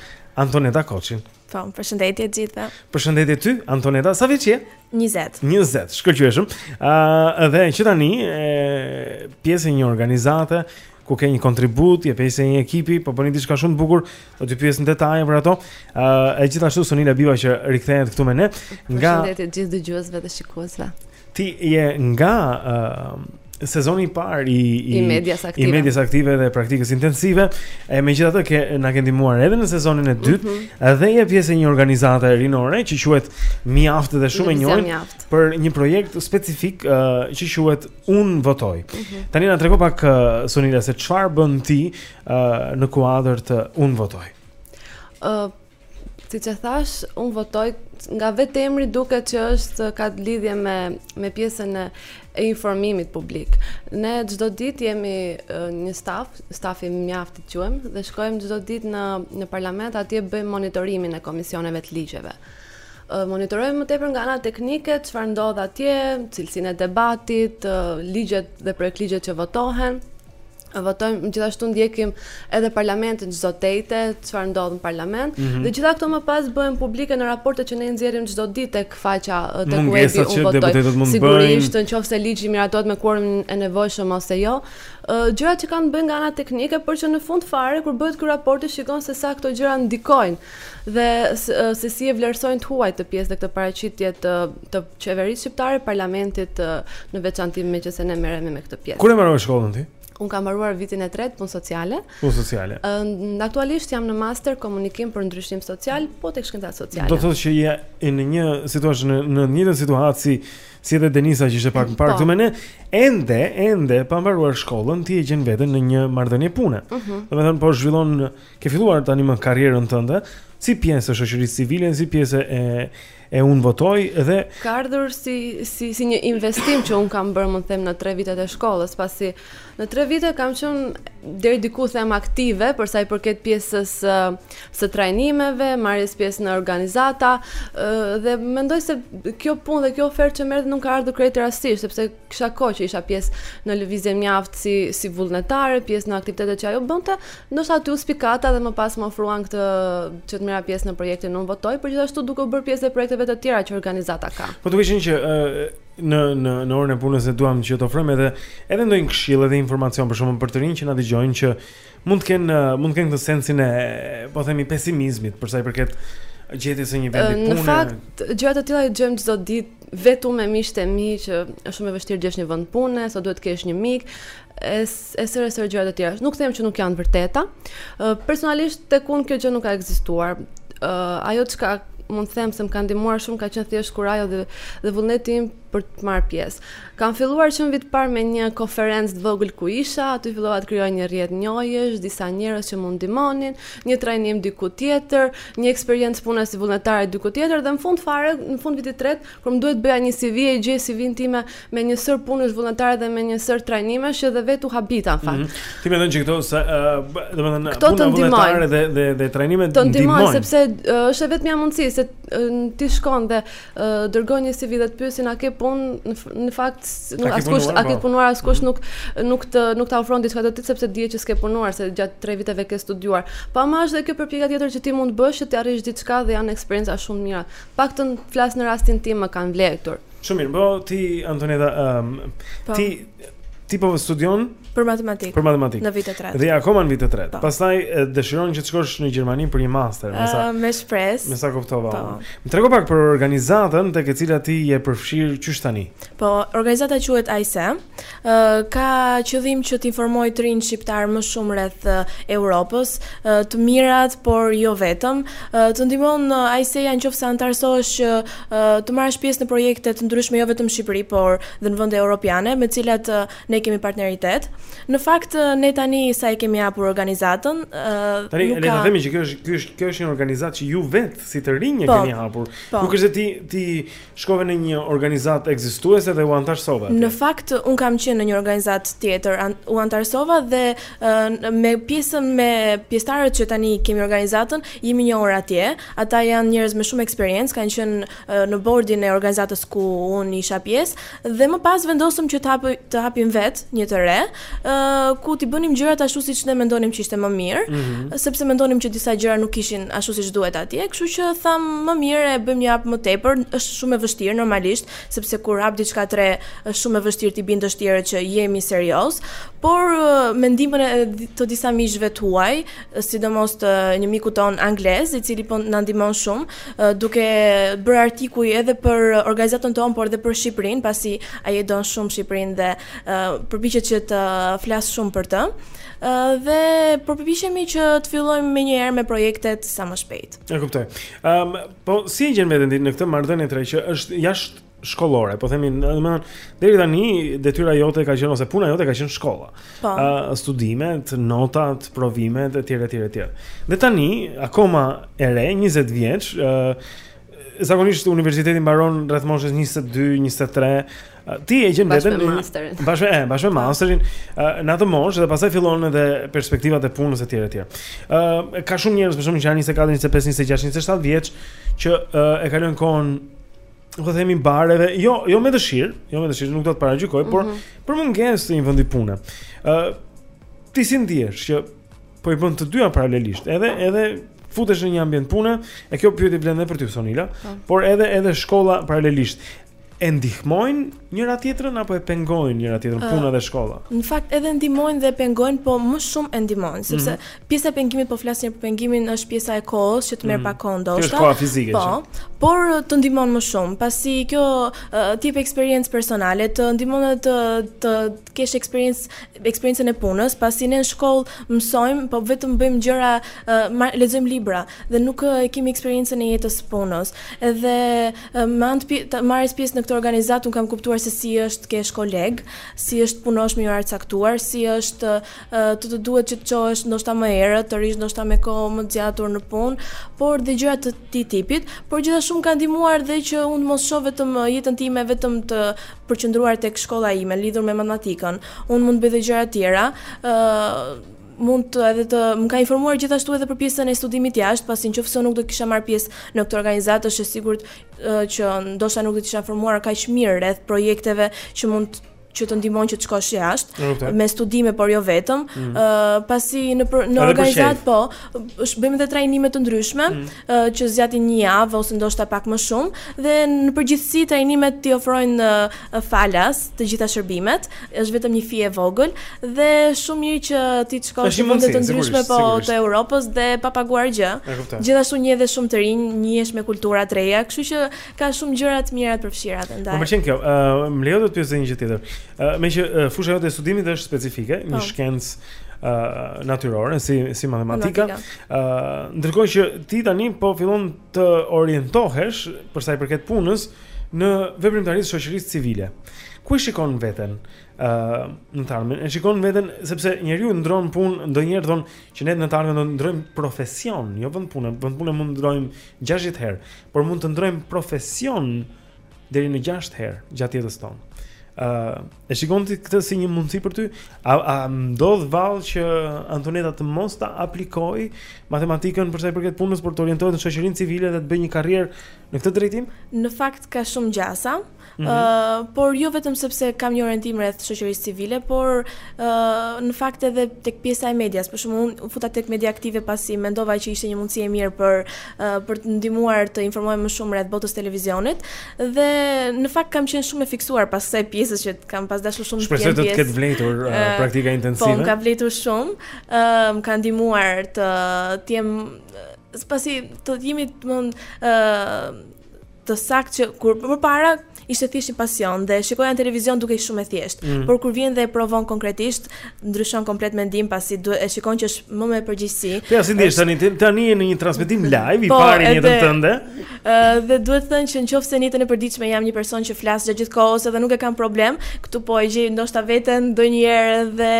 Speaker 1: Antoneta Koçin.
Speaker 33: Po, përshëndetje të gjithëve.
Speaker 1: Përshëndetje ty, Antoneta. Sa vjeç je?
Speaker 33: 20.
Speaker 1: 20, shkëlqyeshëm. Ëh, uh, dhe që tani je pjesë e një organizate ku ke një kontribut, je pjesë e një ekipi, po bëni diçka shumë të bukur, do të pyes në detaje për ato. Ëh, uh, e gjithashtu Sonila Biva që rikthehet këtu me ne. Nga
Speaker 33: Përshëndetje të gjithë dëgjuesve dhe shikuesve.
Speaker 1: Ti je nga uh, sezoni i parë i
Speaker 33: i, I medias aktive,
Speaker 1: i medias aktive dhe praktikës intensive, e megjithatë që na ke ndihmuar edhe në sezonin e dytë,
Speaker 33: mm
Speaker 1: -hmm. dhe je pjesë e një organizate rinore që quhet Mjaft dhe shumë e njohur për një projekt specifik uh, që quhet Unë votoj.
Speaker 33: Mm -hmm.
Speaker 1: Tani na trego pak uh, Sonila se çfarë bën ti uh, në kuadër të Unë votoj.
Speaker 33: Ë uh, Siç e thashë, unë votoj nga vetë emri duket që është ka lidhje me me pjesën e, e informimit publik. Ne çdo ditë jemi një staf, stafi mjaft i quajmë dhe shkojmë çdo ditë në në parlament, atje bëjmë monitorimin e komisioneve të ligjeve. Monitorojmë më tepër nga ana teknike çfarë ndodh atje, cilësinë e debatit, ligjet dhe projektligjet që votohen. votojmë gjithashtu ndjekim edhe parlamentin çdo të enjte, çfarë ndodh në parlament
Speaker 1: mm -hmm.
Speaker 33: dhe të gjitha këto më pas bëhen publike në raportet që ne nxjerrim çdo ditë tek faqja tek
Speaker 1: uebi
Speaker 33: Unë votoj. Sigurisht
Speaker 1: në
Speaker 33: qoftë se ligji miratohet me kuorumin e nevojshëm ose jo, gjërat që kanë të bëjnë nga ana teknike, por që në fund fare kur bëhet ky raport shikon se sa këto gjëra ndikojnë Dhe se si e vlerësojnë të huajt këtë pjesë dhe këtë paraqitje të të qeverisë shqiptare, parlamentit në veçanti meqëse ne merremi me këtë pjesë.
Speaker 1: Kur e mbarove shkollën ti?
Speaker 33: Unë kam mbaruar vitin e tretë punë sociale.
Speaker 1: Punë sociale.
Speaker 33: Ë aktualisht jam në master komunikim për ndryshim social, po tek shkencat sociale.
Speaker 1: Do të thotë që je në një situatë në në të njëjtën situatë si si edhe Denisa që ishte pak më parë
Speaker 33: po.
Speaker 1: këtu me ne, ende ende pa mbaruar shkollën, ti e gjen veten në një marrëdhënie pune.
Speaker 33: Mhm.
Speaker 1: Domethënë po zhvillon Ke filluar tanimë karrierën tënde si pjesë e shoqërisë civile, si pjesë e e unë votoj dhe
Speaker 33: ka ardhur si si si një investim që unë kam bërë, mund të them në 3 vitet e shkollës, pasi në 3 vite kam qenë deri diku them aktive për sa i përket pjesës së, së trajnimeve, marrjes pjesë në organizata, dhe mendoj se kjo punë dhe kjo ofertë që merr nuk ka ardhur krejt rastësisht, sepse kisha kohë që isha pjesë në lëvizje mjaft si si vullnetare, pjesë në aktivitetet që ajo bënte, ndoshta aty u spikata dhe më pas më ofruan këtë që të merra pjesë në projektin Unë votoj, por gjithashtu duke u bërë pjesë e projekteve të tjera që organizata ka.
Speaker 1: Po duke qenë që në në në orën e punës ne duam që të ofrojmë edhe edhe ndonjë këshillë dhe informacion për të rinj që na dëgjojnë që Mund të kenë mund të kenë këtë sensin e po themi pesimizmit për sa i përket gjetjes së një vendi pune.
Speaker 33: Në fakt, gjëra të tilla i dëgjojmë çdo ditë vetëm me miqtë e mi që është shumë e vështirë të gjesh një vend pune, sa duhet të kesh një mik, e sërë e sërë gjëra të tjera. Nuk them që nuk janë të vërteta. Personalisht tek unë kjo gjë nuk ka ekzistuar. Ajo çka mund të them se më ka ndihmuar shumë ka qenë thjesht kurajo dhe dhe vullneti im për të marrë pjesë. Kam filluar që në vit të parë me një konferencë të vogël ku isha, aty fillova të krijoj një rrjet njohjesh, disa njerëz që mund të ndihmonin, një trajnim diku tjetër, një eksperiencë pune si vullnetare diku tjetër dhe në fund fare, në fund të vitit të tretë, kur më duhej të bëja një CV e gjej CV-n time me një sërë punësh vullnetare dhe me një sërë trajnimesh që dhe vetë u habita në fakt.
Speaker 1: Mm -hmm. Ti mendon që këto se uh, domethënë puna vullnetare dhe dhe dhe trajnimet
Speaker 33: të ndihmojnë sepse uh, është vetëm një mundësi se uh, ti shkon dhe dërgon një CV dhe të pyesin a ke punë, në fakt nuk askush a ke
Speaker 1: po.
Speaker 33: punuar askush mhm. nuk nuk të nuk ta ofron diçka të tillë sepse dihet që s'ke punuar se gjatë 3 viteve ke studiuar. Po ama është edhe kjo përpjekja tjetër që ti mund të bësh që të arrish diçka dhe janë eksperienca shumë të mira. Të paktën flas në rastin tim më kanë vlejtur.
Speaker 1: Shumë mirë, po ti Antoneta,
Speaker 33: um,
Speaker 1: ti Ti po studion
Speaker 33: për matematikë.
Speaker 1: Për matematikë.
Speaker 33: Në vit të tretë.
Speaker 1: Dhe akoma në vit të tretë.
Speaker 33: Po.
Speaker 1: Pastaj dëshiron që të shkosh në Gjermani për një master, me sa.
Speaker 33: Uh, me shpresë.
Speaker 1: Me sa kuptova.
Speaker 33: Po.
Speaker 1: Më trego pak për organizatën tek e cila ti je përfshirë qysh tani.
Speaker 34: Po, organizata quhet AISE. Ë uh, ka qëllim që të informojë të rinj shqiptarë më shumë rreth uh, Evropës, uh, të mirat, por jo vetëm. Uh, të ndihmon uh, AISE-ja nëse anëtarësohesh që uh, të marrësh pjesë në projekte të ndryshme jo vetëm në Shqipëri, por dhe në vende europiane, me të cilat ne kemi partneritet. Në fakt ne tani sa e kemi hapur organizatën,
Speaker 1: tani le ta themi që kjo është ky është kjo është një organizatë që ju vetë si të rinj e
Speaker 34: po,
Speaker 1: keni hapur.
Speaker 34: Po.
Speaker 1: Nuk është se ti ti shkove në një organizatë ekzistuese dhe u anëtarësove aty.
Speaker 34: Në fakt unë kam qenë në një organizatë tjetër, u anëtarësova dhe me pjesën me pjesëtarët që tani kemi organizatën, jemi njohur atje, Ata janë njerëz me shumë eksperiencë, kanë qenë në bordin e organizatës ku unë isha pjesë dhe më pas vendosëm që të hapë, të hapim vetë një të re, ë ku t'i bënim gjërat ashtu siç ne mendonim që ishte më mirë,
Speaker 1: mm -hmm.
Speaker 34: sepse mendonim që disa gjëra nuk ishin ashtu siç duhet atje, kështu që thamë më mirë e bëjmë një hap më tepër, është shumë e vështirë normalisht, sepse kur hap diçka të re është shumë e vështirë t'i bindësh të tjerët që jemi seriozë, por me ndihmën e të disa miqve tanë, sidomos të një miku tonë anglez, i cili po na ndihmon shumë, duke bërë artikuj edhe për organizatën tonë, por edhe për Shqipërinë, pasi ai e don shumë Shqipërinë dhe përpiqet që të flas shumë për të. Dhe përpiqemi që të fillojmë menjëherë me projektet sa më shpejt.
Speaker 1: E kuptoj. Ëm, po si e gjen veten ti në këtë marrëdhënie tre që është jashtë shkollore, po themi, domethënë deri tani detyra jote ka qenë ose puna jote ka qenë shkolla.
Speaker 34: Po.
Speaker 1: Uh, studimet, notat, provimet etj etj etj. Dhe tani, akoma e re, 20 vjeç, ë uh, zakonisht universiteti mbaron rreth moshës 22, 23. Uh, ti e gjen veten
Speaker 33: në masterin.
Speaker 1: Bashkë, e, bashkë me po. masterin, uh, në atë moshë dhe pastaj fillon edhe perspektivat e punës etj etj. Ë uh, ka shumë njerëz për shembull që janë 24, 25, 26, 27 vjeç që uh, e kalojnë kohën po themi bareve, jo, jo me dëshirë, jo me dëshirë, nuk do të paragjykoj, mm -hmm. por
Speaker 33: mhm.
Speaker 1: për mungesë të një vendi pune. Ë uh, ti si ndihesh që po i bën të dyja paralelisht, edhe edhe futesh në një ambient pune, e kjo pyetje vlen edhe për ty Sonila,
Speaker 33: mm.
Speaker 1: por edhe edhe shkolla paralelisht e ndihmojnë Njëra tjetrën apo e pengojnë njëra tjetrën puna dhe shkolla?
Speaker 34: Në fakt edhe ndihmojnë dhe pengojnë, po më shumë e ndihmojnë, sepse pjesa e pengimit po flasim për pengimin është pjesa e kohës që të merr pak kohë ndoshta.
Speaker 1: Është koha fizike.
Speaker 34: Po, por të ndihmon më shumë, pasi kjo të jep eksperiencë personale, të ndihmon edhe të të kesh eksperiencë eksperiencën e punës, pasi ne në shkollë mësojmë, po vetëm bëjmë gjëra, lexojmë libra dhe nuk kemi eksperiencën e jetës së punës. Edhe Me anë të marrjes pjesë në këtë organizatë unë kam kuptuar se si është të kesh koleg, si është të punosh me një orar të caktuar, si është të të duhet që të çohesh ndoshta më herët, të rish ndoshta me kohë më të gjatur në punë, por dhe gjëra të këtij tipit, por gjithashtu më ka ndihmuar dhe që unë të mos shoh vetëm jetën time vetëm të përqendruar tek shkolla ime lidhur me matematikën. Unë mund të bëj dhe gjëra të tjera, Mund të edhe të më ka informuar gjithashtu edhe për pjesën e studimit jashtë, pasi në qoftë se unë nuk do të kisha marrë pjesë në këtë organizatë, është e sigurt që ndoshta nuk do të isha informuar kaq mirë rreth projekteve që mund që të ndihmojnë që të shkosh jashtë me studime por jo vetëm. Ëh
Speaker 1: mm.
Speaker 34: pasi në në
Speaker 1: organizatë
Speaker 34: po bëjmë edhe trajnime të ndryshme
Speaker 1: mm.
Speaker 34: që zgjatin një javë ose ndoshta pak më shumë dhe në përgjithësi trajnimet t'i ofrojnë falas të gjitha shërbimet, është vetëm një fee e vogël dhe shumë mirë që ti të shkosh në vende të ndryshme po të Europës dhe pa paguar gjë. Gjithashtu njeh edhe shumë të rinj, njihesh me kultura të reja, kështu që ka shumë gjëra të mira të përfshira
Speaker 1: atë
Speaker 34: ndaj.
Speaker 1: Po më kjo, uh, më lejo të të pyes një gjë tjetër. Uh, meqë uh, fusha jote e studimit është specifike, një
Speaker 34: po.
Speaker 1: shkencë uh, natyrore si si matematika. ndërkohë që ti tani po fillon të orientohesh për sa i përket punës në veprimtarinë e shoqërisë civile. Ku e shikon veten? ë uh, në të ardhmen. E shikon veten sepse njeriu ndron punë, ndonjëherë thonë që ne në të ardhmen do ndrojmë profesion, jo vend pune, vend pune mund të ndrojmë 60 herë, por mund të ndrojmë profesion deri në 6 herë gjatë jetës tonë. ë uh, E shikon ti këtë si një mundësi për ty? A, a ndodh vallë që Antoneta të mos ta aplikoj matematikën për sa i përket punës por të orientohet në shoqërinë civile dhe të bëjë një karrierë në këtë drejtim?
Speaker 34: Në fakt ka shumë gjasa,
Speaker 1: mm
Speaker 34: -hmm. uh, por jo vetëm sepse kam një orientim rreth shoqërisë civile, por uh, në fakt edhe tek pjesa e medias. Për shembull, unë u futa tek media aktive pasi mendova që ishte një mundësi e mirë për për të ndihmuar të informohem më shumë rreth botës së televizionit dhe në fakt kam qenë shumë e fiksuar pas kësaj pjesës që kam pas dashur shumë
Speaker 1: të
Speaker 34: jem
Speaker 1: pjesë. Shpresoj të
Speaker 34: të
Speaker 1: ketë vlejtur uh, praktika intensive.
Speaker 34: Po, më ka vlejtur shumë, ë uh, më ka ndihmuar të të jem pasi të jemi domthon ë uh, të saktë që kur përpara ishte thjesht një pasion dhe shikoja në televizion dukej shumë e thjesht,
Speaker 1: mm.
Speaker 34: por kur vjen dhe e provon konkretisht, ndryshon komplet mendim pasi duhet e shikon që është më me përgjegjësi.
Speaker 1: Po ja si ndihesh tani tani je në një transmetim live i
Speaker 34: po,
Speaker 1: parë në jetën tënde.
Speaker 34: Ë dhe duhet thënë që nëse në jetën e përditshme jam një person që flas gjatë gjithë kohës edhe nuk e kam problem, këtu po e gjej ndoshta veten ndonjëherë dhe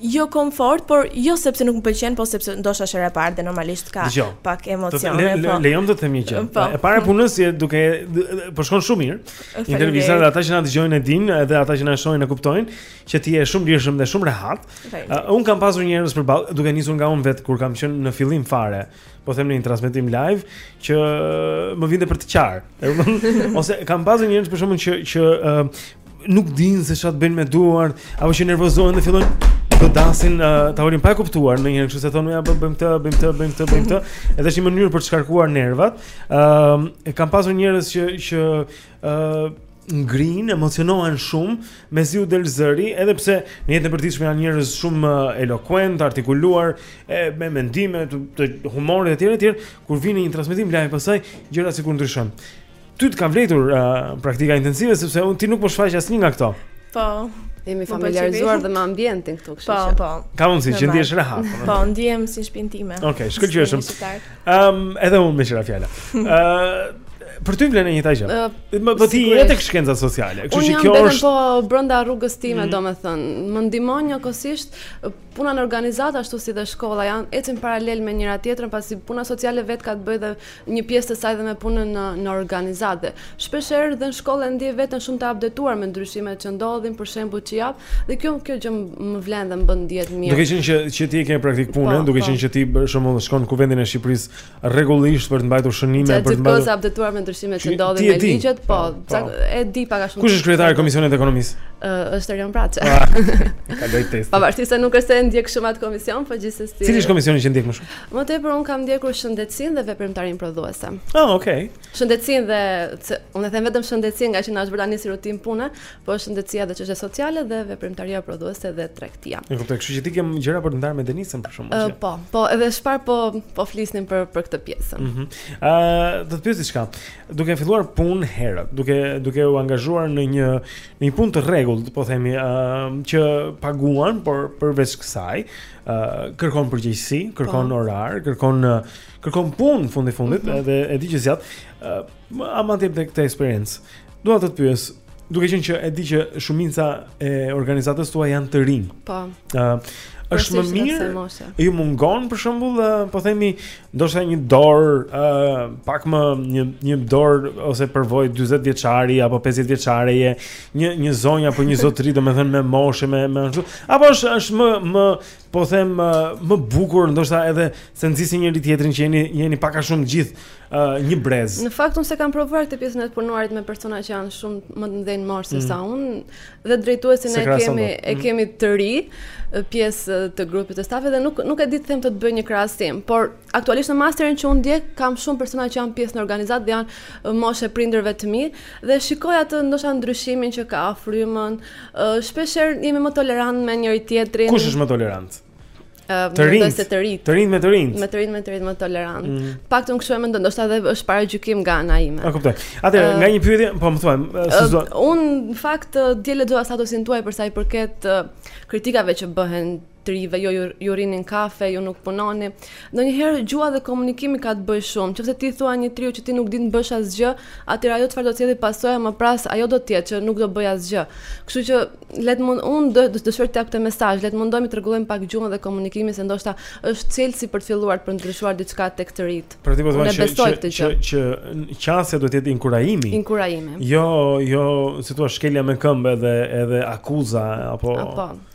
Speaker 34: Jo komfort, por jo sepse nuk më pëlqen, po sepse ndoshta është hera e parë dhe normalisht ka
Speaker 1: Dëgjo,
Speaker 34: pak emocione.
Speaker 1: Le, le,
Speaker 34: po.
Speaker 1: Lejomë të të them një gjë.
Speaker 34: Po.
Speaker 1: E para e punës është që po shkon shumë mirë. Intervista dhe ata që na dëgjojnë e dinë, edhe ata që na shohin e kuptojnë që ti je shumë lirshëm dhe shumë rehat. Uh, un kam pasur njerëz përballë duke nisur nga un vet kur kam qenë në fillim fare. po them në një transmetim live që më vinte për të qarë. Ose kam pasur njerëz për shembull që që uh, nuk dinë se çfarë të bëjnë me duart, apo që nervozohen dhe fillojnë të godasin uh, tavolinën pa e kuptuar në një herë kështu se thonë ja bëjmë këtë, bëjmë këtë, bëjmë këtë, bëjmë këtë. Edhe është një mënyrë për të shkarkuar nervat. Ëm uh, e kam pasur njerëz që që ë uh, ngrijnë, emocionohen shumë, mezi u del zëri, edhe pse në jetën e përditshme janë njerëz shumë uh, elokuentë, artikuluar, e, me mendime të, të humorit etj etj, kur vijnë në një transmetim live pastaj gjëja sikur ndryshon. Ty të ka vlejtur uh, praktika intensive sepse unë ti nuk po shfaq asnjë nga këto.
Speaker 34: Po.
Speaker 33: Jemi familiarizuar dhe me ambientin këtu, kështu
Speaker 34: po,
Speaker 33: që.
Speaker 34: Po, po.
Speaker 1: Ka mundësi që ndihesh rehat. Po,
Speaker 34: ndihem si në shpinë time.
Speaker 1: Okej,
Speaker 34: okay, shkëlqyeshëm.
Speaker 1: Ëm, um, edhe unë meqë ra fjala. Ë Për ty vlen e njëta gjë.
Speaker 33: Ë
Speaker 1: po ti je tek shkenca sociale. Kështu që kjo është Unë jam në fakt
Speaker 33: po brenda rrugës time,
Speaker 1: mm.
Speaker 33: domethënë, më ndihmon njëkohësisht puna në organizatë ashtu si dhe shkolla janë ecin paralel me njëra tjetrën pasi puna sociale vet ka të bëjë dhe një pjesë të saj dhe me punën në në organizatë. Shpeshherë dhe në shkollë e ndjej veten shumë të updetuar me ndryshimet që ndodhin, për shembull që japin, dhe kjo kjo gjë më vlen dhe më bën të ndihem mirë.
Speaker 1: Duke qenë që që ti e ke praktik punë,
Speaker 33: po,
Speaker 1: duke
Speaker 33: po.
Speaker 1: qenë që ti për shembull shkon në Kuvendin e Shqipërisë rregullisht për të mbajtur shënime, për
Speaker 33: t'u
Speaker 1: mbajtur
Speaker 33: updetuar me ndryshimet
Speaker 1: që
Speaker 33: ndodhin me ligjet, po,
Speaker 1: po, po.
Speaker 33: e di pak a shumë.
Speaker 1: Kush është kryetari i Komisionit të Ekonomisë?
Speaker 33: Ë, është Erion Braçe.
Speaker 1: Ah, e kalove testin.
Speaker 33: Pavarësisht se nuk është se ndjek shumë atë komision, po gjithsesi.
Speaker 1: Cili është komisioni që ndjek më shumë?
Speaker 33: Më tepër un kam ndjekur shëndetësinë dhe veprimtarinë prodhuese.
Speaker 1: Ah, okay.
Speaker 33: shëndetësinë dhe se, unë e them vetëm shëndetësinë nga që na është bërë tani si rutinë pune, po është shëndetësia dhe çështjet sociale dhe veprimtaria prodhuese dhe tregtia.
Speaker 1: E kuptoj, kështu që ti ke gjëra për të ndarë me Denisën për
Speaker 33: shkak.
Speaker 1: Uh,
Speaker 33: po, po, edhe çfarë po po flisnim për për këtë pjesën.
Speaker 1: Ëh, mm -hmm. uh, do të të pyes diçka. Duke filluar punë herët, duke duke u angazhuar në një në një punë të rregullt, po themi, ëh, uh, që paguan, por përveç kësaj, ëh, uh, kërkon përgjegjësi, kërkon
Speaker 33: po.
Speaker 1: orar, kërkon uh, kërkon punë fund të fundit
Speaker 33: mm -hmm.
Speaker 1: edhe e di që zgjat uh, ama ti tek këtë eksperiencë dua të të pyes duke qenë që e di që shumica e organizatës tuaj janë të rinj
Speaker 33: po
Speaker 1: uh, është më mirë ju mungon për shembull uh, po themi ndoshta një dorë uh, pak më një një dorë ose përvojë 40 vjeçari apo 50 vjeçareje një një zonjë apo një zotëri domethënë me moshë me me ashtu apo është është më më po them më bukur, ndoshta edhe se nxisin njëri tjetrin që jeni jeni pak a shumë gjithë uh, një brez.
Speaker 33: Në fakt unë s'e kam provuar këtë pjesën e të punuarit me persona që janë shumë më të mëdhenj në moshë se
Speaker 1: mm.
Speaker 33: sa unë dhe drejtuesin e kemi e
Speaker 1: mm.
Speaker 33: kemi të ri pjesë të grupit të stafit dhe nuk nuk e di të them të të bëj një krahasim, por aktualisht në masterin që unë ndjek kam shumë persona që janë pjesë në organizatë dhe janë mosha e prindërve të mi dhe shikoj atë ndoshta ndryshimin që ka frymën, Shpesh herë jemi më tolerant me njëri tjetrin.
Speaker 1: Kush është më tolerant? Të
Speaker 33: rinjtë, të rinjtë,
Speaker 1: të rinjtë me të rinjtë.
Speaker 33: Me të rinjtë me të rinjtë më tolerant.
Speaker 1: Mm -hmm.
Speaker 33: Të paktën kështu e mendoj, ndoshta edhe është paragjykim nga ana ime.
Speaker 1: E kuptoj. Atë
Speaker 33: uh,
Speaker 1: nga një pyetje, po më thua, si
Speaker 33: zot.
Speaker 1: Uh,
Speaker 33: Unë në fakt dje lexoja statusin tuaj për sa i përket uh, kritikave që bëhen të rinjve, jo ju, ju rrini në kafe, ju nuk punoni. Ndonjëherë gjuha dhe komunikimi ka të bëjë shumë. Nëse ti i thua një të riu që ti nuk din të bësh asgjë, atëherë ajo çfarë do të sjellë pasoja më pas, ajo do të jetë që nuk do bëj asgjë. Kështu që le të mund unë do të dëshiroja të jap këtë mesazh, le të mundohemi të rregullojmë pak gjuhën dhe komunikimin se ndoshta është çelësi për të filluar për të ndryshuar diçka tek të
Speaker 1: rinjtë. Për të
Speaker 33: thënë
Speaker 1: që që, që
Speaker 33: që
Speaker 1: që qasja do të jetë inkurajimi.
Speaker 33: Inkurajimi.
Speaker 1: Jo, jo, si thua shkelja me këmbë edhe edhe akuza apo
Speaker 33: Apo.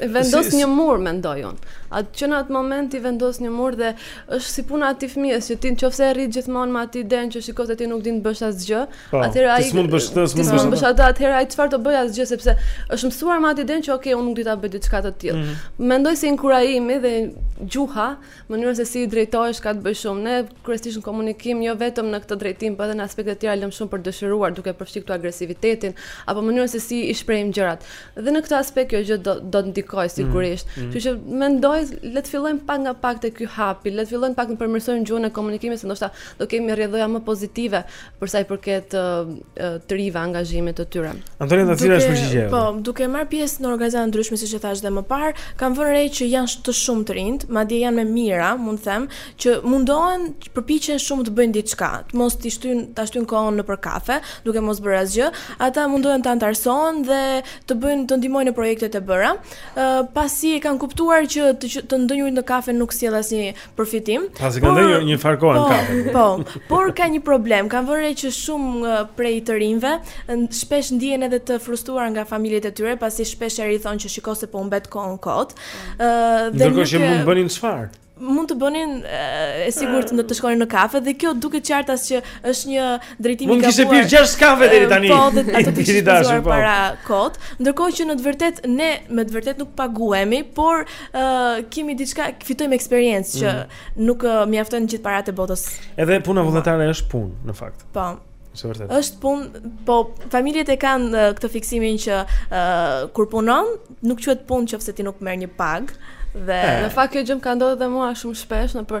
Speaker 33: vendos
Speaker 1: si,
Speaker 33: një mur mendoj un. Atij që në atë moment i vendos një mur dhe është si puna e atij fëmijës që ti në qoftë se e rrit gjithmonë me atë idenë që shiko se ti nuk din të bësh asgjë,
Speaker 1: po,
Speaker 33: atëherë ai
Speaker 1: s'mund të bësh këtë, s'mund të
Speaker 33: bësh atë.
Speaker 1: Bësh
Speaker 33: atë atëherë ai çfarë të bëj asgjë sepse është mësuar me atë idenë që ok, un nuk di ta bëj diçka të tillë.
Speaker 1: Mm -hmm.
Speaker 33: Mendoj se inkurajimi dhe gjuha Mënyra se si i drejtohesh ka të bëjë shumë. Ne kryesisht në komunikim, jo vetëm në këtë drejtim, por edhe në aspekte të tjera lëmë shumë për të dëshiruar, duke përfshirë këtu agresivitetin apo mënyrën se si i shprehim gjërat. Dhe në këtë aspekt kjo gjë do do të ndikojë mm,
Speaker 1: sigurisht. Mm.
Speaker 33: Kështu që mendoj le të fillojmë pak nga pak te ky hapi, le të fillojmë pak të përmirësojmë gjuhën e komunikimit se ndoshta do kemi rrjedhoja më pozitive për sa i përket të rinjve angazhimit të tyre.
Speaker 1: Antoneta cila është përgjigjja?
Speaker 34: Po, duke marrë pjesë në organizata të ndryshme siç e thashë dhe më parë, kam vënë re që janë të shumë të rinjtë, madje janë me mijëra, mund të them, që mundohen, përpiqen shumë të bëjnë diçka, të mos të shtyjnë, ta shtyjnë kohën nëpër kafe, duke mos bërë asgjë. Ata mundohen të anëtarësohen dhe të bëjnë të ndihmojnë në projektet e bëra. Ë pasi e kanë kuptuar që të, të ndenjurit në kafe nuk sjell asnjë përfitim.
Speaker 12: Pasi kanë dhënë një farë kohë
Speaker 34: po, në
Speaker 12: kafe.
Speaker 34: Po, por ka një problem, kam vënë re që shumë prej të rinjve shpesh ndihen edhe të frustruar nga familjet e tyre, pasi shpesh u thonë që shiko se po humbet kohën kot. Ëh, dhe nuk
Speaker 12: Ndërkohë që mund të bënin çfarë?
Speaker 34: mund të bënin e sigurt do të shkonin në kafe dhe kjo duket qartas që është një Drejtim i kafeve.
Speaker 12: Mund
Speaker 34: të
Speaker 12: kishte pirë gjashtë kafe deri tani.
Speaker 34: Po, dhe të
Speaker 12: të
Speaker 34: kishte
Speaker 12: dashur po.
Speaker 34: para kot, ndërkohë që në të vërtetë ne me të vërtetë nuk paguhemi, por uh, kemi diçka, fitojmë eksperiencë që
Speaker 12: mm.
Speaker 34: nuk uh, mjaftojnë gjithë paratë e botës.
Speaker 12: Edhe puna vullnetare është punë në fakt.
Speaker 34: Po.
Speaker 12: Është e vërtetë.
Speaker 34: Është punë, po familjet e kanë uh, këtë fiksimin që uh, kur punon, nuk quhet punë nëse ti nuk merr një pagë. Dhe
Speaker 33: në fakt kjo gjë më ka ndodhur edhe mua shumë shpesh nëpër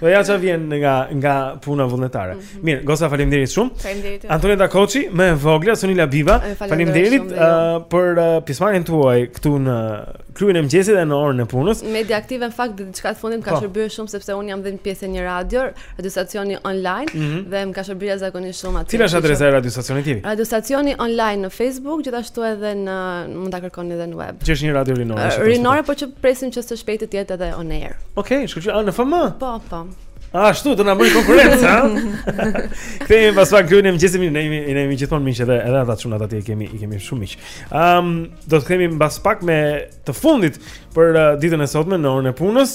Speaker 12: Po ja ça vjen nga nga puna vullnetare. Mm -hmm. Mirë, goca faleminderit shumë.
Speaker 34: Faleminderit.
Speaker 12: Antoneta Koçi, më e vogla, Sonila Biva. Faleminderit uh, për uh, pjesëmarrjen tuaj këtu në klubin e mëngjesit dhe në orën e punës.
Speaker 33: Media aktive në fakt diçka të fundit më ka
Speaker 12: po.
Speaker 33: shërbyer shumë sepse unë jam dhe pjesë e një radio, radiostacioni online
Speaker 12: mm -hmm.
Speaker 33: dhe më ka shërbyer jashtëzakonisht shumë aty.
Speaker 12: Cila është adresa e radiostacionit tënd?
Speaker 33: Radiostacioni online në Facebook, gjithashtu edhe në mund ta kërkoni edhe në web.
Speaker 12: Që është një radio rinore. Uh,
Speaker 33: rinore, po që presim që së shpejti të jetë edhe on air.
Speaker 12: Okej, okay, shkëlqyer, në FM?
Speaker 33: Po, po.
Speaker 12: A, ashtu, do na bëjë konkurrencë, ha? Kthehemi pas pak këtu në mëngjes, ne jemi gjithmonë miq edhe, edhe ata çunat aty, i kemi, i kemi shumë miq. Um, do të kthehemi mbas pak me të fundit për uh, ditën e sotme në orën e punës.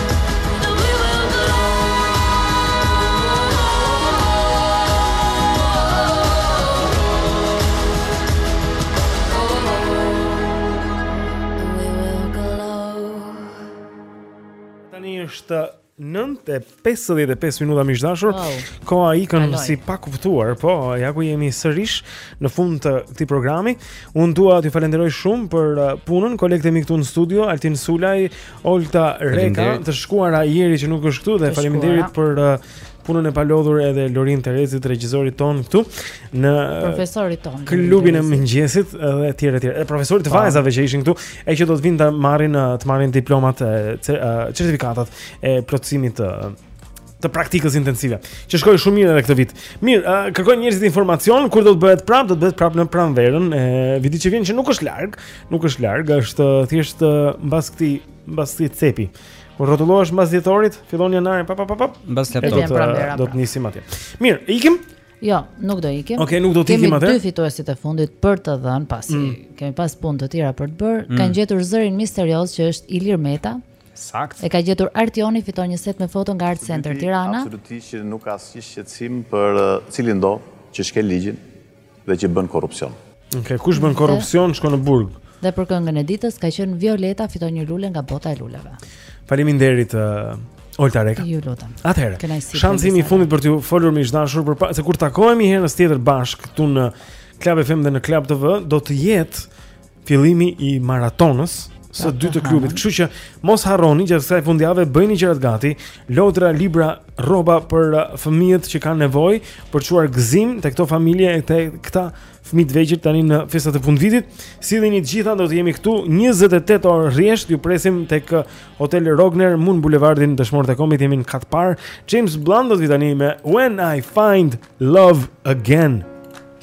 Speaker 1: 55 minuta miq të dashur.
Speaker 35: Wow.
Speaker 1: Koha ikën si pa kuptuar, po ja ku jemi sërish në fund të këtij programi. Unë dua t'ju falenderoj shumë për uh, punën, kolegët e mi këtu në studio, Altin Sulaj, Olta Reka të shkuara Jeri që nuk është këtu dhe faleminderit për uh, punën e palodhur edhe Lorin Terezit regjisorit tonë këtu në uh,
Speaker 35: profesorit tonë
Speaker 1: klubin e mëngjesit dhe etj etj e profesorit të
Speaker 35: po.
Speaker 1: vajzave që ishin këtu e që do të vinë të marrin uh, të marrin diplomat e certifikatat e plotësimit të të praktikës intensive, që shkoi shumë mirë edhe këtë vit. Mirë, uh, kërkojnë njerëzit informacion kur do të bëhet prap, do të bëhet prap në pranverën e vitit që vjen që nuk është larg, nuk është larg, është thjesht mbas këtij, mbas këtij cepi. Kur rrotullohesh mbas dhjetorit, fillon janari, pa pa pa pa,
Speaker 2: mbas
Speaker 1: laptopit do të do të nisim atje. Mirë, ikim.
Speaker 35: Jo, nuk do ikim.
Speaker 1: Okej, okay, nuk do të ikim atë.
Speaker 35: Kemi dy fituesit e fundit për të dhënë pasi
Speaker 1: mm.
Speaker 35: kemi pas punë të tjera për të bërë.
Speaker 1: Mm.
Speaker 35: Kanë gjetur zërin misterioz që është Ilir Meta.
Speaker 2: Saktë.
Speaker 35: E ka gjetur Artioni fiton një set me foto nga Art Center Tirana.
Speaker 36: Së dyti, absolutisht që nuk ka asnjë shqetësim për cilindo që shkel ligjin dhe që bën korrupsion.
Speaker 1: Ok, kush bën korrupsion shkon në burg.
Speaker 35: Dhe për këngën e ditës ka qenë Violeta fiton një lule nga bota e luleve.
Speaker 1: Faleminderit uh, Olta Reka.
Speaker 35: Ju lutem.
Speaker 1: Atëherë,
Speaker 35: Kënaqësi,
Speaker 1: shansi im i fundit për t'ju folur miq të dashur përpara se kur takohemi herën tjetër bashkë këtu në Club FM dhe në Club TV do të jetë Fillimi i maratonës së dy të klubit. Kështu që mos harroni gjatë kësaj fundjave bëjini gjërat gati, lodra, libra, rroba për uh, fëmijët që kanë nevojë për të çuar gëzim te këto familje e te këta fëmijë të vegjël tani në festat e fundvitit. Sillini të gjitha do të jemi këtu 28 orë rresht, ju presim tek uh, Hotel Rogner, mu në bulevardin Dëshmorët e Kombit jemi në kat parë. James Blunt do të vijë tani me When I Find Love Again.